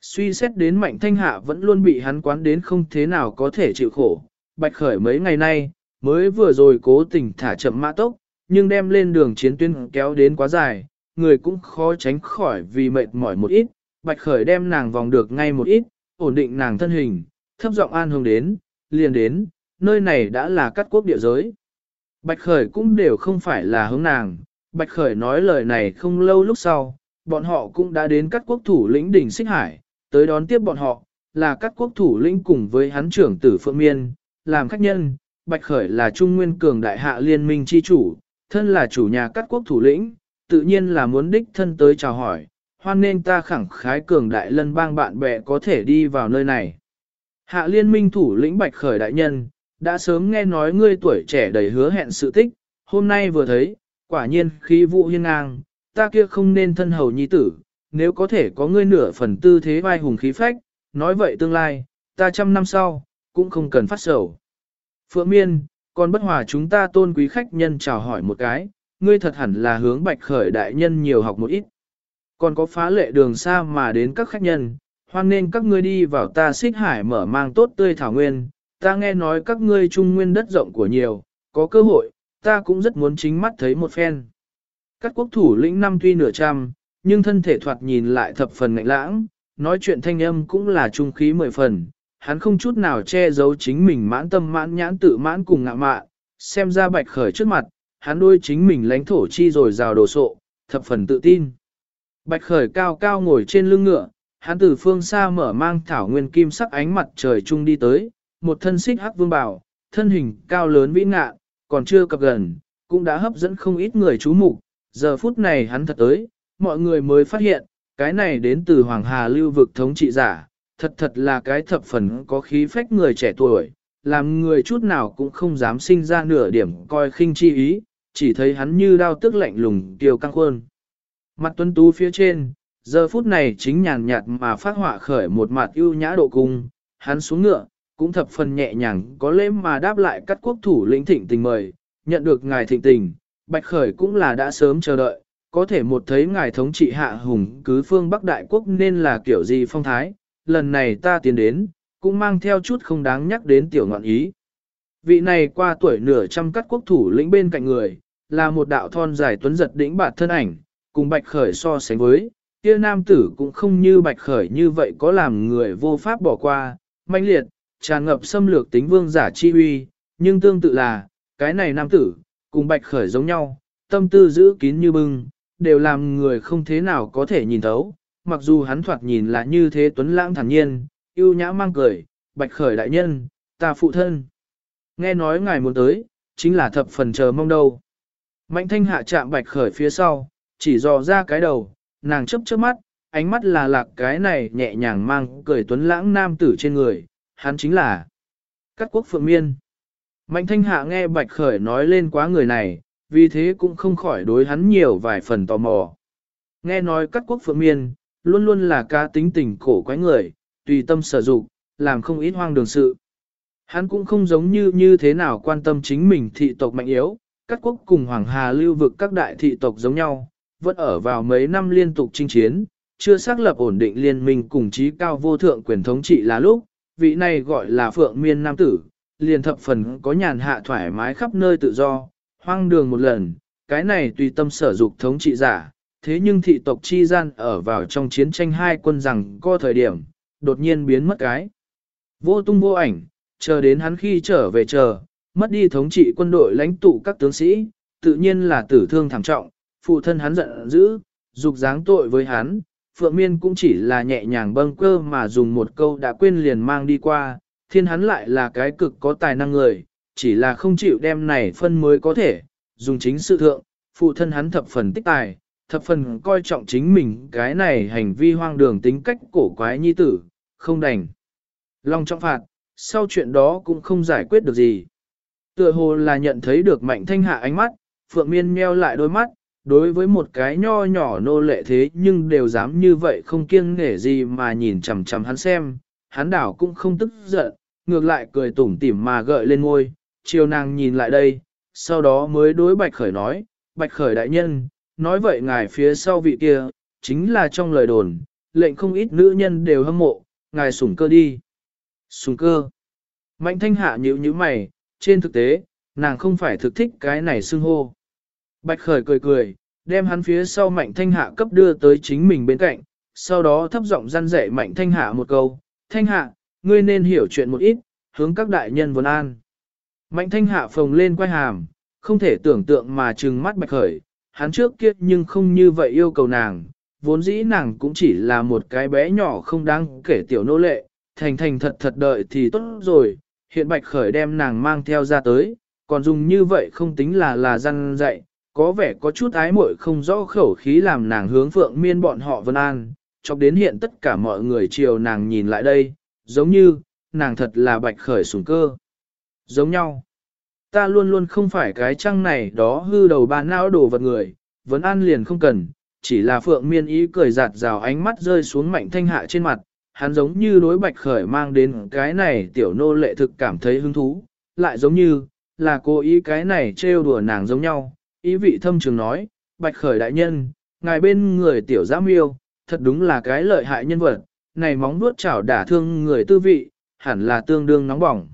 Suy xét đến mạnh thanh hạ vẫn luôn bị hắn quán đến không thế nào có thể chịu khổ. Bạch khởi mấy ngày nay, mới vừa rồi cố tình thả chậm mã tốc, nhưng đem lên đường chiến tuyến kéo đến quá dài, người cũng khó tránh khỏi vì mệt mỏi một ít. Bạch khởi đem nàng vòng được ngay một ít, ổn định nàng thân hình, thấp giọng an hương đến, liền đến, nơi này đã là cắt quốc địa giới. Bạch khởi cũng đều không phải là hướng nàng, Bạch khởi nói lời này không lâu lúc sau, bọn họ cũng đã đến các quốc thủ lĩnh đỉnh Xích Hải, tới đón tiếp bọn họ, là các quốc thủ lĩnh cùng với hắn trưởng tử Phượng Miên, làm khách nhân, Bạch Khởi là Trung Nguyên Cường Đại Hạ Liên minh chi chủ, thân là chủ nhà các quốc thủ lĩnh, tự nhiên là muốn đích thân tới chào hỏi, hoan nên ta khẳng khái Cường Đại lân bang bạn bè có thể đi vào nơi này. Hạ Liên minh thủ lĩnh Bạch Khởi Đại Nhân, đã sớm nghe nói ngươi tuổi trẻ đầy hứa hẹn sự tích, hôm nay vừa thấy, quả nhiên khí vụ hiên ngang, ta kia không nên thân hầu nhi tử, nếu có thể có ngươi nửa phần tư thế vai hùng khí phách, nói vậy tương lai, ta trăm năm sau, cũng không cần phát sầu. Phượng Miên, còn bất hòa chúng ta tôn quý khách nhân chào hỏi một cái, ngươi thật hẳn là hướng bạch khởi đại nhân nhiều học một ít. Còn có phá lệ đường xa mà đến các khách nhân, hoan nên các ngươi đi vào ta xích hải mở mang tốt tươi thảo nguyên, ta nghe nói các ngươi trung nguyên đất rộng của nhiều, có cơ hội, ta cũng rất muốn chính mắt thấy một phen. Các quốc thủ lĩnh năm tuy nửa trăm, nhưng thân thể thoạt nhìn lại thập phần ngạnh lãng, nói chuyện thanh âm cũng là trung khí mười phần, hắn không chút nào che giấu chính mình mãn tâm mãn nhãn tự mãn cùng ngạ mạ, xem ra bạch khởi trước mặt, hắn đôi chính mình lãnh thổ chi rồi rào đồ sộ, thập phần tự tin. Bạch khởi cao cao ngồi trên lưng ngựa, hắn từ phương xa mở mang thảo nguyên kim sắc ánh mặt trời trung đi tới, một thân xích hắc vương bảo, thân hình cao lớn vĩ ngạ, còn chưa cập gần, cũng đã hấp dẫn không ít người chú mục. Giờ phút này hắn thật tới, mọi người mới phát hiện, cái này đến từ Hoàng Hà lưu vực thống trị giả, thật thật là cái thập phần có khí phách người trẻ tuổi, làm người chút nào cũng không dám sinh ra nửa điểm coi khinh chi ý, chỉ thấy hắn như đao tức lạnh lùng tiêu căng khuôn. Mặt tuấn tú phía trên, giờ phút này chính nhàn nhạt mà phát họa khởi một mặt ưu nhã độ cung, hắn xuống ngựa, cũng thập phần nhẹ nhàng có lễ mà đáp lại các quốc thủ lĩnh thịnh tình mời, nhận được ngài thịnh tình, bạch khởi cũng là đã sớm chờ đợi, có thể một thấy ngài thống trị hạ hùng cứ phương Bắc Đại Quốc nên là kiểu gì phong thái, lần này ta tiến đến, cũng mang theo chút không đáng nhắc đến tiểu ngọn ý. Vị này qua tuổi nửa trăm cắt quốc thủ lĩnh bên cạnh người, là một đạo thon dài tuấn giật đỉnh bạt thân ảnh, cùng bạch khởi so sánh với, kia nam tử cũng không như bạch khởi như vậy có làm người vô pháp bỏ qua, manh liệt, tràn ngập xâm lược tính vương giả chi uy, nhưng tương tự là, cái này nam tử, cùng bạch khởi giống nhau, tâm tư giữ kín như bưng, đều làm người không thế nào có thể nhìn thấu, mặc dù hắn thoạt nhìn là như thế tuấn lãng thản nhiên, yêu nhã mang cười, bạch khởi đại nhân, ta phụ thân. Nghe nói ngài muốn tới, chính là thập phần chờ mong đâu. Mạnh thanh hạ chạm bạch khởi phía sau, chỉ dò ra cái đầu, nàng chấp chớp mắt, ánh mắt là lạc cái này nhẹ nhàng mang cười tuấn lãng nam tử trên người, hắn chính là Cát quốc phượng miên. Mạnh thanh hạ nghe bạch khởi nói lên quá người này, vì thế cũng không khỏi đối hắn nhiều vài phần tò mò. Nghe nói các quốc phượng miên, luôn luôn là ca tính tình cổ quái người, tùy tâm sở dụng, làm không ít hoang đường sự. Hắn cũng không giống như như thế nào quan tâm chính mình thị tộc mạnh yếu, các quốc cùng Hoàng Hà lưu vực các đại thị tộc giống nhau, vẫn ở vào mấy năm liên tục chinh chiến, chưa xác lập ổn định liên minh cùng trí cao vô thượng quyền thống trị là lúc, vị này gọi là Phượng Miên Nam Tử, liền thập phần có nhàn hạ thoải mái khắp nơi tự do, hoang đường một lần, cái này tùy tâm sở dục thống trị giả, thế nhưng thị tộc chi gian ở vào trong chiến tranh hai quân rằng có thời điểm, đột nhiên biến mất cái. Vô tung vô ảnh, chờ đến hắn khi trở về chờ, mất đi thống trị quân đội lãnh tụ các tướng sĩ, tự nhiên là tử thương thảm trọng, phụ thân hắn giận dữ, dục dáng tội với hắn, Phượng Miên cũng chỉ là nhẹ nhàng bâng cơ mà dùng một câu đã quên liền mang đi qua, thiên hắn lại là cái cực có tài năng người, chỉ là không chịu đem này phân mới có thể, dùng chính sự thượng, phụ thân hắn thập phần tích tài, thập phần coi trọng chính mình cái này hành vi hoang đường tính cách cổ quái nhi tử, không đành. Long trọng phạt, sau chuyện đó cũng không giải quyết được gì. Tựa hồ là nhận thấy được mạnh thanh hạ ánh mắt, Phượng Miên meo lại đôi mắt, đối với một cái nho nhỏ nô lệ thế nhưng đều dám như vậy không kiêng nể gì mà nhìn chằm chằm hắn xem, hắn đảo cũng không tức giận, ngược lại cười tủm tỉm mà gợi lên ngôi, chiều nàng nhìn lại đây, sau đó mới đối Bạch Khởi nói, Bạch Khởi đại nhân, nói vậy ngài phía sau vị kia, chính là trong lời đồn, lệnh không ít nữ nhân đều hâm mộ, ngài sủng cơ đi. Sủng cơ. Mạnh thanh hạ nhíu nhíu mày, trên thực tế, nàng không phải thực thích cái này xưng hô. Bạch khởi cười cười, đem hắn phía sau mạnh thanh hạ cấp đưa tới chính mình bên cạnh, sau đó thấp giọng răn dạy mạnh thanh hạ một câu, thanh hạ, ngươi nên hiểu chuyện một ít, hướng các đại nhân vấn an. Mạnh thanh hạ phồng lên quay hàm, không thể tưởng tượng mà trừng mắt bạch khởi, hắn trước kia nhưng không như vậy yêu cầu nàng, vốn dĩ nàng cũng chỉ là một cái bé nhỏ không đáng kể tiểu nô lệ, thành thành thật thật đợi thì tốt rồi, hiện bạch khởi đem nàng mang theo ra tới, còn dùng như vậy không tính là là răn dạy, có vẻ có chút ái muội không rõ khẩu khí làm nàng hướng phượng miên bọn họ vân an, chọc đến hiện tất cả mọi người chiều nàng nhìn lại đây, giống như, nàng thật là bạch khởi sủng cơ. Giống nhau, ta luôn luôn không phải cái trăng này đó hư đầu ba não đồ vật người, vẫn an liền không cần, chỉ là phượng miên ý cười giạt rào ánh mắt rơi xuống mạnh thanh hạ trên mặt, hắn giống như đối bạch khởi mang đến cái này tiểu nô lệ thực cảm thấy hứng thú, lại giống như, là cố ý cái này trêu đùa nàng giống nhau, ý vị thâm trường nói, bạch khởi đại nhân, ngài bên người tiểu giám miêu, thật đúng là cái lợi hại nhân vật, này móng nuốt chảo đả thương người tư vị, hẳn là tương đương nóng bỏng.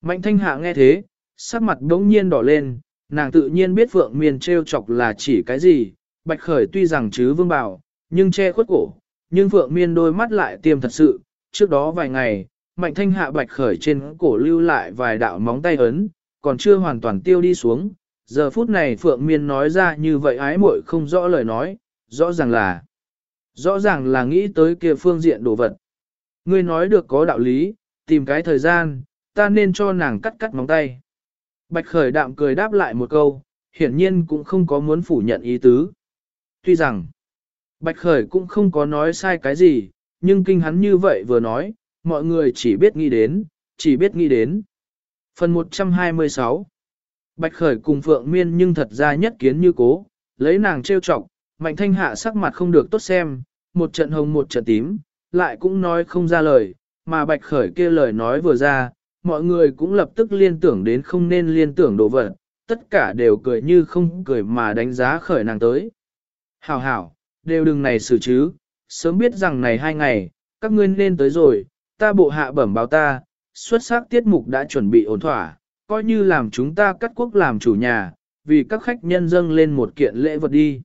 Mạnh thanh hạ nghe thế, sắc mặt đống nhiên đỏ lên, nàng tự nhiên biết vượng miền treo chọc là chỉ cái gì, bạch khởi tuy rằng chứ vương bảo, nhưng che khuất cổ, nhưng Phượng Miên đôi mắt lại tiêm thật sự, trước đó vài ngày, Mạnh Thanh hạ bạch khởi trên cổ lưu lại vài đạo móng tay ấn, còn chưa hoàn toàn tiêu đi xuống. Giờ phút này Phượng Miên nói ra như vậy ái muội không rõ lời nói, rõ ràng là, rõ ràng là nghĩ tới kia phương diện đồ vật. Ngươi nói được có đạo lý, tìm cái thời gian, ta nên cho nàng cắt cắt móng tay. Bạch khởi đạm cười đáp lại một câu, hiển nhiên cũng không có muốn phủ nhận ý tứ. Tuy rằng, Bạch Khởi cũng không có nói sai cái gì, nhưng kinh hắn như vậy vừa nói, mọi người chỉ biết nghĩ đến, chỉ biết nghĩ đến. Phần 126 Bạch Khởi cùng Phượng Miên nhưng thật ra nhất kiến như cố, lấy nàng trêu chọc, Mạnh Thanh Hạ sắc mặt không được tốt xem, một trận hồng một trận tím, lại cũng nói không ra lời, mà Bạch Khởi kia lời nói vừa ra, mọi người cũng lập tức liên tưởng đến không nên liên tưởng đồ vật, tất cả đều cười như không cười mà đánh giá Khởi nàng tới. Hảo hảo, đều đừng này xử chứ, sớm biết rằng này hai ngày, các ngươi nên tới rồi, ta bộ hạ bẩm báo ta, xuất sắc tiết mục đã chuẩn bị ổn thỏa, coi như làm chúng ta cắt quốc làm chủ nhà, vì các khách nhân dâng lên một kiện lễ vật đi.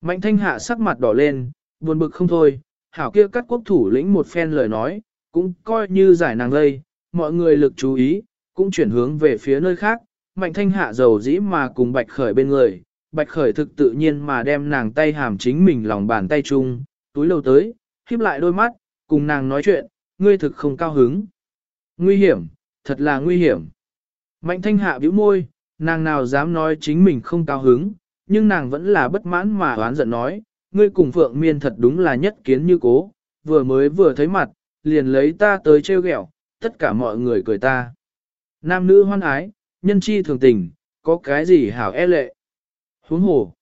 Mạnh thanh hạ sắc mặt đỏ lên, buồn bực không thôi, hảo kia cắt quốc thủ lĩnh một phen lời nói, cũng coi như giải nàng lây, mọi người lực chú ý, cũng chuyển hướng về phía nơi khác, mạnh thanh hạ dầu dĩ mà cùng bạch khởi bên người, bạch khởi thực tự nhiên mà đem nàng tay hàm chính mình lòng bàn tay chung, túi lâu tới, khiếp lại đôi mắt, cùng nàng nói chuyện, ngươi thực không cao hứng. Nguy hiểm, thật là nguy hiểm. Mạnh thanh hạ bĩu môi, nàng nào dám nói chính mình không cao hứng, nhưng nàng vẫn là bất mãn mà oán giận nói, ngươi cùng Phượng Miên thật đúng là nhất kiến như cố, vừa mới vừa thấy mặt, liền lấy ta tới trêu ghẹo, tất cả mọi người cười ta. Nam nữ hoan ái, nhân chi thường tình, có cái gì hảo e lệ. Huống hồ.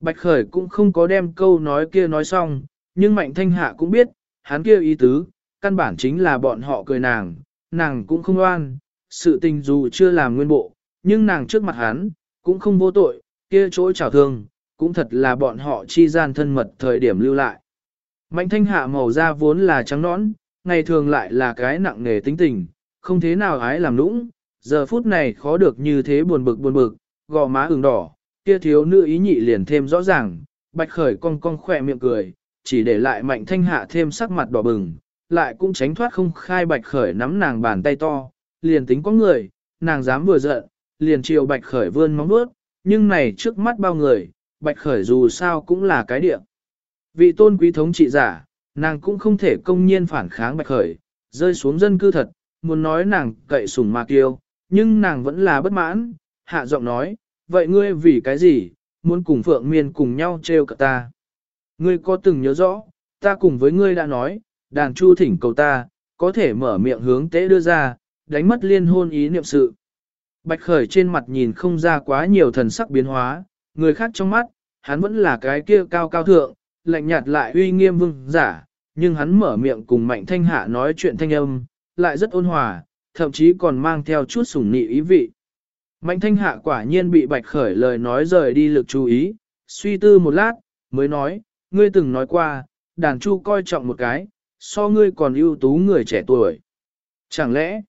Bạch Khởi cũng không có đem câu nói kia nói xong, nhưng Mạnh Thanh Hạ cũng biết, hắn kia ý tứ, căn bản chính là bọn họ cười nàng, nàng cũng không oan, sự tình dù chưa làm nguyên bộ, nhưng nàng trước mặt hắn, cũng không vô tội, kia chỗ trào thương, cũng thật là bọn họ chi gian thân mật thời điểm lưu lại. Mạnh Thanh Hạ màu da vốn là trắng nõn, ngày thường lại là cái nặng nghề tính tình, không thế nào ái làm nũng, giờ phút này khó được như thế buồn bực buồn bực, gò má ửng đỏ, kia thiếu nữ ý nhị liền thêm rõ ràng, bạch khởi cong cong khỏe miệng cười, chỉ để lại mạnh thanh hạ thêm sắc mặt đỏ bừng, lại cũng tránh thoát không khai bạch khởi nắm nàng bàn tay to, liền tính có người, nàng dám vừa giận, liền chiều bạch khởi vươn móng vuốt, nhưng này trước mắt bao người, bạch khởi dù sao cũng là cái địa. Vị tôn quý thống trị giả, nàng cũng không thể công nhiên phản kháng bạch khởi, rơi xuống dân cư thật, muốn nói nàng cậy sủng mạc yêu, nhưng nàng vẫn là bất mãn, hạ giọng nói, vậy ngươi vì cái gì, muốn cùng Phượng Miên cùng nhau trêu cả ta. Ngươi có từng nhớ rõ, ta cùng với ngươi đã nói, đàn chu thỉnh cầu ta, có thể mở miệng hướng tế đưa ra, đánh mất liên hôn ý niệm sự. Bạch khởi trên mặt nhìn không ra quá nhiều thần sắc biến hóa, người khác trong mắt, hắn vẫn là cái kia cao cao thượng, lạnh nhạt lại uy nghiêm vương giả, nhưng hắn mở miệng cùng mạnh thanh hạ nói chuyện thanh âm, lại rất ôn hòa, thậm chí còn mang theo chút sủng nị ý vị. Mạnh thanh hạ quả nhiên bị bạch khởi lời nói rời đi lực chú ý, suy tư một lát, mới nói, ngươi từng nói qua, đàn chu coi trọng một cái, so ngươi còn ưu tú người trẻ tuổi. Chẳng lẽ,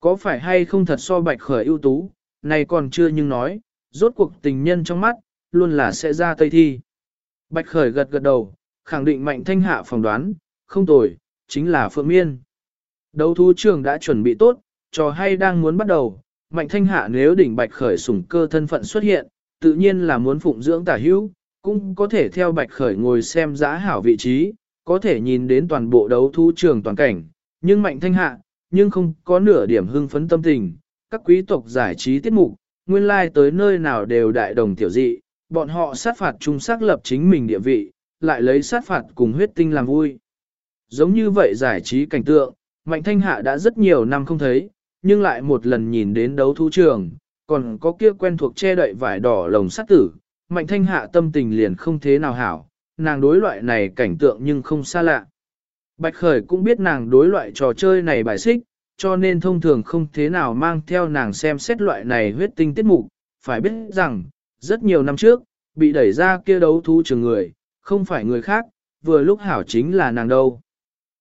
có phải hay không thật so bạch khởi ưu tú, này còn chưa nhưng nói, rốt cuộc tình nhân trong mắt, luôn là sẽ ra tây thi. Bạch khởi gật gật đầu, khẳng định mạnh thanh hạ phỏng đoán, không tồi, chính là Phượng Miên. Đấu thú trường đã chuẩn bị tốt, trò hay đang muốn bắt đầu, mạnh thanh hạ nếu đỉnh bạch khởi sủng cơ thân phận xuất hiện, tự nhiên là muốn phụng dưỡng tả hữu, cũng có thể theo bạch khởi ngồi xem giá hảo vị trí, có thể nhìn đến toàn bộ đấu thú trường toàn cảnh, nhưng mạnh thanh hạ, nhưng không có nửa điểm hưng phấn tâm tình, các quý tộc giải trí tiết mục, nguyên lai tới nơi nào đều đại đồng tiểu dị, bọn họ sát phạt chung xác lập chính mình địa vị, lại lấy sát phạt cùng huyết tinh làm vui. Giống như vậy giải trí cảnh tượng, Mạnh Thanh Hạ đã rất nhiều năm không thấy, nhưng lại một lần nhìn đến đấu thú trường, còn có kia quen thuộc che đậy vải đỏ lồng sắt tử, Mạnh Thanh Hạ tâm tình liền không thế nào hảo, nàng đối loại này cảnh tượng nhưng không xa lạ. Bạch Khởi cũng biết nàng đối loại trò chơi này bài xích, cho nên thông thường không thế nào mang theo nàng xem xét loại này huyết tinh tiết mục, phải biết rằng, rất nhiều năm trước, bị đẩy ra kia đấu thú trường người, không phải người khác, vừa lúc hảo chính là nàng đâu.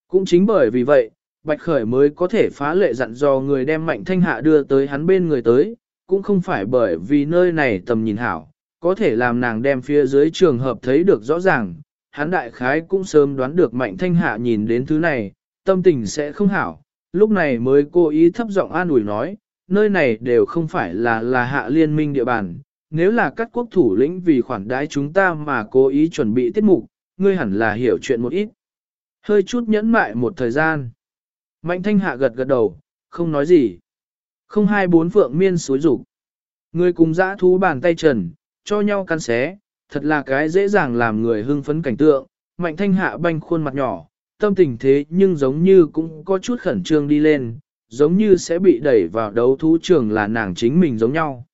Cũng chính bởi vì vậy, Bạch Khởi mới có thể phá lệ dặn dò người đem mạnh thanh hạ đưa tới hắn bên người tới, cũng không phải bởi vì nơi này tầm nhìn hảo, có thể làm nàng đem phía dưới trường hợp thấy được rõ ràng. Hắn đại khái cũng sớm đoán được mạnh thanh hạ nhìn đến thứ này, tâm tình sẽ không hảo, lúc này mới cố ý thấp giọng an ủi nói, nơi này đều không phải là là hạ liên minh địa bàn, nếu là các quốc thủ lĩnh vì khoản đãi chúng ta mà cố ý chuẩn bị tiết mục, ngươi hẳn là hiểu chuyện một ít. Hơi chút nhẫn mại một thời gian. Mạnh thanh hạ gật gật đầu, không nói gì. Không hai bốn phượng miên suối rủ. Người cùng dã thú bàn tay trần, cho nhau căn xé, thật là cái dễ dàng làm người hưng phấn cảnh tượng. Mạnh thanh hạ banh khuôn mặt nhỏ, tâm tình thế nhưng giống như cũng có chút khẩn trương đi lên, giống như sẽ bị đẩy vào đấu thú trường là nàng chính mình giống nhau.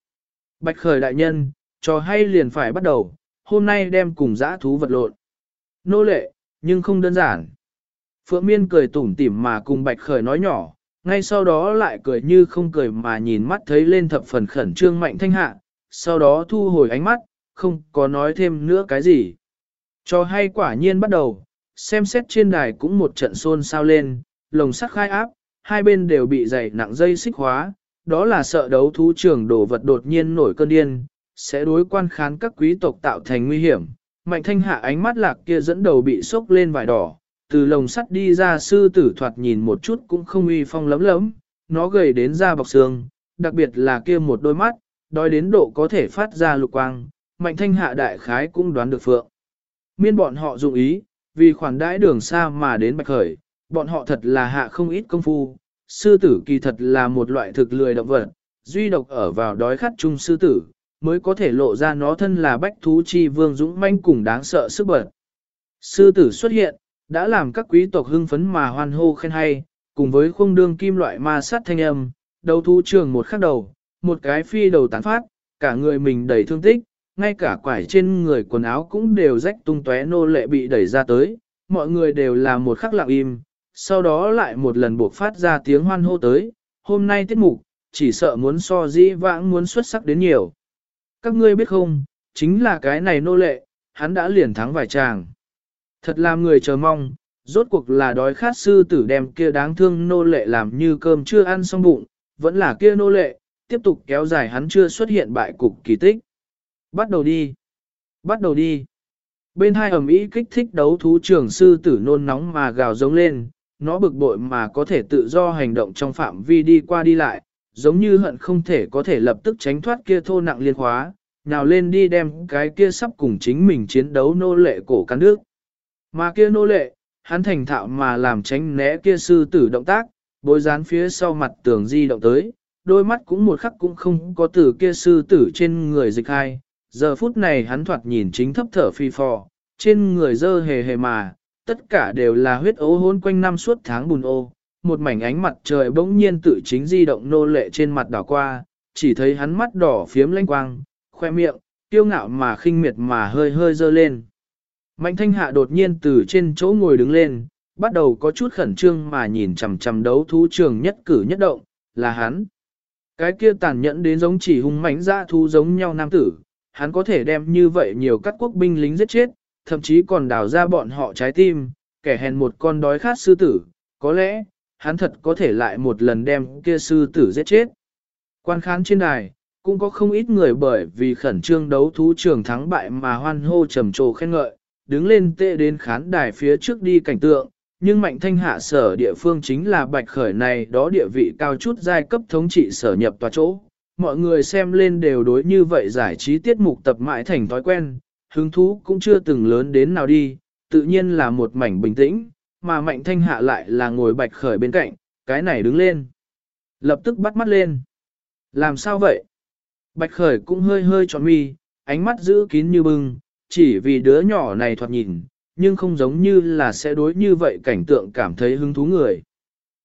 Bạch khởi đại nhân, trò hay liền phải bắt đầu, hôm nay đem cùng dã thú vật lộn. Nô lệ, nhưng không đơn giản. Phượng Miên cười tủm tỉm mà cùng Bạch Khởi nói nhỏ, ngay sau đó lại cười như không cười mà nhìn mắt thấy lên thập phần khẩn trương mạnh thanh hạ, sau đó thu hồi ánh mắt, không có nói thêm nữa cái gì. Cho hay quả nhiên bắt đầu, xem xét trên đài cũng một trận xôn xao lên, lồng sắt khai áp, hai bên đều bị dày nặng dây xích hóa, đó là sợ đấu thú trưởng đổ vật đột nhiên nổi cơn điên, sẽ đối quan khán các quý tộc tạo thành nguy hiểm. Mạnh thanh hạ ánh mắt lạc kia dẫn đầu bị sốc lên vải đỏ, từ lồng sắt đi ra sư tử thoạt nhìn một chút cũng không uy phong lấm lấm, nó gầy đến da bọc xương, đặc biệt là kia một đôi mắt, đói đến độ có thể phát ra lục quang, mạnh thanh hạ đại khái cũng đoán được phượng. Miên bọn họ dụng ý, vì khoản đãi đường xa mà đến bạch khởi, bọn họ thật là hạ không ít công phu, sư tử kỳ thật là một loại thực lười động vật, duy độc ở vào đói khát chung sư tử, mới có thể lộ ra nó thân là bách thú chi vương dũng manh cùng đáng sợ sức bật. Sư tử xuất hiện, đã làm các quý tộc hưng phấn mà hoan hô khen hay, cùng với khung đương kim loại ma sát thanh âm, đầu thú trường một khắc đầu, một cái phi đầu tán phát, cả người mình đầy thương tích, ngay cả quải trên người quần áo cũng đều rách tung tóe nô lệ bị đẩy ra tới, mọi người đều là một khắc lặng im, sau đó lại một lần buộc phát ra tiếng hoan hô tới, hôm nay tiết mục, chỉ sợ muốn so dĩ vãng muốn xuất sắc đến nhiều. Các ngươi biết không, chính là cái này nô lệ, hắn đã liền thắng vài chàng. Thật làm người chờ mong, rốt cuộc là đói khát sư tử đem kia đáng thương nô lệ làm như cơm chưa ăn xong bụng, vẫn là kia nô lệ, tiếp tục kéo dài hắn chưa xuất hiện bại cục kỳ tích. Bắt đầu đi. Bắt đầu đi. Bên hai ẩm ý kích thích đấu thú trưởng sư tử nôn nóng mà gào giống lên, nó bực bội mà có thể tự do hành động trong phạm vi đi qua đi lại, giống như hận không thể có thể lập tức tránh thoát kia thô nặng liên khóa, nào lên đi đem cái kia sắp cùng chính mình chiến đấu nô lệ cổ cắn nước. Mà kia nô lệ, hắn thành thạo mà làm tránh né kia sư tử động tác, bối dán phía sau mặt tường di động tới, đôi mắt cũng một khắc cũng không có từ kia sư tử trên người dịch hai. Giờ phút này hắn thoạt nhìn chính thấp thở phi phò, trên người dơ hề hề mà, tất cả đều là huyết ố hôn quanh năm suốt tháng bùn ô. Một mảnh ánh mặt trời bỗng nhiên tự chính di động nô lệ trên mặt đảo qua, chỉ thấy hắn mắt đỏ phiếm lanh quang, khoe miệng, tiêu ngạo mà khinh miệt mà hơi hơi dơ lên. Mạnh thanh hạ đột nhiên từ trên chỗ ngồi đứng lên, bắt đầu có chút khẩn trương mà nhìn chằm chằm đấu thú trường nhất cử nhất động, là hắn. Cái kia tàn nhẫn đến giống chỉ hung mãnh dã thú giống nhau nam tử, hắn có thể đem như vậy nhiều các quốc binh lính giết chết, thậm chí còn đào ra bọn họ trái tim, kẻ hèn một con đói khát sư tử, có lẽ, hắn thật có thể lại một lần đem kia sư tử giết chết. Quan khán trên đài, cũng có không ít người bởi vì khẩn trương đấu thú trường thắng bại mà hoan hô trầm trồ khen ngợi, đứng lên tệ đến khán đài phía trước đi cảnh tượng, nhưng mạnh thanh hạ sở địa phương chính là bạch khởi này đó địa vị cao chút giai cấp thống trị sở nhập tòa chỗ. Mọi người xem lên đều đối như vậy giải trí tiết mục tập mãi thành thói quen, hứng thú cũng chưa từng lớn đến nào đi, tự nhiên là một mảnh bình tĩnh, mà mạnh thanh hạ lại là ngồi bạch khởi bên cạnh, cái này đứng lên. Lập tức bắt mắt lên. Làm sao vậy? Bạch khởi cũng hơi hơi tròn mi, ánh mắt giữ kín như bưng, chỉ vì đứa nhỏ này thoạt nhìn, nhưng không giống như là sẽ đối như vậy cảnh tượng cảm thấy hứng thú người.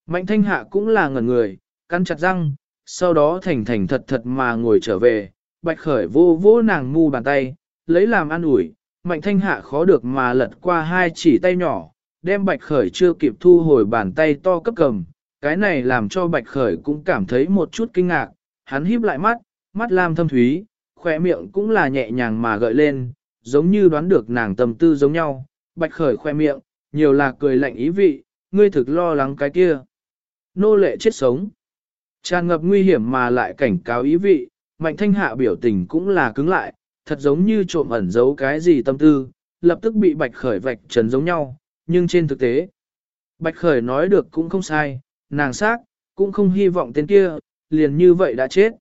Mạnh thanh hạ cũng là ngẩn người, cắn chặt răng, sau đó thành thành thật thật mà ngồi trở về, bạch khởi vô vô nàng mu bàn tay, lấy làm ăn ủi, mạnh thanh hạ khó được mà lật qua hai chỉ tay nhỏ, đem bạch khởi chưa kịp thu hồi bàn tay to cấp cầm, cái này làm cho bạch khởi cũng cảm thấy một chút kinh ngạc, hắn híp lại mắt, mắt lam thâm thúy, khỏe miệng cũng là nhẹ nhàng mà gợi lên, giống như đoán được nàng tâm tư giống nhau, bạch khởi khoe miệng, nhiều là cười lạnh ý vị, ngươi thực lo lắng cái kia. Nô lệ chết sống. Tràn ngập nguy hiểm mà lại cảnh cáo ý vị, mạnh thanh hạ biểu tình cũng là cứng lại, thật giống như trộm ẩn giấu cái gì tâm tư, lập tức bị bạch khởi vạch trần giống nhau, nhưng trên thực tế. Bạch khởi nói được cũng không sai, nàng xác cũng không hy vọng tên kia, liền như vậy đã chết.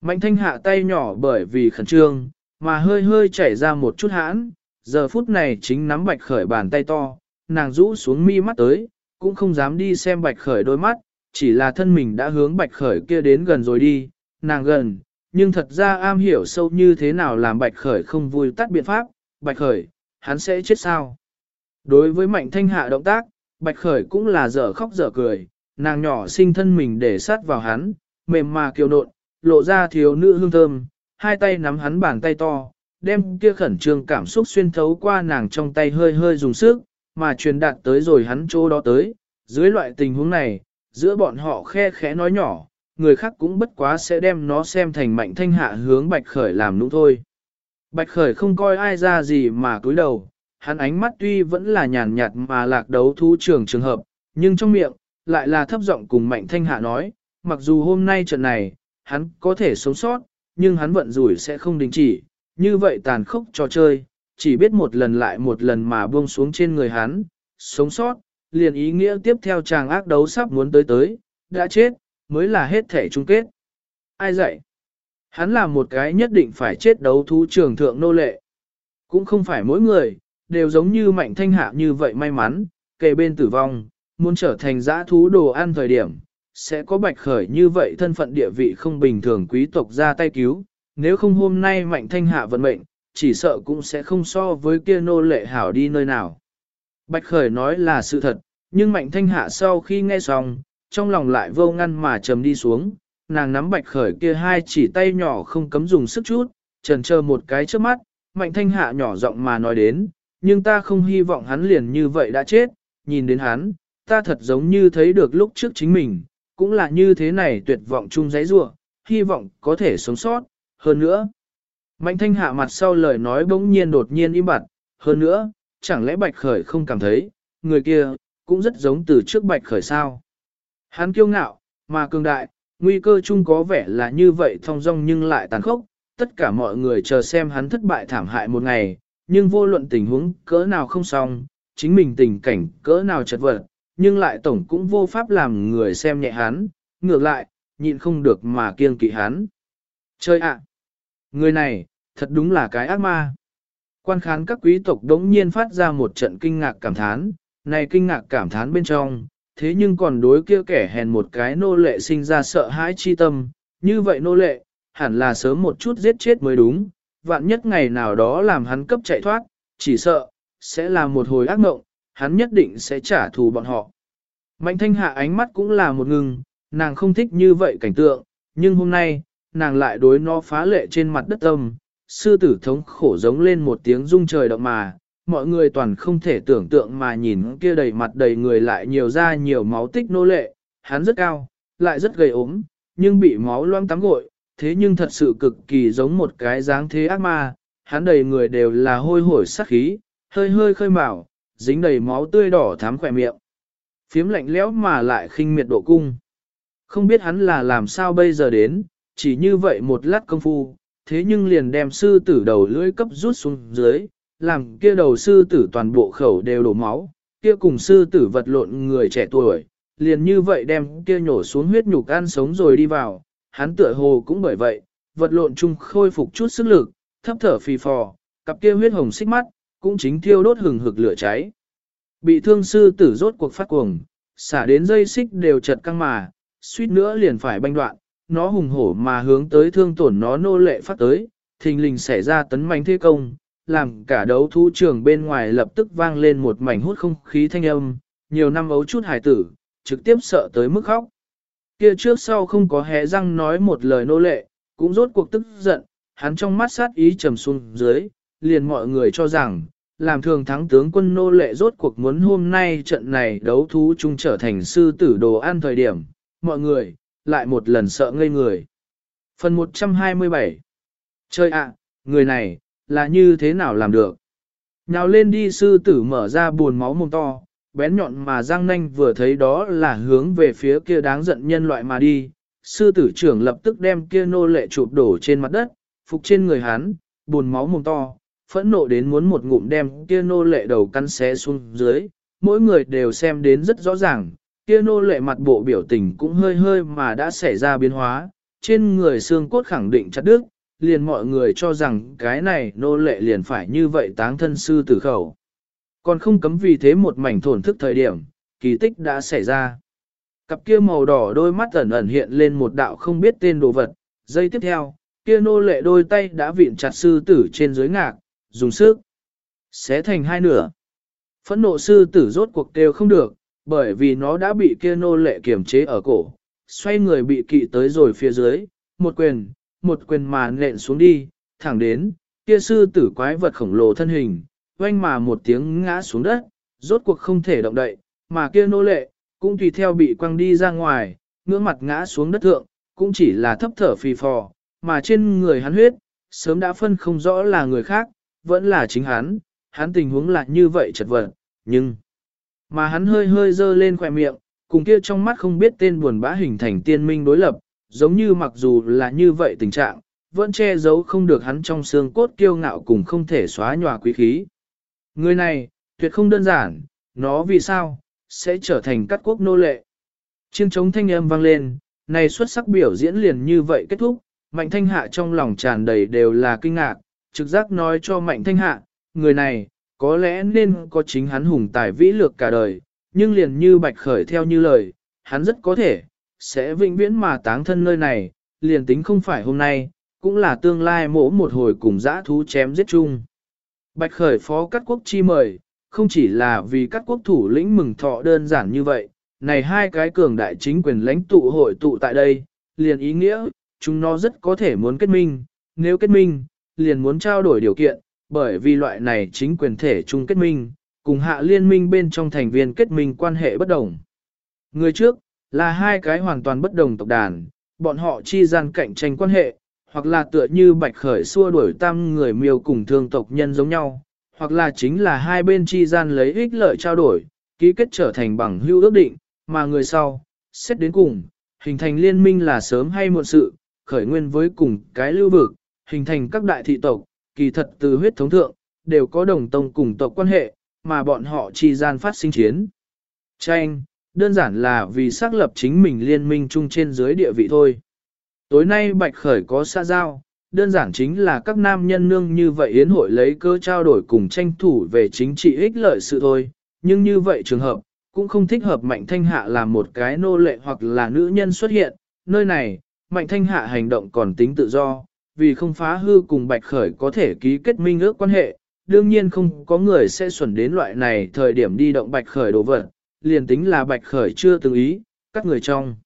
Mạnh thanh hạ tay nhỏ bởi vì khẩn trương, mà hơi hơi chảy ra một chút hãn, giờ phút này chính nắm bạch khởi bàn tay to, nàng rũ xuống mi mắt tới, cũng không dám đi xem bạch khởi đôi mắt, chỉ là thân mình đã hướng bạch khởi kia đến gần rồi đi, nàng gần, nhưng thật ra am hiểu sâu như thế nào làm bạch khởi không vui tắt biện pháp, bạch khởi, hắn sẽ chết sao. Đối với mạnh thanh hạ động tác, bạch khởi cũng là dở khóc dở cười, nàng nhỏ sinh thân mình để sát vào hắn, mềm mà kiều nộn, lộ ra thiếu nữ hương thơm, hai tay nắm hắn bàn tay to, đem kia khẩn trương cảm xúc xuyên thấu qua nàng trong tay hơi hơi dùng sức, mà truyền đạt tới rồi hắn chỗ đó tới. Dưới loại tình huống này, giữa bọn họ khe khẽ nói nhỏ, người khác cũng bất quá sẽ đem nó xem thành mạnh thanh hạ hướng bạch khởi làm nũng thôi. Bạch khởi không coi ai ra gì mà cúi đầu, hắn ánh mắt tuy vẫn là nhàn nhạt mà lạc đấu thú trường trường hợp, nhưng trong miệng, lại là thấp giọng cùng mạnh thanh hạ nói, mặc dù hôm nay trận này, hắn có thể sống sót, nhưng hắn vận rủi sẽ không đình chỉ, như vậy tàn khốc trò chơi, chỉ biết một lần lại một lần mà buông xuống trên người hắn, sống sót, liền ý nghĩa tiếp theo chàng ác đấu sắp muốn tới tới, đã chết, mới là hết thể chung kết. Ai dạy? Hắn là một cái nhất định phải chết đấu thú trường thượng nô lệ. Cũng không phải mỗi người, đều giống như mạnh thanh hạ như vậy may mắn, kề bên tử vong, muốn trở thành giã thú đồ ăn thời điểm, sẽ có bạch khởi như vậy thân phận địa vị không bình thường quý tộc ra tay cứu, nếu không hôm nay mạnh thanh hạ vận mệnh, chỉ sợ cũng sẽ không so với kia nô lệ hảo đi nơi nào. Bạch khởi nói là sự thật, nhưng mạnh thanh hạ sau khi nghe xong, trong lòng lại vô ngăn mà trầm đi xuống, nàng nắm bạch khởi kia hai chỉ tay nhỏ không cấm dùng sức chút, trần chờ một cái trước mắt, mạnh thanh hạ nhỏ giọng mà nói đến, nhưng ta không hy vọng hắn liền như vậy đã chết, nhìn đến hắn, ta thật giống như thấy được lúc trước chính mình, cũng là như thế này tuyệt vọng chung giấy rua, hy vọng có thể sống sót, hơn nữa. Mạnh thanh hạ mặt sau lời nói bỗng nhiên đột nhiên im bặt, hơn nữa, chẳng lẽ bạch khởi không cảm thấy, người kia, cũng rất giống từ trước bạch khởi sao. Hắn kiêu ngạo, mà cường đại, nguy cơ chung có vẻ là như vậy thong dong nhưng lại tàn khốc, tất cả mọi người chờ xem hắn thất bại thảm hại một ngày, nhưng vô luận tình huống cỡ nào không xong, chính mình tình cảnh cỡ nào chật vật, nhưng lại tổng cũng vô pháp làm người xem nhẹ hắn, ngược lại, nhịn không được mà kiêng kỵ hắn. Chơi ạ! người này, thật đúng là cái ác ma. Quan khán các quý tộc đống nhiên phát ra một trận kinh ngạc cảm thán, này kinh ngạc cảm thán bên trong, thế nhưng còn đối kia kẻ hèn một cái nô lệ sinh ra sợ hãi chi tâm, như vậy nô lệ, hẳn là sớm một chút giết chết mới đúng, vạn nhất ngày nào đó làm hắn cấp chạy thoát, chỉ sợ, sẽ là một hồi ác mộng, hắn nhất định sẽ trả thù bọn họ. Mạnh thanh hạ ánh mắt cũng là một ngừng, nàng không thích như vậy cảnh tượng, nhưng hôm nay, nàng lại đối nó phá lệ trên mặt đất tâm, sư tử thống khổ giống lên một tiếng rung trời động mà, mọi người toàn không thể tưởng tượng mà nhìn kia đầy mặt đầy người lại nhiều ra nhiều máu tích nô lệ, hắn rất cao, lại rất gầy ốm, nhưng bị máu loang tắm gội, thế nhưng thật sự cực kỳ giống một cái dáng thế ác ma, hắn đầy người đều là hôi hổi sắc khí, hơi hơi khơi mào, dính đầy máu tươi đỏ thắm khỏe miệng. Phiếm lạnh lẽo mà lại khinh miệt độ cung. Không biết hắn là làm sao bây giờ đến, chỉ như vậy một lát công phu, thế nhưng liền đem sư tử đầu lưỡi cấp rút xuống dưới, làm kia đầu sư tử toàn bộ khẩu đều đổ máu, kia cùng sư tử vật lộn người trẻ tuổi, liền như vậy đem kia nhổ xuống huyết nhục ăn sống rồi đi vào, hắn tựa hồ cũng bởi vậy, vật lộn chung khôi phục chút sức lực, thấp thở phì phò, cặp kia huyết hồng xích mắt, cũng chính thiêu đốt hừng hực lửa cháy. Bị thương sư tử rốt cuộc phát cuồng, xả đến dây xích đều chật căng mà, suýt nữa liền phải banh đoạn, nó hùng hổ mà hướng tới thương tổn nó nô lệ phát tới, thình lình xảy ra tấn manh thế công, làm cả đấu thú trường bên ngoài lập tức vang lên một mảnh hút không khí thanh âm, nhiều năm ấu chút hải tử, trực tiếp sợ tới mức khóc. Kia trước sau không có hé răng nói một lời nô lệ, cũng rốt cuộc tức giận, hắn trong mắt sát ý trầm xuống dưới, liền mọi người cho rằng, làm thường thắng tướng quân nô lệ rốt cuộc muốn hôm nay trận này đấu thú chung trở thành sư tử đồ ăn thời điểm, mọi người, lại một lần sợ ngây người. Phần 127 Chơi ạ, người này, là như thế nào làm được? Nhào lên đi sư tử mở ra buồn máu mồm to, bén nhọn mà răng nanh vừa thấy đó là hướng về phía kia đáng giận nhân loại mà đi. Sư tử trưởng lập tức đem kia nô lệ chụp đổ trên mặt đất, phục trên người hắn, buồn máu mồm to, phẫn nộ đến muốn một ngụm đem kia nô lệ đầu căn xé xuống dưới, mỗi người đều xem đến rất rõ ràng, kia nô lệ mặt bộ biểu tình cũng hơi hơi mà đã xảy ra biến hóa, trên người xương cốt khẳng định chặt đứt, liền mọi người cho rằng cái này nô lệ liền phải như vậy táng thân sư tử khẩu. Còn không cấm vì thế một mảnh thổn thức thời điểm, kỳ tích đã xảy ra. Cặp kia màu đỏ đôi mắt ẩn ẩn hiện lên một đạo không biết tên đồ vật, giây tiếp theo, kia nô lệ đôi tay đã vịn chặt sư tử trên dưới ngạc, dùng sức, xé thành hai nửa. Phẫn nộ sư tử rốt cuộc đều không được, bởi vì nó đã bị kia nô lệ kiềm chế ở cổ, xoay người bị kỵ tới rồi phía dưới, một quyền, một quyền mà nện xuống đi, thẳng đến, kia sư tử quái vật khổng lồ thân hình, oanh mà một tiếng ngã xuống đất, rốt cuộc không thể động đậy, mà kia nô lệ, cũng tùy theo bị quăng đi ra ngoài, ngưỡng mặt ngã xuống đất thượng, cũng chỉ là thấp thở phì phò, mà trên người hắn huyết, sớm đã phân không rõ là người khác, vẫn là chính hắn, hắn tình huống là như vậy chật vật, nhưng mà hắn hơi hơi dơ lên khỏe miệng, cùng kia trong mắt không biết tên buồn bã hình thành tiên minh đối lập, giống như mặc dù là như vậy tình trạng, vẫn che giấu không được hắn trong xương cốt kiêu ngạo cùng không thể xóa nhòa quý khí. Người này, tuyệt không đơn giản, nó vì sao, sẽ trở thành cắt quốc nô lệ. Chiêng trống thanh âm vang lên, này xuất sắc biểu diễn liền như vậy kết thúc, mạnh thanh hạ trong lòng tràn đầy đều là kinh ngạc, trực giác nói cho mạnh thanh hạ, người này, có lẽ nên có chính hắn hùng tài vĩ lược cả đời, nhưng liền như bạch khởi theo như lời, hắn rất có thể, sẽ vĩnh viễn mà táng thân nơi này, liền tính không phải hôm nay, cũng là tương lai mỗ một hồi cùng dã thú chém giết chung. Bạch khởi phó cắt quốc chi mời, không chỉ là vì các quốc thủ lĩnh mừng thọ đơn giản như vậy, này hai cái cường đại chính quyền lãnh tụ hội tụ tại đây, liền ý nghĩa, chúng nó rất có thể muốn kết minh, nếu kết minh, liền muốn trao đổi điều kiện, bởi vì loại này chính quyền thể chung kết minh, cùng hạ liên minh bên trong thành viên kết minh quan hệ bất đồng. Người trước, là hai cái hoàn toàn bất đồng tộc đàn, bọn họ chi gian cạnh tranh quan hệ, hoặc là tựa như bạch khởi xua đuổi tam người miêu cùng thương tộc nhân giống nhau, hoặc là chính là hai bên chi gian lấy ích lợi trao đổi, ký kết trở thành bằng hữu ước định, mà người sau, xét đến cùng, hình thành liên minh là sớm hay muộn sự, khởi nguyên với cùng cái lưu vực, hình thành các đại thị tộc, kỳ thật từ huyết thống thượng, đều có đồng tông cùng tộc quan hệ, mà bọn họ chi gian phát sinh chiến. Tranh, đơn giản là vì xác lập chính mình liên minh chung trên dưới địa vị thôi. Tối nay Bạch Khởi có xa giao, đơn giản chính là các nam nhân nương như vậy yến hội lấy cơ trao đổi cùng tranh thủ về chính trị ích lợi sự thôi, nhưng như vậy trường hợp, cũng không thích hợp Mạnh Thanh Hạ làm một cái nô lệ hoặc là nữ nhân xuất hiện, nơi này, Mạnh Thanh Hạ hành động còn tính tự do, vì không phá hư cùng Bạch Khởi có thể ký kết minh ước quan hệ, đương nhiên không có người sẽ xuẩn đến loại này thời điểm đi động Bạch Khởi đồ vật, liền tính là Bạch Khởi chưa từng ý, các người trong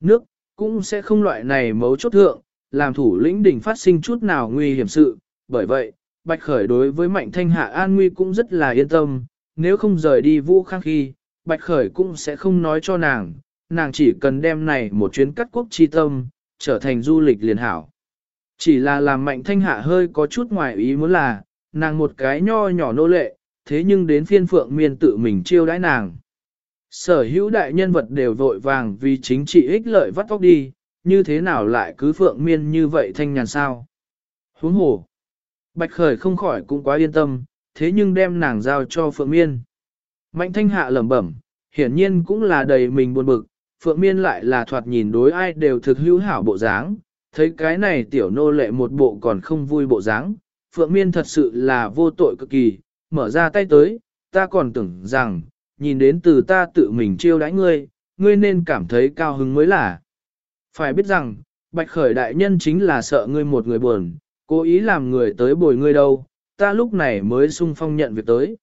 nước, cũng sẽ không loại này mấu chốt thượng, làm thủ lĩnh đỉnh phát sinh chút nào nguy hiểm sự, bởi vậy, Bạch Khởi đối với Mạnh Thanh Hạ an nguy cũng rất là yên tâm, nếu không rời đi Vũ Khang khi, Bạch Khởi cũng sẽ không nói cho nàng, nàng chỉ cần đem này một chuyến cắt quốc chi tâm, trở thành du lịch liền hảo. Chỉ là làm Mạnh Thanh Hạ hơi có chút ngoài ý muốn là, nàng một cái nho nhỏ nô lệ, thế nhưng đến phiên phượng miên tự mình chiêu đãi nàng. Sở hữu đại nhân vật đều vội vàng vì chính trị ích lợi vắt vóc đi, như thế nào lại cứ phượng miên như vậy thanh nhàn sao? Huống hồ, Bạch Khởi không khỏi cũng quá yên tâm, thế nhưng đem nàng giao cho phượng miên. Mạnh thanh hạ lẩm bẩm, hiển nhiên cũng là đầy mình buồn bực, phượng miên lại là thoạt nhìn đối ai đều thực hữu hảo bộ dáng, thấy cái này tiểu nô lệ một bộ còn không vui bộ dáng, phượng miên thật sự là vô tội cực kỳ, mở ra tay tới, ta còn tưởng rằng, nhìn đến từ ta tự mình chiêu đãi ngươi, ngươi nên cảm thấy cao hứng mới là. Phải biết rằng, bạch khởi đại nhân chính là sợ ngươi một người buồn, cố ý làm người tới bồi ngươi đâu, ta lúc này mới sung phong nhận việc tới.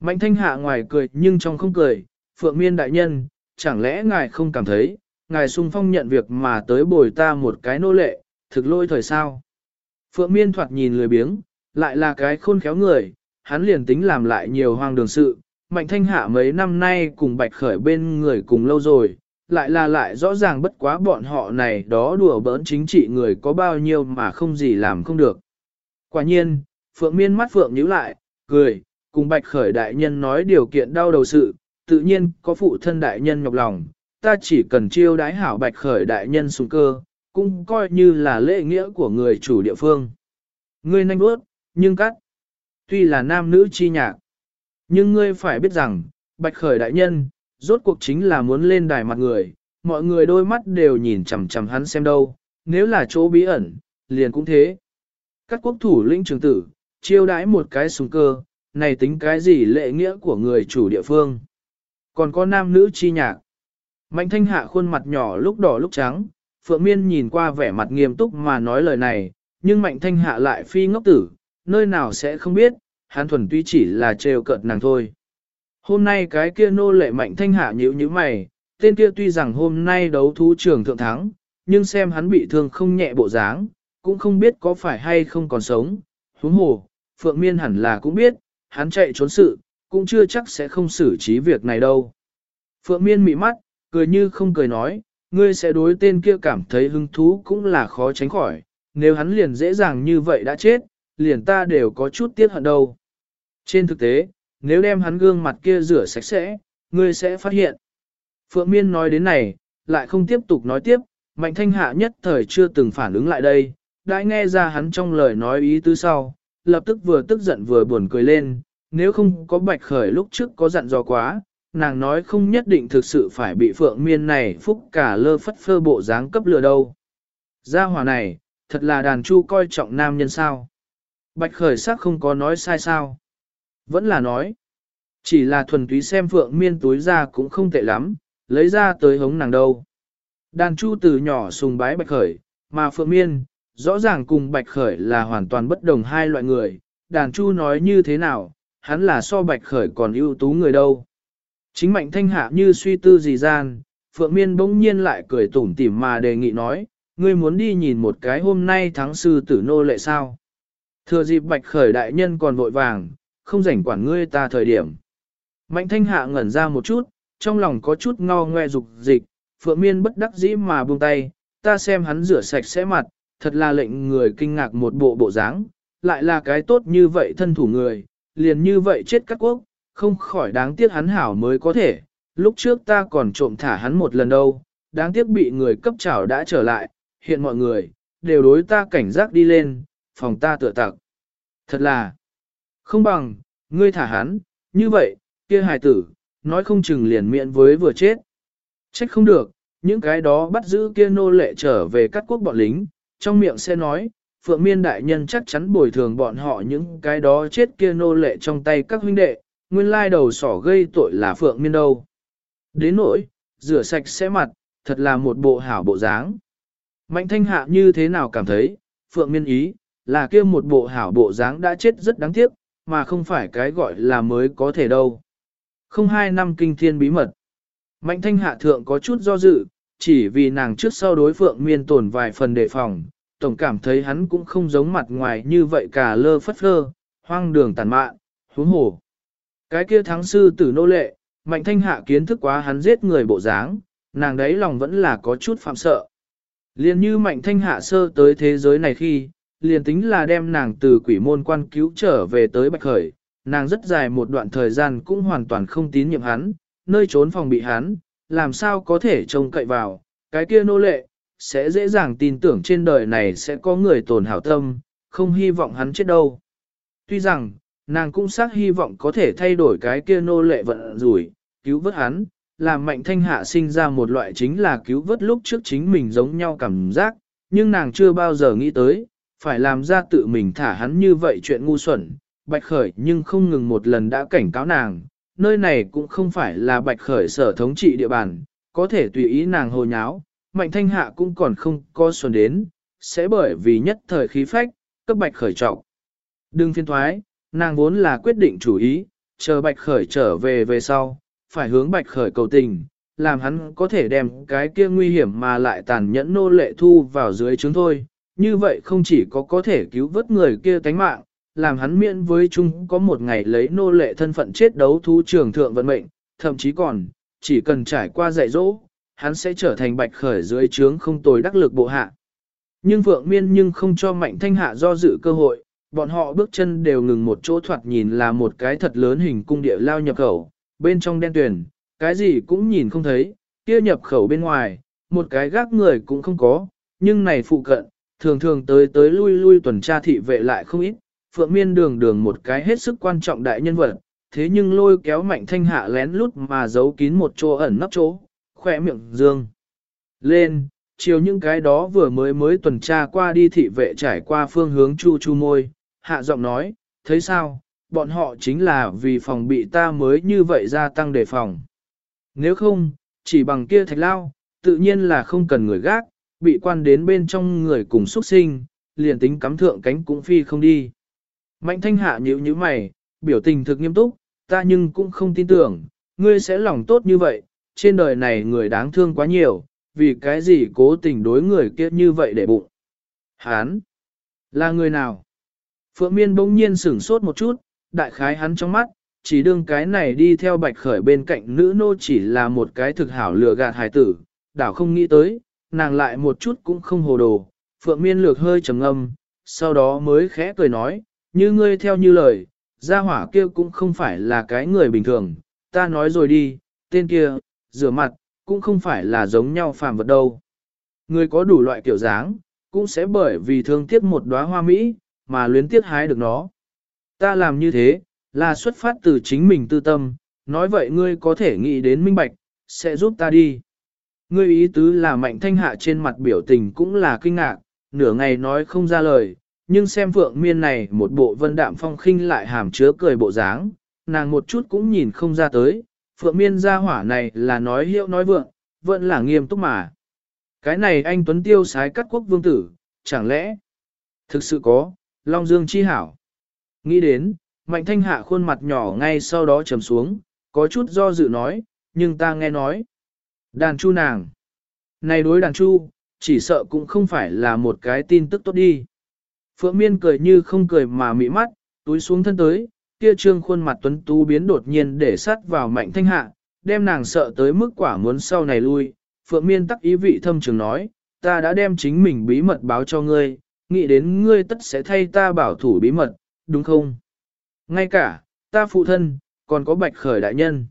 Mạnh thanh hạ ngoài cười nhưng trong không cười, phượng miên đại nhân, chẳng lẽ ngài không cảm thấy, ngài sung phong nhận việc mà tới bồi ta một cái nô lệ, thực lôi thời sao. Phượng miên thoạt nhìn lười biếng, lại là cái khôn khéo người, hắn liền tính làm lại nhiều hoang đường sự, mạnh thanh hạ mấy năm nay cùng bạch khởi bên người cùng lâu rồi, lại là lại rõ ràng bất quá bọn họ này đó đùa bỡn chính trị người có bao nhiêu mà không gì làm không được. Quả nhiên, Phượng miên mắt Phượng nhíu lại, cười, cùng bạch khởi đại nhân nói điều kiện đau đầu sự, tự nhiên có phụ thân đại nhân nhọc lòng, ta chỉ cần chiêu đái hảo bạch khởi đại nhân xuống cơ, cũng coi như là lễ nghĩa của người chủ địa phương. Ngươi nhanh bước, nhưng cắt. Tuy là nam nữ chi nhạc, nhưng ngươi phải biết rằng, bạch khởi đại nhân, rốt cuộc chính là muốn lên đài mặt người, mọi người đôi mắt đều nhìn chằm chằm hắn xem đâu, nếu là chỗ bí ẩn, liền cũng thế. Các quốc thủ lĩnh trường tử, chiêu đãi một cái súng cơ, này tính cái gì lệ nghĩa của người chủ địa phương. Còn có nam nữ chi nhạc. Mạnh thanh hạ khuôn mặt nhỏ lúc đỏ lúc trắng, Phượng Miên nhìn qua vẻ mặt nghiêm túc mà nói lời này, nhưng mạnh thanh hạ lại phi ngốc tử, nơi nào sẽ không biết, hắn thuần tuy chỉ là trêu cợt nàng thôi. Hôm nay cái kia nô lệ mạnh thanh hạ nhíu như mày, tên kia tuy rằng hôm nay đấu thú trường thượng thắng, nhưng xem hắn bị thương không nhẹ bộ dáng, cũng không biết có phải hay không còn sống. Huống hồ, Phượng Miên hẳn là cũng biết, hắn chạy trốn sự, cũng chưa chắc sẽ không xử trí việc này đâu. Phượng Miên mị mắt, cười như không cười nói, ngươi sẽ đối tên kia cảm thấy hứng thú cũng là khó tránh khỏi, nếu hắn liền dễ dàng như vậy đã chết, liền ta đều có chút tiếc hận đâu. Trên thực tế, nếu đem hắn gương mặt kia rửa sạch sẽ, ngươi sẽ phát hiện. Phượng Miên nói đến này, lại không tiếp tục nói tiếp, Mạnh Thanh Hạ nhất thời chưa từng phản ứng lại đây, đã nghe ra hắn trong lời nói ý tứ sau, lập tức vừa tức giận vừa buồn cười lên, nếu không có Bạch Khởi lúc trước có giận dò quá, nàng nói không nhất định thực sự phải bị Phượng Miên này phúc cả lơ phất phơ bộ dáng cấp lừa đâu. Gia hỏa này, thật là đàn chu coi trọng nam nhân sao. Bạch khởi sắc không có nói sai sao. Vẫn là nói. Chỉ là thuần túy xem phượng miên túi ra cũng không tệ lắm, lấy ra tới hống nàng đâu. Đàn chu từ nhỏ sùng bái bạch khởi, mà phượng miên, rõ ràng cùng bạch khởi là hoàn toàn bất đồng hai loại người. Đàn chu nói như thế nào, hắn là so bạch khởi còn ưu tú người đâu. Chính mạnh thanh hạ như suy tư gì gian, phượng miên bỗng nhiên lại cười tủm tỉm mà đề nghị nói, ngươi muốn đi nhìn một cái hôm nay thắng sư tử nô lệ sao. Thừa dịp bạch khởi đại nhân còn vội vàng, không rảnh quản ngươi ta thời điểm. Mạnh thanh hạ ngẩn ra một chút, trong lòng có chút ngao ngoe dục dịch, phượng miên bất đắc dĩ mà buông tay, ta xem hắn rửa sạch sẽ mặt, thật là lệnh người kinh ngạc một bộ bộ dáng, lại là cái tốt như vậy thân thủ người, liền như vậy chết các quốc, không khỏi đáng tiếc hắn hảo mới có thể, lúc trước ta còn trộm thả hắn một lần đâu, đáng tiếc bị người cấp trảo đã trở lại, hiện mọi người, đều đối ta cảnh giác đi lên, phòng ta tựa tặc. Thật là, không bằng, ngươi thả hắn, như vậy, kia hài tử, nói không chừng liền miệng với vừa chết. Trách không được, những cái đó bắt giữ kia nô lệ trở về các quốc bọn lính, trong miệng sẽ nói, Phượng Miên đại nhân chắc chắn bồi thường bọn họ những cái đó chết kia nô lệ trong tay các huynh đệ, nguyên lai đầu sỏ gây tội là Phượng Miên đâu. Đến nỗi, rửa sạch sẽ mặt, thật là một bộ hảo bộ dáng. Mạnh thanh hạ như thế nào cảm thấy, phượng miên ý, là kia một bộ hảo bộ dáng đã chết rất đáng tiếc, mà không phải cái gọi là mới có thể đâu. Không hai năm kinh thiên bí mật. Mạnh thanh hạ thượng có chút do dự, chỉ vì nàng trước sau đối phượng miên tổn vài phần đề phòng, tổng cảm thấy hắn cũng không giống mặt ngoài như vậy cả lơ phất lơ, hoang đường tàn mạn, huống hồ. Cái kia thắng sư tử nô lệ, mạnh thanh hạ kiến thức quá hắn giết người bộ dáng, nàng đấy lòng vẫn là có chút phạm sợ. Liên như mạnh thanh hạ sơ tới thế giới này khi, liền tính là đem nàng từ quỷ môn quan cứu trở về tới bạch khởi, nàng rất dài một đoạn thời gian cũng hoàn toàn không tín nhiệm hắn, nơi trốn phòng bị hắn, làm sao có thể trông cậy vào, cái kia nô lệ, sẽ dễ dàng tin tưởng trên đời này sẽ có người tồn hảo tâm, không hy vọng hắn chết đâu. Tuy rằng, nàng cũng xác hy vọng có thể thay đổi cái kia nô lệ vận rủi, cứu vớt hắn, làm mạnh thanh hạ sinh ra một loại chính là cứu vớt lúc trước chính mình giống nhau cảm giác, nhưng nàng chưa bao giờ nghĩ tới, phải làm ra tự mình thả hắn như vậy chuyện ngu xuẩn, bạch khởi nhưng không ngừng một lần đã cảnh cáo nàng, nơi này cũng không phải là bạch khởi sở thống trị địa bàn, có thể tùy ý nàng hồ nháo, mạnh thanh hạ cũng còn không có xuân đến, sẽ bởi vì nhất thời khí phách, cấp bạch khởi trọng. Đừng phiên thoái, nàng vốn là quyết định chủ ý, chờ bạch khởi trở về về sau, phải hướng bạch khởi cầu tình, làm hắn có thể đem cái kia nguy hiểm mà lại tàn nhẫn nô lệ thu vào dưới chúng thôi. Như vậy không chỉ có có thể cứu vớt người kia tánh mạng, làm hắn miễn với chúng có một ngày lấy nô lệ thân phận chết đấu thú trường thượng vận mệnh, thậm chí còn, chỉ cần trải qua dạy dỗ, hắn sẽ trở thành bạch khởi dưới trướng không tồi đắc lực bộ hạ. Nhưng vượng miên nhưng không cho mạnh thanh hạ do dự cơ hội, bọn họ bước chân đều ngừng một chỗ thoạt nhìn là một cái thật lớn hình cung địa lao nhập khẩu, bên trong đen tuyển, cái gì cũng nhìn không thấy, kia nhập khẩu bên ngoài, một cái gác người cũng không có, nhưng này phụ cận, thường thường tới tới lui lui tuần tra thị vệ lại không ít, phượng miên đường đường một cái hết sức quan trọng đại nhân vật, thế nhưng lôi kéo mạnh thanh hạ lén lút mà giấu kín một chỗ ẩn nấp chỗ, khỏe miệng dương. Lên, chiều những cái đó vừa mới mới tuần tra qua đi thị vệ trải qua phương hướng chu chu môi, hạ giọng nói, thấy sao, bọn họ chính là vì phòng bị ta mới như vậy gia tăng đề phòng. Nếu không, chỉ bằng kia thạch lao, tự nhiên là không cần người gác, bị quan đến bên trong người cùng xuất sinh, liền tính cắm thượng cánh cũng phi không đi. Mạnh thanh hạ nhíu như mày, biểu tình thực nghiêm túc, ta nhưng cũng không tin tưởng, ngươi sẽ lòng tốt như vậy, trên đời này người đáng thương quá nhiều, vì cái gì cố tình đối người kia như vậy để bụng. Hán! Là người nào? Phượng Miên bỗng nhiên sửng sốt một chút, đại khái hắn trong mắt, chỉ đương cái này đi theo bạch khởi bên cạnh nữ nô chỉ là một cái thực hảo lừa gạt hài tử, đảo không nghĩ tới, nàng lại một chút cũng không hồ đồ. Phượng Miên lược hơi trầm ngâm, sau đó mới khẽ cười nói, như ngươi theo như lời, gia hỏa kia cũng không phải là cái người bình thường, ta nói rồi đi, tên kia, rửa mặt, cũng không phải là giống nhau phàm vật đâu. Người có đủ loại kiểu dáng, cũng sẽ bởi vì thương tiếc một đóa hoa mỹ, mà luyến tiếc hái được nó. Ta làm như thế, là xuất phát từ chính mình tư tâm, nói vậy ngươi có thể nghĩ đến minh bạch, sẽ giúp ta đi. Ngươi ý tứ là mạnh thanh hạ trên mặt biểu tình cũng là kinh ngạc, nửa ngày nói không ra lời, nhưng xem phượng miên này một bộ vân đạm phong khinh lại hàm chứa cười bộ dáng, nàng một chút cũng nhìn không ra tới, phượng miên gia hỏa này là nói hiệu nói vượng, vẫn là nghiêm túc mà. Cái này anh Tuấn Tiêu sái cắt quốc vương tử, chẳng lẽ thực sự có, Long Dương chi hảo. Nghĩ đến, mạnh thanh hạ khuôn mặt nhỏ ngay sau đó trầm xuống, có chút do dự nói, nhưng ta nghe nói. Đàn chu nàng. Này đối đàn chu, chỉ sợ cũng không phải là một cái tin tức tốt đi. Phượng miên cười như không cười mà mị mắt, túi xuống thân tới, kia trương khuôn mặt tuấn tú biến đột nhiên để sát vào mạnh thanh hạ, đem nàng sợ tới mức quả muốn sau này lui. Phượng miên tắc ý vị thâm trường nói, ta đã đem chính mình bí mật báo cho ngươi, nghĩ đến ngươi tất sẽ thay ta bảo thủ bí mật, đúng không? Ngay cả, ta phụ thân, còn có bạch khởi đại nhân.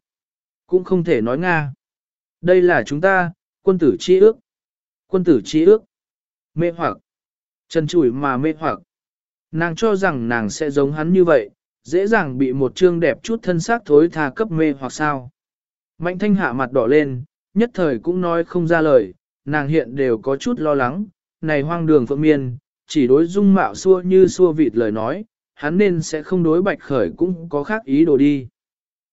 Cũng không thể nói Nga. Đây là chúng ta, quân tử chi ước. Quân tử chi ước. Mê hoặc. Trần chủi mà mê hoặc. Nàng cho rằng nàng sẽ giống hắn như vậy, dễ dàng bị một trương đẹp chút thân xác thối tha cấp mê hoặc sao. Mạnh thanh hạ mặt đỏ lên, nhất thời cũng nói không ra lời, nàng hiện đều có chút lo lắng, này hoang đường phượng miên, chỉ đối dung mạo xua như xua vịt lời nói, hắn nên sẽ không đối bạch khởi cũng có khác ý đồ đi.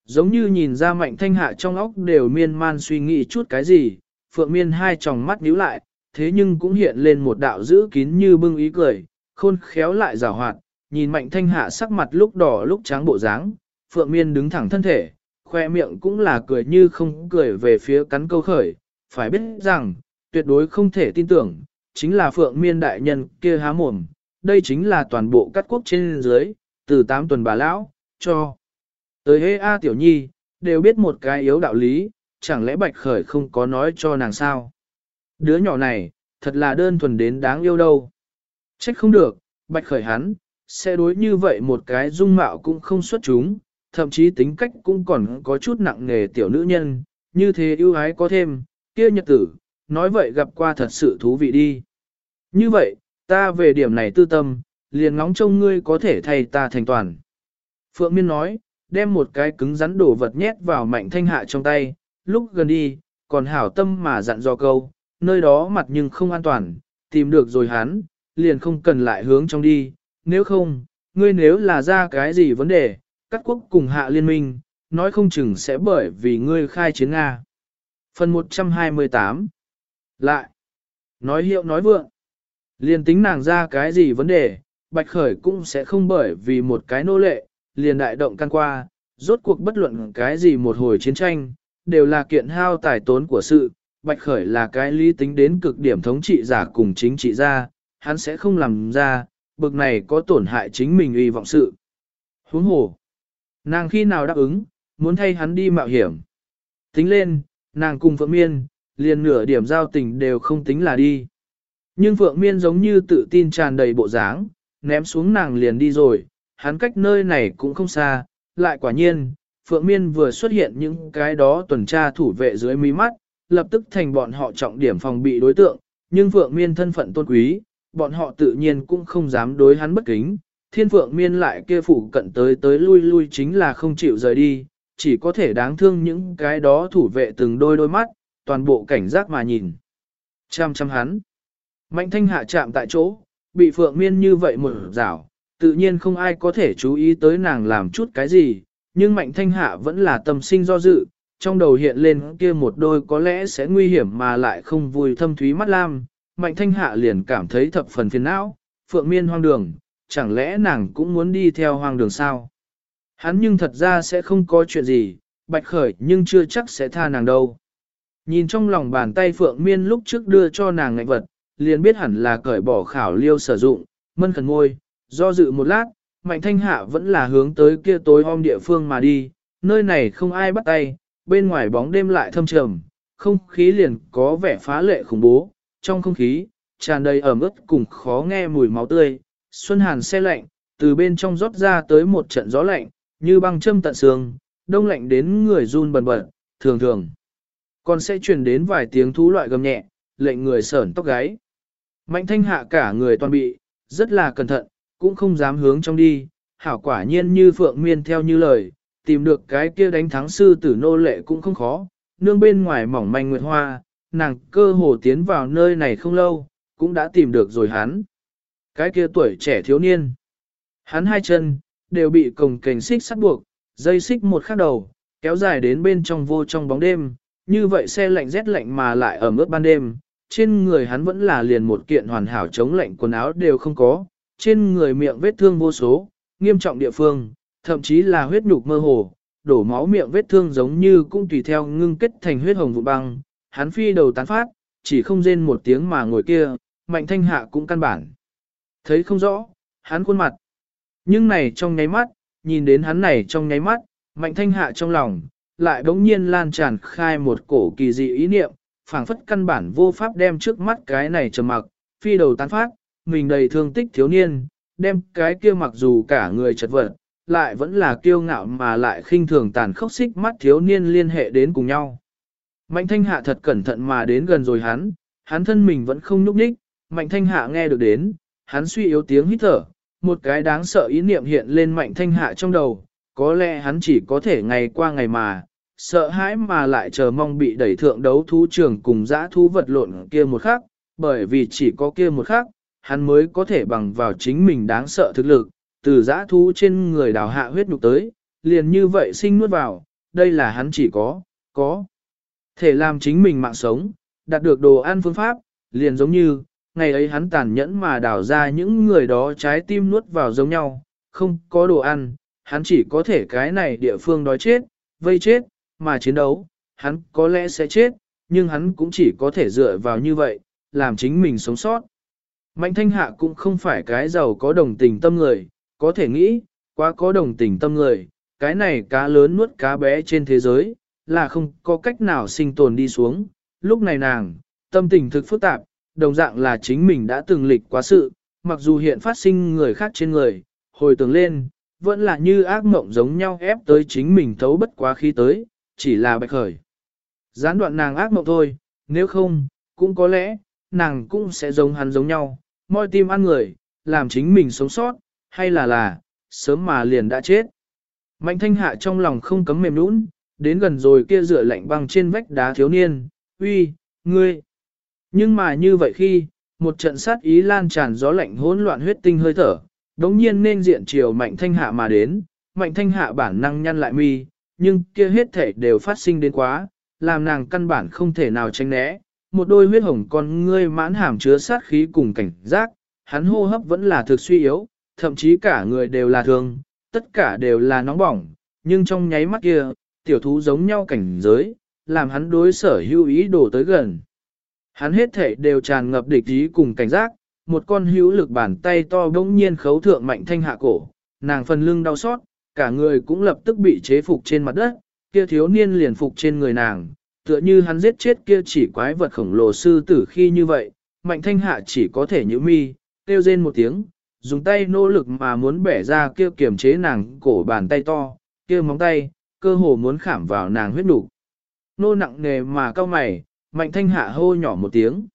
Giống như nhìn ra mạnh thanh hạ trong óc đều miên man suy nghĩ chút cái gì, phượng miên hai tròng mắt nhíu lại, thế nhưng cũng hiện lên một đạo giữ kín như bưng ý cười, khôn khéo lại rào hoạt, nhìn mạnh thanh hạ sắc mặt lúc đỏ lúc trắng bộ dáng, phượng miên đứng thẳng thân thể, khoe miệng cũng là cười như không cười về phía cắn câu khởi, phải biết rằng, tuyệt đối không thể tin tưởng, chính là phượng miên đại nhân kia há mồm, đây chính là toàn bộ các quốc trên dưới, từ 8 tuần bà lão, cho tới hê A tiểu nhi, đều biết một cái yếu đạo lý, chẳng lẽ bạch khởi không có nói cho nàng sao. Đứa nhỏ này, thật là đơn thuần đến đáng yêu đâu. Trách không được, bạch khởi hắn, sẽ đối như vậy một cái dung mạo cũng không xuất chúng, thậm chí tính cách cũng còn có chút nặng nề tiểu nữ nhân, như thế ưu ái có thêm, kia nhật tử, nói vậy gặp qua thật sự thú vị đi. Như vậy, ta về điểm này tư tâm, liền ngóng trông ngươi có thể thay ta thành toàn. Phượng Miên nói, đem một cái cứng rắn đổ vật nhét vào mạnh thanh hạ trong tay, lúc gần đi, còn hảo tâm mà dặn dò câu, nơi đó mặt nhưng không an toàn, tìm được rồi hắn, liền không cần lại hướng trong đi, nếu không, ngươi nếu là ra cái gì vấn đề, các quốc cùng hạ liên minh, nói không chừng sẽ bởi vì ngươi khai chiến Nga. Phần 128 Lại Nói hiệu nói vượng Liền tính nàng ra cái gì vấn đề, Bạch Khởi cũng sẽ không bởi vì một cái nô lệ, liền đại động can qua, rốt cuộc bất luận cái gì một hồi chiến tranh, đều là kiện hao tài tốn của sự, Bạch Khởi là cái lý tính đến cực điểm thống trị giả cùng chính trị gia, hắn sẽ không làm ra, bực này có tổn hại chính mình uy vọng sự. Huống hồ, nàng khi nào đáp ứng, muốn thay hắn đi mạo hiểm. Tính lên, nàng cùng Phượng Miên, liền nửa điểm giao tình đều không tính là đi. Nhưng Phượng Miên giống như tự tin tràn đầy bộ dáng, ném xuống nàng liền đi rồi, hắn cách nơi này cũng không xa, lại quả nhiên, Phượng Miên vừa xuất hiện những cái đó tuần tra thủ vệ dưới mí mắt, lập tức thành bọn họ trọng điểm phòng bị đối tượng, nhưng Phượng Miên thân phận tôn quý, bọn họ tự nhiên cũng không dám đối hắn bất kính. Thiên Phượng Miên lại kia phủ cận tới tới lui lui chính là không chịu rời đi, chỉ có thể đáng thương những cái đó thủ vệ từng đôi đôi mắt, toàn bộ cảnh giác mà nhìn. Chăm chăm hắn. Mạnh thanh hạ chạm tại chỗ, bị Phượng Miên như vậy một rảo, tự nhiên không ai có thể chú ý tới nàng làm chút cái gì, nhưng mạnh thanh hạ vẫn là tâm sinh do dự, trong đầu hiện lên kia một đôi có lẽ sẽ nguy hiểm mà lại không vui thâm thúy mắt lam, mạnh thanh hạ liền cảm thấy thập phần phiền não, phượng miên hoang đường, chẳng lẽ nàng cũng muốn đi theo hoang đường sao? Hắn nhưng thật ra sẽ không có chuyện gì, bạch khởi nhưng chưa chắc sẽ tha nàng đâu. Nhìn trong lòng bàn tay phượng miên lúc trước đưa cho nàng ngạch vật, liền biết hẳn là cởi bỏ khảo liêu sử dụng, mân khẩn ngôi, do dự một lát, mạnh thanh hạ vẫn là hướng tới kia tối om địa phương mà đi, nơi này không ai bắt tay, bên ngoài bóng đêm lại thâm trầm, không khí liền có vẻ phá lệ khủng bố, trong không khí, tràn đầy ẩm ướt cùng khó nghe mùi máu tươi, xuân hàn xe lạnh, từ bên trong rót ra tới một trận gió lạnh, như băng châm tận xương, đông lạnh đến người run bần bật, thường thường. Còn sẽ truyền đến vài tiếng thú loại gầm nhẹ, lệnh người sởn tóc gáy. Mạnh thanh hạ cả người toàn bị, rất là cẩn thận, cũng không dám hướng trong đi, hảo quả nhiên như phượng miên theo như lời, tìm được cái kia đánh thắng sư tử nô lệ cũng không khó, nương bên ngoài mỏng manh nguyệt hoa, nàng cơ hồ tiến vào nơi này không lâu, cũng đã tìm được rồi hắn. Cái kia tuổi trẻ thiếu niên, hắn hai chân, đều bị cồng kềnh xích sắt buộc, dây xích một khắc đầu, kéo dài đến bên trong vô trong bóng đêm, như vậy xe lạnh rét lạnh mà lại ở ướt ban đêm, trên người hắn vẫn là liền một kiện hoàn hảo chống lạnh quần áo đều không có, trên người miệng vết thương vô số, nghiêm trọng địa phương, thậm chí là huyết nhục mơ hồ, đổ máu miệng vết thương giống như cũng tùy theo ngưng kết thành huyết hồng vụ băng, hắn phi đầu tán phát, chỉ không rên một tiếng mà ngồi kia, mạnh thanh hạ cũng căn bản. Thấy không rõ, hắn khuôn mặt. Nhưng này trong nháy mắt, nhìn đến hắn này trong nháy mắt, mạnh thanh hạ trong lòng, lại đống nhiên lan tràn khai một cổ kỳ dị ý niệm, phảng phất căn bản vô pháp đem trước mắt cái này trầm mặc, phi đầu tán phát, mình đầy thương tích thiếu niên, đem cái kia mặc dù cả người chật vật, lại vẫn là kiêu ngạo mà lại khinh thường tàn khốc xích mắt thiếu niên liên hệ đến cùng nhau. Mạnh thanh hạ thật cẩn thận mà đến gần rồi hắn, hắn thân mình vẫn không nhúc nhích, mạnh thanh hạ nghe được đến, hắn suy yếu tiếng hít thở, một cái đáng sợ ý niệm hiện lên mạnh thanh hạ trong đầu, có lẽ hắn chỉ có thể ngày qua ngày mà, sợ hãi mà lại chờ mong bị đẩy thượng đấu thú trường cùng dã thú vật lộn kia một khắc, bởi vì chỉ có kia một khắc, hắn mới có thể bằng vào chính mình đáng sợ thực lực, từ dã thú trên người đào hạ huyết nhục tới, liền như vậy sinh nuốt vào, đây là hắn chỉ có, có. Thể làm chính mình mạng sống, đạt được đồ ăn phương pháp, liền giống như, ngày ấy hắn tàn nhẫn mà đào ra những người đó trái tim nuốt vào giống nhau, không có đồ ăn, hắn chỉ có thể cái này địa phương đói chết, vây chết, mà chiến đấu, hắn có lẽ sẽ chết, nhưng hắn cũng chỉ có thể dựa vào như vậy, làm chính mình sống sót. Mạnh thanh hạ cũng không phải cái giàu có đồng tình tâm người, có thể nghĩ, quá có đồng tình tâm người, cái này cá lớn nuốt cá bé trên thế giới, là không có cách nào sinh tồn đi xuống. Lúc này nàng, tâm tình thực phức tạp, đồng dạng là chính mình đã từng lịch quá sự, mặc dù hiện phát sinh người khác trên người, hồi tưởng lên, vẫn là như ác mộng giống nhau ép tới chính mình thấu bất quá khí tới, chỉ là bạch khởi. Gián đoạn nàng ác mộng thôi, nếu không, cũng có lẽ, nàng cũng sẽ giống hắn giống nhau, moi tim ăn người, làm chính mình sống sót, hay là là, sớm mà liền đã chết. Mạnh thanh hạ trong lòng không cấm mềm nũng, đến gần rồi kia rửa lạnh băng trên vách đá thiếu niên, uy, ngươi. Nhưng mà như vậy khi, một trận sát ý lan tràn gió lạnh hỗn loạn huyết tinh hơi thở, đống nhiên nên diện chiều mạnh thanh hạ mà đến, mạnh thanh hạ bản năng nhăn lại mi, nhưng kia hết thể đều phát sinh đến quá, làm nàng căn bản không thể nào tránh né. Một đôi huyết hồng con ngươi mãn hàm chứa sát khí cùng cảnh giác, hắn hô hấp vẫn là thực suy yếu, thậm chí cả người đều là thương, tất cả đều là nóng bỏng, nhưng trong nháy mắt kia, tiểu thú giống nhau cảnh giới, làm hắn đối sở hữu ý đổ tới gần. Hắn hết thể đều tràn ngập địch ý cùng cảnh giác, một con hữu lực bàn tay to bỗng nhiên khấu thượng mạnh thanh hạ cổ, nàng phần lưng đau xót, cả người cũng lập tức bị chế phục trên mặt đất, kia thiếu niên liền phục trên người nàng, tựa như hắn giết chết kia chỉ quái vật khổng lồ sư tử khi như vậy, mạnh thanh hạ chỉ có thể nhữ mi, kêu rên một tiếng, dùng tay nỗ lực mà muốn bẻ ra kia kiềm chế nàng cổ bàn tay to, kia móng tay, cơ hồ muốn khảm vào nàng huyết đủ. Nô nặng nề mà cao mày, mạnh thanh hạ hô nhỏ một tiếng.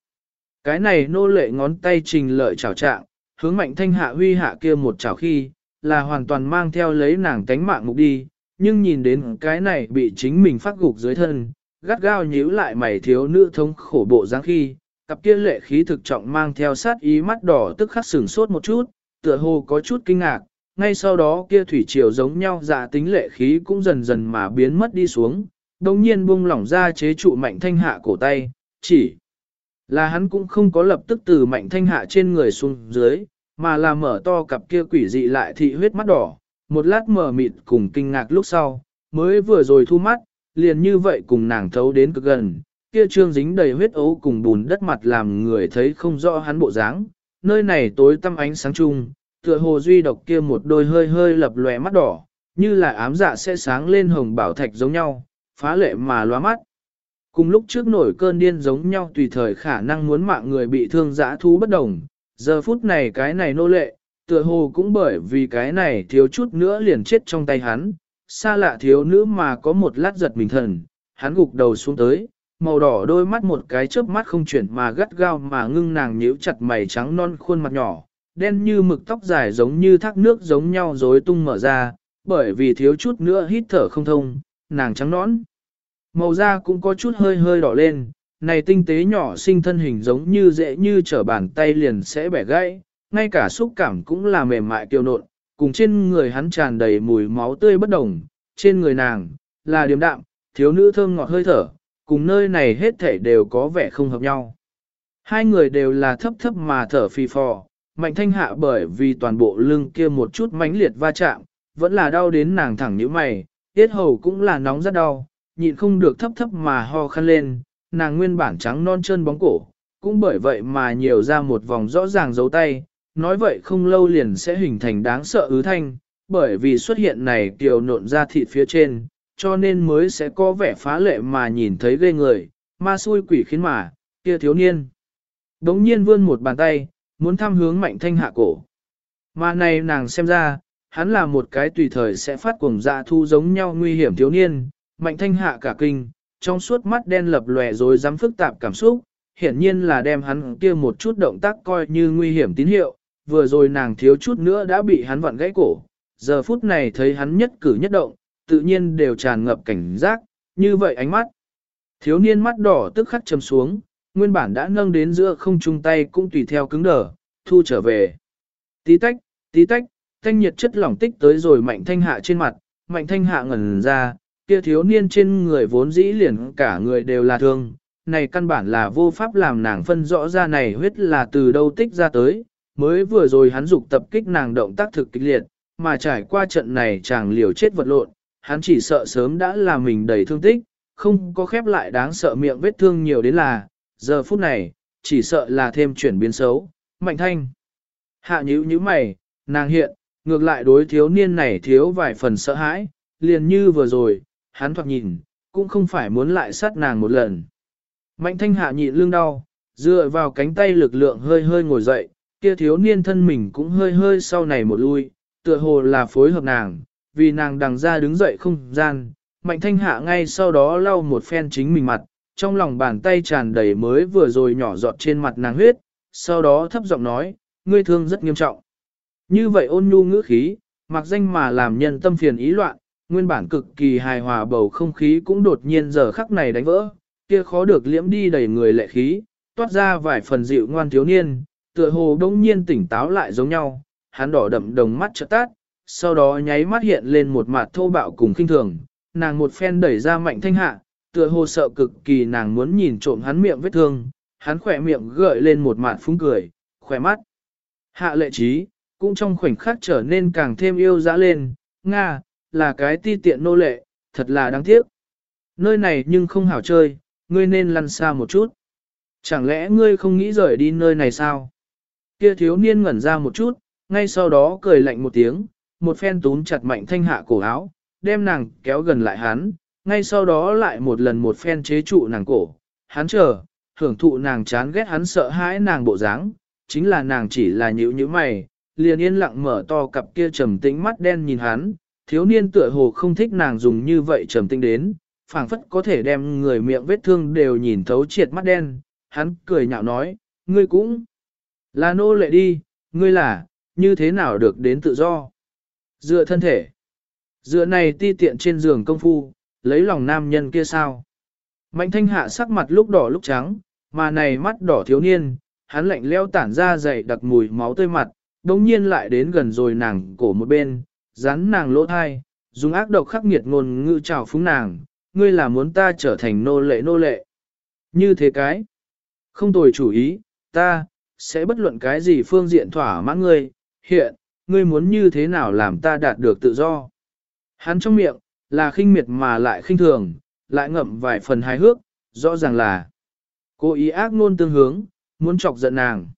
Cái này nô lệ ngón tay trình lợi chảo trạng, hướng mạnh thanh hạ huy hạ kia một chảo khi, là hoàn toàn mang theo lấy nàng tánh mạng mục đi, nhưng nhìn đến cái này bị chính mình phát gục dưới thân, gắt gao nhíu lại mày thiếu nữ thống khổ bộ dáng khi, cặp kia lệ khí thực trọng mang theo sát ý mắt đỏ tức khắc sửng sốt một chút, tựa hồ có chút kinh ngạc, ngay sau đó kia thủy triều giống nhau dạ tính lệ khí cũng dần dần mà biến mất đi xuống, đồng nhiên buông lỏng ra chế trụ mạnh thanh hạ cổ tay, chỉ là hắn cũng không có lập tức từ mạnh thanh hạ trên người xuống dưới, mà là mở to cặp kia quỷ dị lại thị huyết mắt đỏ, một lát mở mịt cùng kinh ngạc lúc sau, mới vừa rồi thu mắt, liền như vậy cùng nàng thấu đến cực gần, kia trương dính đầy huyết ấu cùng bùn đất mặt làm người thấy không rõ hắn bộ dáng, nơi này tối tăm ánh sáng chung, tựa hồ duy độc kia một đôi hơi hơi lập lòe mắt đỏ, như là ám dạ sẽ sáng lên hồng bảo thạch giống nhau, phá lệ mà loa mắt. Cùng lúc trước nổi cơn điên giống nhau tùy thời khả năng muốn mạng người bị thương dã thú bất đồng, giờ phút này cái này nô lệ, tựa hồ cũng bởi vì cái này thiếu chút nữa liền chết trong tay hắn, xa lạ thiếu nữ mà có một lát giật mình thần, hắn gục đầu xuống tới, màu đỏ đôi mắt một cái chớp mắt không chuyển mà gắt gao mà ngưng nàng nhíu chặt mày trắng non khuôn mặt nhỏ, đen như mực tóc dài giống như thác nước giống nhau rối tung mở ra, bởi vì thiếu chút nữa hít thở không thông, nàng trắng nõn. Màu da cũng có chút hơi hơi đỏ lên, này tinh tế nhỏ sinh thân hình giống như dễ như trở bàn tay liền sẽ bẻ gãy, ngay cả xúc cảm cũng là mềm mại kiêu nộn, cùng trên người hắn tràn đầy mùi máu tươi bất đồng, trên người nàng, là điềm đạm, thiếu nữ thơm ngọt hơi thở, cùng nơi này hết thể đều có vẻ không hợp nhau. Hai người đều là thấp thấp mà thở phì phò, mạnh thanh hạ bởi vì toàn bộ lưng kia một chút mãnh liệt va chạm, vẫn là đau đến nàng thẳng như mày, tiết hầu cũng là nóng rất đau, nhịn không được thấp thấp mà ho khăn lên, nàng nguyên bản trắng non chân bóng cổ, cũng bởi vậy mà nhiều ra một vòng rõ ràng dấu tay, nói vậy không lâu liền sẽ hình thành đáng sợ ứ thanh, bởi vì xuất hiện này kiều nộn ra thịt phía trên, cho nên mới sẽ có vẻ phá lệ mà nhìn thấy ghê người, ma xui quỷ khiến mà, kia thiếu niên. Đống nhiên vươn một bàn tay, muốn thăm hướng mạnh thanh hạ cổ. Mà này nàng xem ra, hắn là một cái tùy thời sẽ phát cuồng dạ thu giống nhau nguy hiểm thiếu niên, mạnh thanh hạ cả kinh, trong suốt mắt đen lập lòe rồi dám phức tạp cảm xúc, hiển nhiên là đem hắn kia một chút động tác coi như nguy hiểm tín hiệu, vừa rồi nàng thiếu chút nữa đã bị hắn vặn gãy cổ, giờ phút này thấy hắn nhất cử nhất động, tự nhiên đều tràn ngập cảnh giác, như vậy ánh mắt. Thiếu niên mắt đỏ tức khắc chầm xuống, nguyên bản đã nâng đến giữa không chung tay cũng tùy theo cứng đờ, thu trở về. Tí tách, tí tách, thanh nhiệt chất lỏng tích tới rồi mạnh thanh hạ trên mặt, mạnh thanh hạ ngẩn ra, kia thiếu niên trên người vốn dĩ liền cả người đều là thương, này căn bản là vô pháp làm nàng phân rõ ra này huyết là từ đâu tích ra tới, mới vừa rồi hắn dục tập kích nàng động tác thực kịch liệt, mà trải qua trận này chàng liều chết vật lộn, hắn chỉ sợ sớm đã là mình đầy thương tích, không có khép lại đáng sợ miệng vết thương nhiều đến là, giờ phút này, chỉ sợ là thêm chuyển biến xấu, mạnh thanh. Hạ nhíu như mày, nàng hiện, ngược lại đối thiếu niên này thiếu vài phần sợ hãi, liền như vừa rồi, hắn thoạt nhìn, cũng không phải muốn lại sát nàng một lần. Mạnh thanh hạ nhịn lưng đau, dựa vào cánh tay lực lượng hơi hơi ngồi dậy, kia thiếu niên thân mình cũng hơi hơi sau này một lui, tựa hồ là phối hợp nàng, vì nàng đằng ra đứng dậy không gian, mạnh thanh hạ ngay sau đó lau một phen chính mình mặt, trong lòng bàn tay tràn đầy mới vừa rồi nhỏ giọt trên mặt nàng huyết, sau đó thấp giọng nói, ngươi thương rất nghiêm trọng. Như vậy ôn nhu ngữ khí, mặc danh mà làm nhân tâm phiền ý loạn, nguyên bản cực kỳ hài hòa bầu không khí cũng đột nhiên giờ khắc này đánh vỡ, kia khó được liễm đi đầy người lệ khí, toát ra vài phần dịu ngoan thiếu niên, tựa hồ đông nhiên tỉnh táo lại giống nhau, hắn đỏ đậm đồng mắt trợ tát, sau đó nháy mắt hiện lên một mặt thô bạo cùng khinh thường, nàng một phen đẩy ra mạnh thanh hạ, tựa hồ sợ cực kỳ nàng muốn nhìn trộm hắn miệng vết thương, hắn khỏe miệng gợi lên một mặt phúng cười, khỏe mắt. Hạ lệ trí, cũng trong khoảnh khắc trở nên càng thêm yêu dã lên, Nga, là cái ti tiện nô lệ, thật là đáng tiếc. Nơi này nhưng không hảo chơi, ngươi nên lăn xa một chút. Chẳng lẽ ngươi không nghĩ rời đi nơi này sao? Kia thiếu niên ngẩn ra một chút, ngay sau đó cười lạnh một tiếng, một phen túm chặt mạnh thanh hạ cổ áo, đem nàng kéo gần lại hắn, ngay sau đó lại một lần một phen chế trụ nàng cổ. Hắn chờ, hưởng thụ nàng chán ghét hắn sợ hãi nàng bộ dáng, chính là nàng chỉ là nhữ như mày, liền yên lặng mở to cặp kia trầm tĩnh mắt đen nhìn hắn, thiếu niên tựa hồ không thích nàng dùng như vậy trầm tĩnh đến, phảng phất có thể đem người miệng vết thương đều nhìn thấu triệt mắt đen, hắn cười nhạo nói, ngươi cũng là nô lệ đi, ngươi là, như thế nào được đến tự do? Dựa thân thể, dựa này ti tiện trên giường công phu, lấy lòng nam nhân kia sao? Mạnh thanh hạ sắc mặt lúc đỏ lúc trắng, mà này mắt đỏ thiếu niên, hắn lạnh leo tản ra dày đặc mùi máu tươi mặt, đồng nhiên lại đến gần rồi nàng cổ một bên, rắn nàng lỗ thai, dùng ác độc khắc nghiệt ngôn ngữ trào phúng nàng, ngươi là muốn ta trở thành nô lệ nô lệ. Như thế cái, không tồi chủ ý, ta, sẽ bất luận cái gì phương diện thỏa mãn ngươi, hiện, ngươi muốn như thế nào làm ta đạt được tự do. Hắn trong miệng, là khinh miệt mà lại khinh thường, lại ngậm vài phần hài hước, rõ ràng là cố ý ác ngôn tương hướng, muốn chọc giận nàng.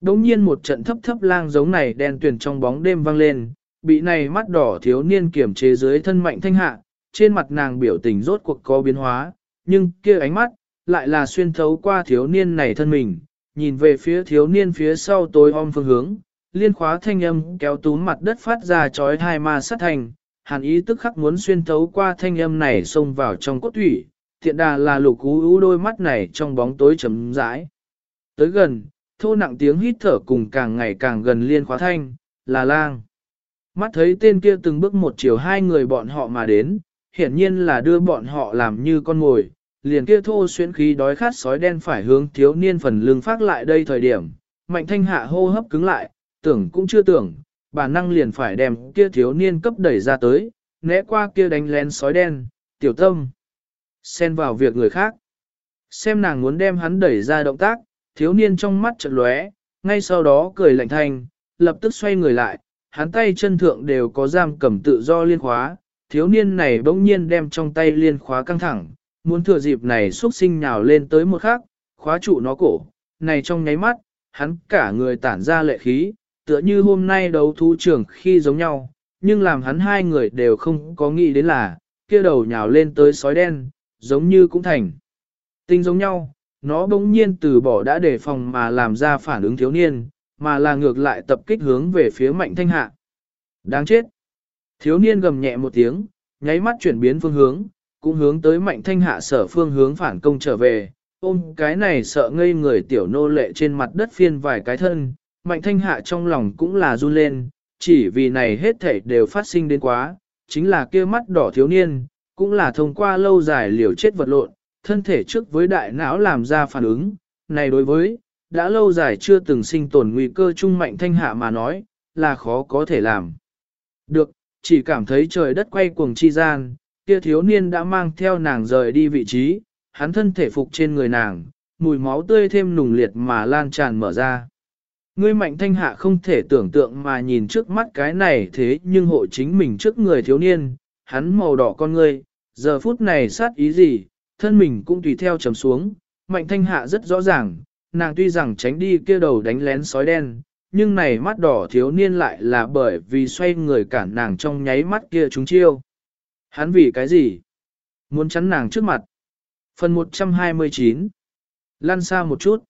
Đống nhiên một trận thấp thấp lang giống này đen tuyền trong bóng đêm vang lên, bị này mắt đỏ thiếu niên kiểm chế dưới thân mạnh thanh hạ, trên mặt nàng biểu tình rốt cuộc có biến hóa, nhưng kia ánh mắt, lại là xuyên thấu qua thiếu niên này thân mình, nhìn về phía thiếu niên phía sau tối om phương hướng, liên khóa thanh âm kéo túm mặt đất phát ra chói hai ma sát thành, hàn ý tức khắc muốn xuyên thấu qua thanh âm này xông vào trong cốt thủy, thiện đà là lục cú ú đôi mắt này trong bóng tối chấm rãi. Tới gần, thô nặng tiếng hít thở cùng càng ngày càng gần liên khóa thanh, là lang. Mắt thấy tên kia từng bước một chiều hai người bọn họ mà đến, hiển nhiên là đưa bọn họ làm như con mồi, liền kia thô xuyến khí đói khát sói đen phải hướng thiếu niên phần lưng phát lại đây thời điểm, mạnh thanh hạ hô hấp cứng lại, tưởng cũng chưa tưởng, bản năng liền phải đem kia thiếu niên cấp đẩy ra tới, né qua kia đánh lén sói đen, tiểu tâm, xen vào việc người khác. Xem nàng muốn đem hắn đẩy ra động tác, thiếu niên trong mắt chợt lóe, ngay sau đó cười lạnh thanh, lập tức xoay người lại, hắn tay chân thượng đều có giam cầm tự do liên khóa, thiếu niên này bỗng nhiên đem trong tay liên khóa căng thẳng, muốn thừa dịp này xuất sinh nhào lên tới một khắc, khóa trụ nó cổ, này trong nháy mắt, hắn cả người tản ra lệ khí, tựa như hôm nay đấu thú trưởng khi giống nhau, nhưng làm hắn hai người đều không có nghĩ đến là, kia đầu nhào lên tới sói đen, giống như cũng thành. Tinh giống nhau, nó bỗng nhiên từ bỏ đã đề phòng mà làm ra phản ứng thiếu niên, mà là ngược lại tập kích hướng về phía mạnh thanh hạ. Đáng chết! Thiếu niên gầm nhẹ một tiếng, nháy mắt chuyển biến phương hướng, cũng hướng tới mạnh thanh hạ sở phương hướng phản công trở về, ôm cái này sợ ngây người tiểu nô lệ trên mặt đất phiên vài cái thân, mạnh thanh hạ trong lòng cũng là run lên, chỉ vì này hết thảy đều phát sinh đến quá, chính là kia mắt đỏ thiếu niên, cũng là thông qua lâu dài liều chết vật lộn, thân thể trước với đại não làm ra phản ứng, này đối với, đã lâu dài chưa từng sinh tồn nguy cơ trung mạnh thanh hạ mà nói, là khó có thể làm. Được, chỉ cảm thấy trời đất quay cuồng chi gian, kia thiếu niên đã mang theo nàng rời đi vị trí, hắn thân thể phục trên người nàng, mùi máu tươi thêm nùng liệt mà lan tràn mở ra. Ngươi mạnh thanh hạ không thể tưởng tượng mà nhìn trước mắt cái này thế nhưng hộ chính mình trước người thiếu niên, hắn màu đỏ con ngươi, giờ phút này sát ý gì, thân mình cũng tùy theo trầm xuống, mạnh thanh hạ rất rõ ràng, nàng tuy rằng tránh đi kia đầu đánh lén sói đen, nhưng này mắt đỏ thiếu niên lại là bởi vì xoay người cản nàng trong nháy mắt kia chúng chiêu. Hắn vì cái gì? Muốn chắn nàng trước mặt. Phần 129 Lăn xa một chút.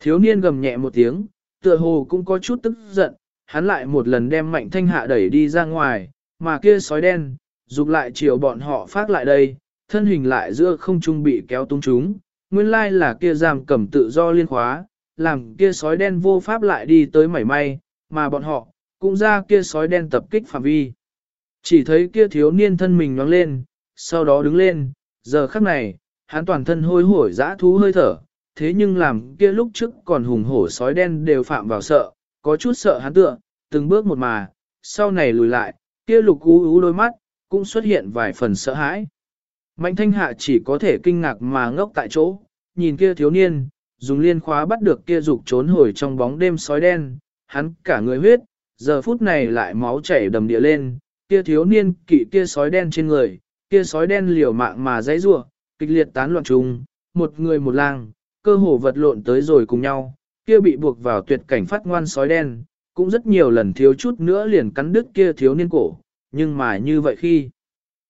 Thiếu niên gầm nhẹ một tiếng, tựa hồ cũng có chút tức giận, hắn lại một lần đem mạnh thanh hạ đẩy đi ra ngoài, mà kia sói đen, dục lại chiều bọn họ phát lại đây, thân hình lại giữa không trung bị kéo tung chúng, nguyên lai là kia giam cầm tự do liên khóa, làm kia sói đen vô pháp lại đi tới mảy may, mà bọn họ, cũng ra kia sói đen tập kích phạm vi. Chỉ thấy kia thiếu niên thân mình nhoáng lên, sau đó đứng lên, giờ khắc này, hắn toàn thân hôi hổi dã thú hơi thở, thế nhưng làm kia lúc trước còn hùng hổ sói đen đều phạm vào sợ, có chút sợ hắn tựa, từng bước một mà, sau này lùi lại, kia lục ú ú đôi mắt, cũng xuất hiện vài phần sợ hãi. Mạnh thanh hạ chỉ có thể kinh ngạc mà ngốc tại chỗ, nhìn kia thiếu niên, dùng liên khóa bắt được kia dục trốn hồi trong bóng đêm sói đen, hắn cả người huyết, giờ phút này lại máu chảy đầm địa lên, kia thiếu niên kỵ kia sói đen trên người, kia sói đen liều mạng mà dãy rủa, kịch liệt tán loạn trùng, một người một lang, cơ hồ vật lộn tới rồi cùng nhau, kia bị buộc vào tuyệt cảnh phát ngoan sói đen, cũng rất nhiều lần thiếu chút nữa liền cắn đứt kia thiếu niên cổ, nhưng mà như vậy khi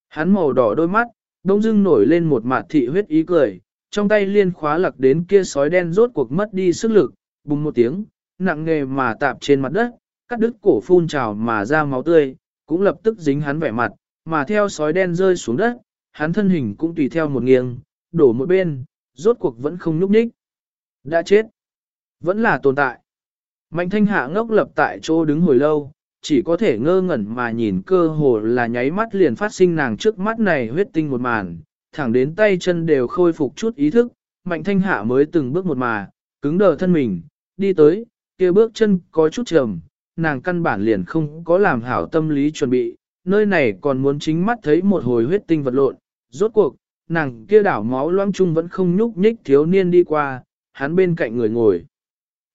hắn màu đỏ đôi mắt, đông dưng nổi lên một mạt thị huyết ý cười, trong tay liên khóa lặc đến kia sói đen rốt cuộc mất đi sức lực, bùng một tiếng, nặng nghề mà tạp trên mặt đất, cắt đứt cổ phun trào mà ra máu tươi, cũng lập tức dính hắn vẻ mặt, mà theo sói đen rơi xuống đất, hắn thân hình cũng tùy theo một nghiêng, đổ một bên, rốt cuộc vẫn không nhúc nhích. Đã chết. Vẫn là tồn tại. Mạnh thanh hạ ngốc lập tại chỗ đứng hồi lâu, chỉ có thể ngơ ngẩn mà nhìn cơ hồ là nháy mắt liền phát sinh nàng trước mắt này huyết tinh một màn, thẳng đến tay chân đều khôi phục chút ý thức, mạnh thanh hạ mới từng bước một mà, cứng đờ thân mình, đi tới, kia bước chân có chút trầm, nàng căn bản liền không có làm hảo tâm lý chuẩn bị, nơi này còn muốn chính mắt thấy một hồi huyết tinh vật lộn, rốt cuộc, nàng kia đảo máu loãng chung vẫn không nhúc nhích thiếu niên đi qua, hắn bên cạnh người ngồi.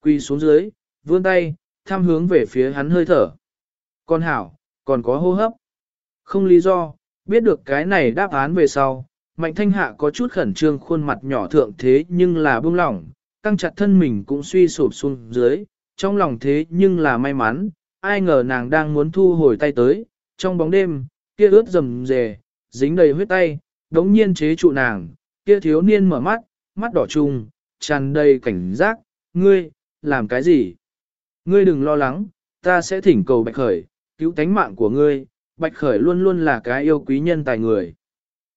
Quỳ xuống dưới, vươn tay, tham hướng về phía hắn hơi thở. Con hảo, còn có hô hấp. Không lý do, biết được cái này đáp án về sau, mạnh thanh hạ có chút khẩn trương khuôn mặt nhỏ thượng thế nhưng là buông lỏng, căng chặt thân mình cũng suy sụp xuống dưới, trong lòng thế nhưng là may mắn, ai ngờ nàng đang muốn thu hồi tay tới, trong bóng đêm, kia ướt rầm rề, dính đầy huyết tay, đống nhiên chế trụ nàng, kia thiếu niên mở mắt, mắt đỏ trùng, tràn đầy cảnh giác, ngươi, làm cái gì? Ngươi đừng lo lắng, ta sẽ thỉnh cầu Bạch Khởi, cứu tánh mạng của ngươi, Bạch Khởi luôn luôn là cái yêu quý nhân tài người.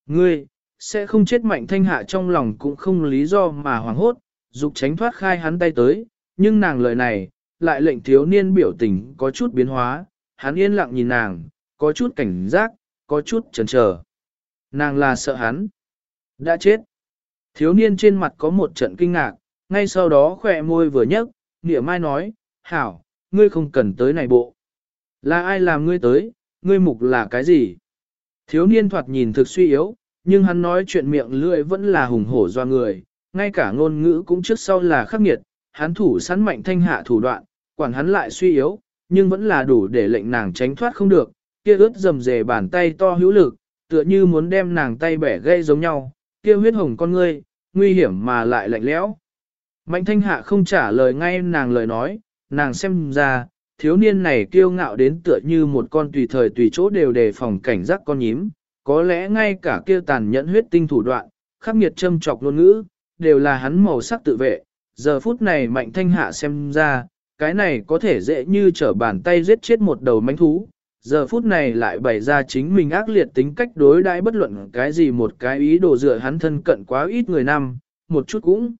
Ngươi, sẽ không chết mạnh thanh hạ trong lòng cũng không lý do mà hoảng hốt, dục tránh thoát khai hắn tay tới, nhưng nàng lời này, lại lệnh thiếu niên biểu tình có chút biến hóa, hắn yên lặng nhìn nàng, có chút cảnh giác, có chút chần chờ. Nàng là sợ hắn. Đã chết. Thiếu niên trên mặt có một trận kinh ngạc, ngay sau đó khỏe môi vừa nhấc, nghĩa mai nói, hảo, ngươi không cần tới này bộ. Là ai làm ngươi tới, ngươi mục là cái gì? Thiếu niên thoạt nhìn thực suy yếu, nhưng hắn nói chuyện miệng lưỡi vẫn là hùng hổ do người, ngay cả ngôn ngữ cũng trước sau là khắc nghiệt, hắn thủ sẵn mạnh thanh hạ thủ đoạn, quản hắn lại suy yếu, nhưng vẫn là đủ để lệnh nàng tránh thoát không được, kia ướt dầm dề bàn tay to hữu lực, tựa như muốn đem nàng tay bẻ gây giống nhau, kia huyết hồng con ngươi, nguy hiểm mà lại lạnh lẽo. Mạnh thanh hạ không trả lời ngay nàng lời nói, nàng xem ra, thiếu niên này kiêu ngạo đến tựa như một con tùy thời tùy chỗ đều đề phòng cảnh giác con nhím, có lẽ ngay cả kia tàn nhẫn huyết tinh thủ đoạn, khắc nghiệt châm chọc ngôn ngữ, đều là hắn màu sắc tự vệ. Giờ phút này mạnh thanh hạ xem ra, cái này có thể dễ như trở bàn tay giết chết một đầu mánh thú. Giờ phút này lại bày ra chính mình ác liệt tính cách đối đãi bất luận cái gì một cái ý đồ dựa hắn thân cận quá ít người năm, một chút cũng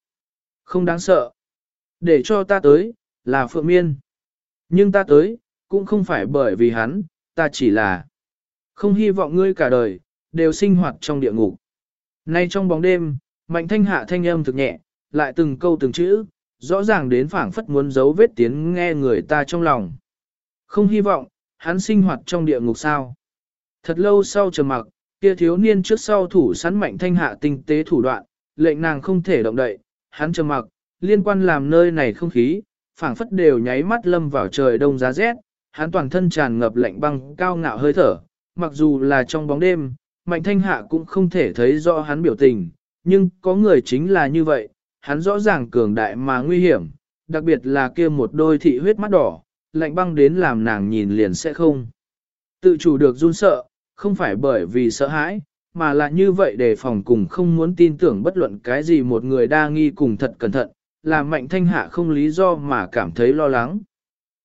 không đáng sợ. Để cho ta tới, là Phượng Miên. Nhưng ta tới, cũng không phải bởi vì hắn, ta chỉ là không hy vọng ngươi cả đời, đều sinh hoạt trong địa ngục. Nay trong bóng đêm, mạnh thanh hạ thanh âm thực nhẹ, lại từng câu từng chữ, rõ ràng đến phảng phất muốn giấu vết tiếng nghe người ta trong lòng. Không hy vọng, hắn sinh hoạt trong địa ngục sao. Thật lâu sau trầm mặc, Kia thiếu niên trước sau thủ sẵn mạnh thanh hạ tinh tế thủ đoạn, lệnh nàng không thể động đậy, hắn trầm mặc, liên quan làm nơi này không khí, phảng phất đều nháy mắt lâm vào trời đông giá rét, hắn toàn thân tràn ngập lạnh băng cao ngạo hơi thở, mặc dù là trong bóng đêm, mạnh thanh hạ cũng không thể thấy rõ hắn biểu tình, nhưng có người chính là như vậy, hắn rõ ràng cường đại mà nguy hiểm, đặc biệt là kia một đôi thị huyết mắt đỏ, lạnh băng đến làm nàng nhìn liền sẽ không. Tự chủ được run sợ, không phải bởi vì sợ hãi, mà là như vậy để phòng cùng không muốn tin tưởng bất luận cái gì một người đa nghi cùng thật cẩn thận, làm mạnh thanh hạ không lý do mà cảm thấy lo lắng.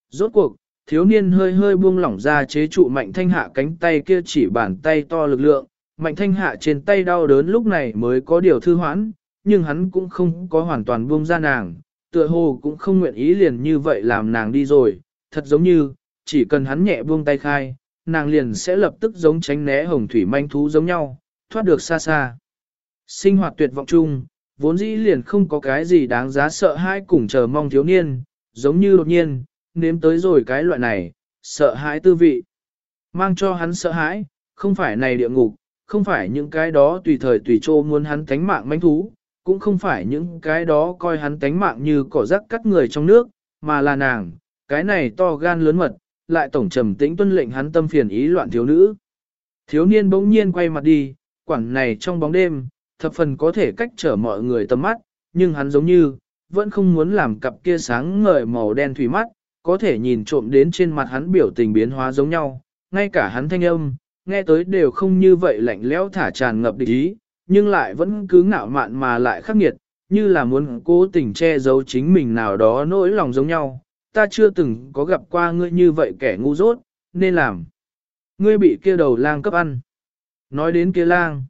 Rốt cuộc, thiếu niên hơi hơi buông lỏng ra chế trụ mạnh thanh hạ cánh tay kia chỉ bàn tay to lực lượng, mạnh thanh hạ trên tay đau đớn lúc này mới có điều thư hoãn, nhưng hắn cũng không có hoàn toàn buông ra nàng, tựa hồ cũng không nguyện ý liền như vậy làm nàng đi rồi, thật giống như, chỉ cần hắn nhẹ buông tay khai, nàng liền sẽ lập tức giống tránh né hồng thủy manh thú giống nhau, thoát được xa xa. Sinh hoạt tuyệt vọng chung, vốn dĩ liền không có cái gì đáng giá sợ hãi cùng chờ mong thiếu niên, giống như đột nhiên, nếm tới rồi cái loại này, sợ hãi tư vị. Mang cho hắn sợ hãi, không phải này địa ngục, không phải những cái đó tùy thời tùy trô muốn hắn tánh mạng manh thú, cũng không phải những cái đó coi hắn tánh mạng như cỏ rắc cắt người trong nước, mà là nàng, cái này to gan lớn mật, lại tổng trầm tĩnh tuân lệnh hắn tâm phiền ý loạn thiếu nữ. Thiếu niên bỗng nhiên quay mặt đi, quảng này trong bóng đêm, thập phần có thể cách trở mọi người tầm mắt, nhưng hắn giống như, vẫn không muốn làm cặp kia sáng ngời màu đen thủy mắt, có thể nhìn trộm đến trên mặt hắn biểu tình biến hóa giống nhau, ngay cả hắn thanh âm, nghe tới đều không như vậy lạnh lẽo thả tràn ngập địch ý, nhưng lại vẫn cứ ngạo mạn mà lại khắc nghiệt, như là muốn cố tình che giấu chính mình nào đó nỗi lòng giống nhau. Ta chưa từng có gặp qua ngươi như vậy kẻ ngu dốt, nên làm. Ngươi bị kia đầu lang cấp ăn. Nói đến kia lang.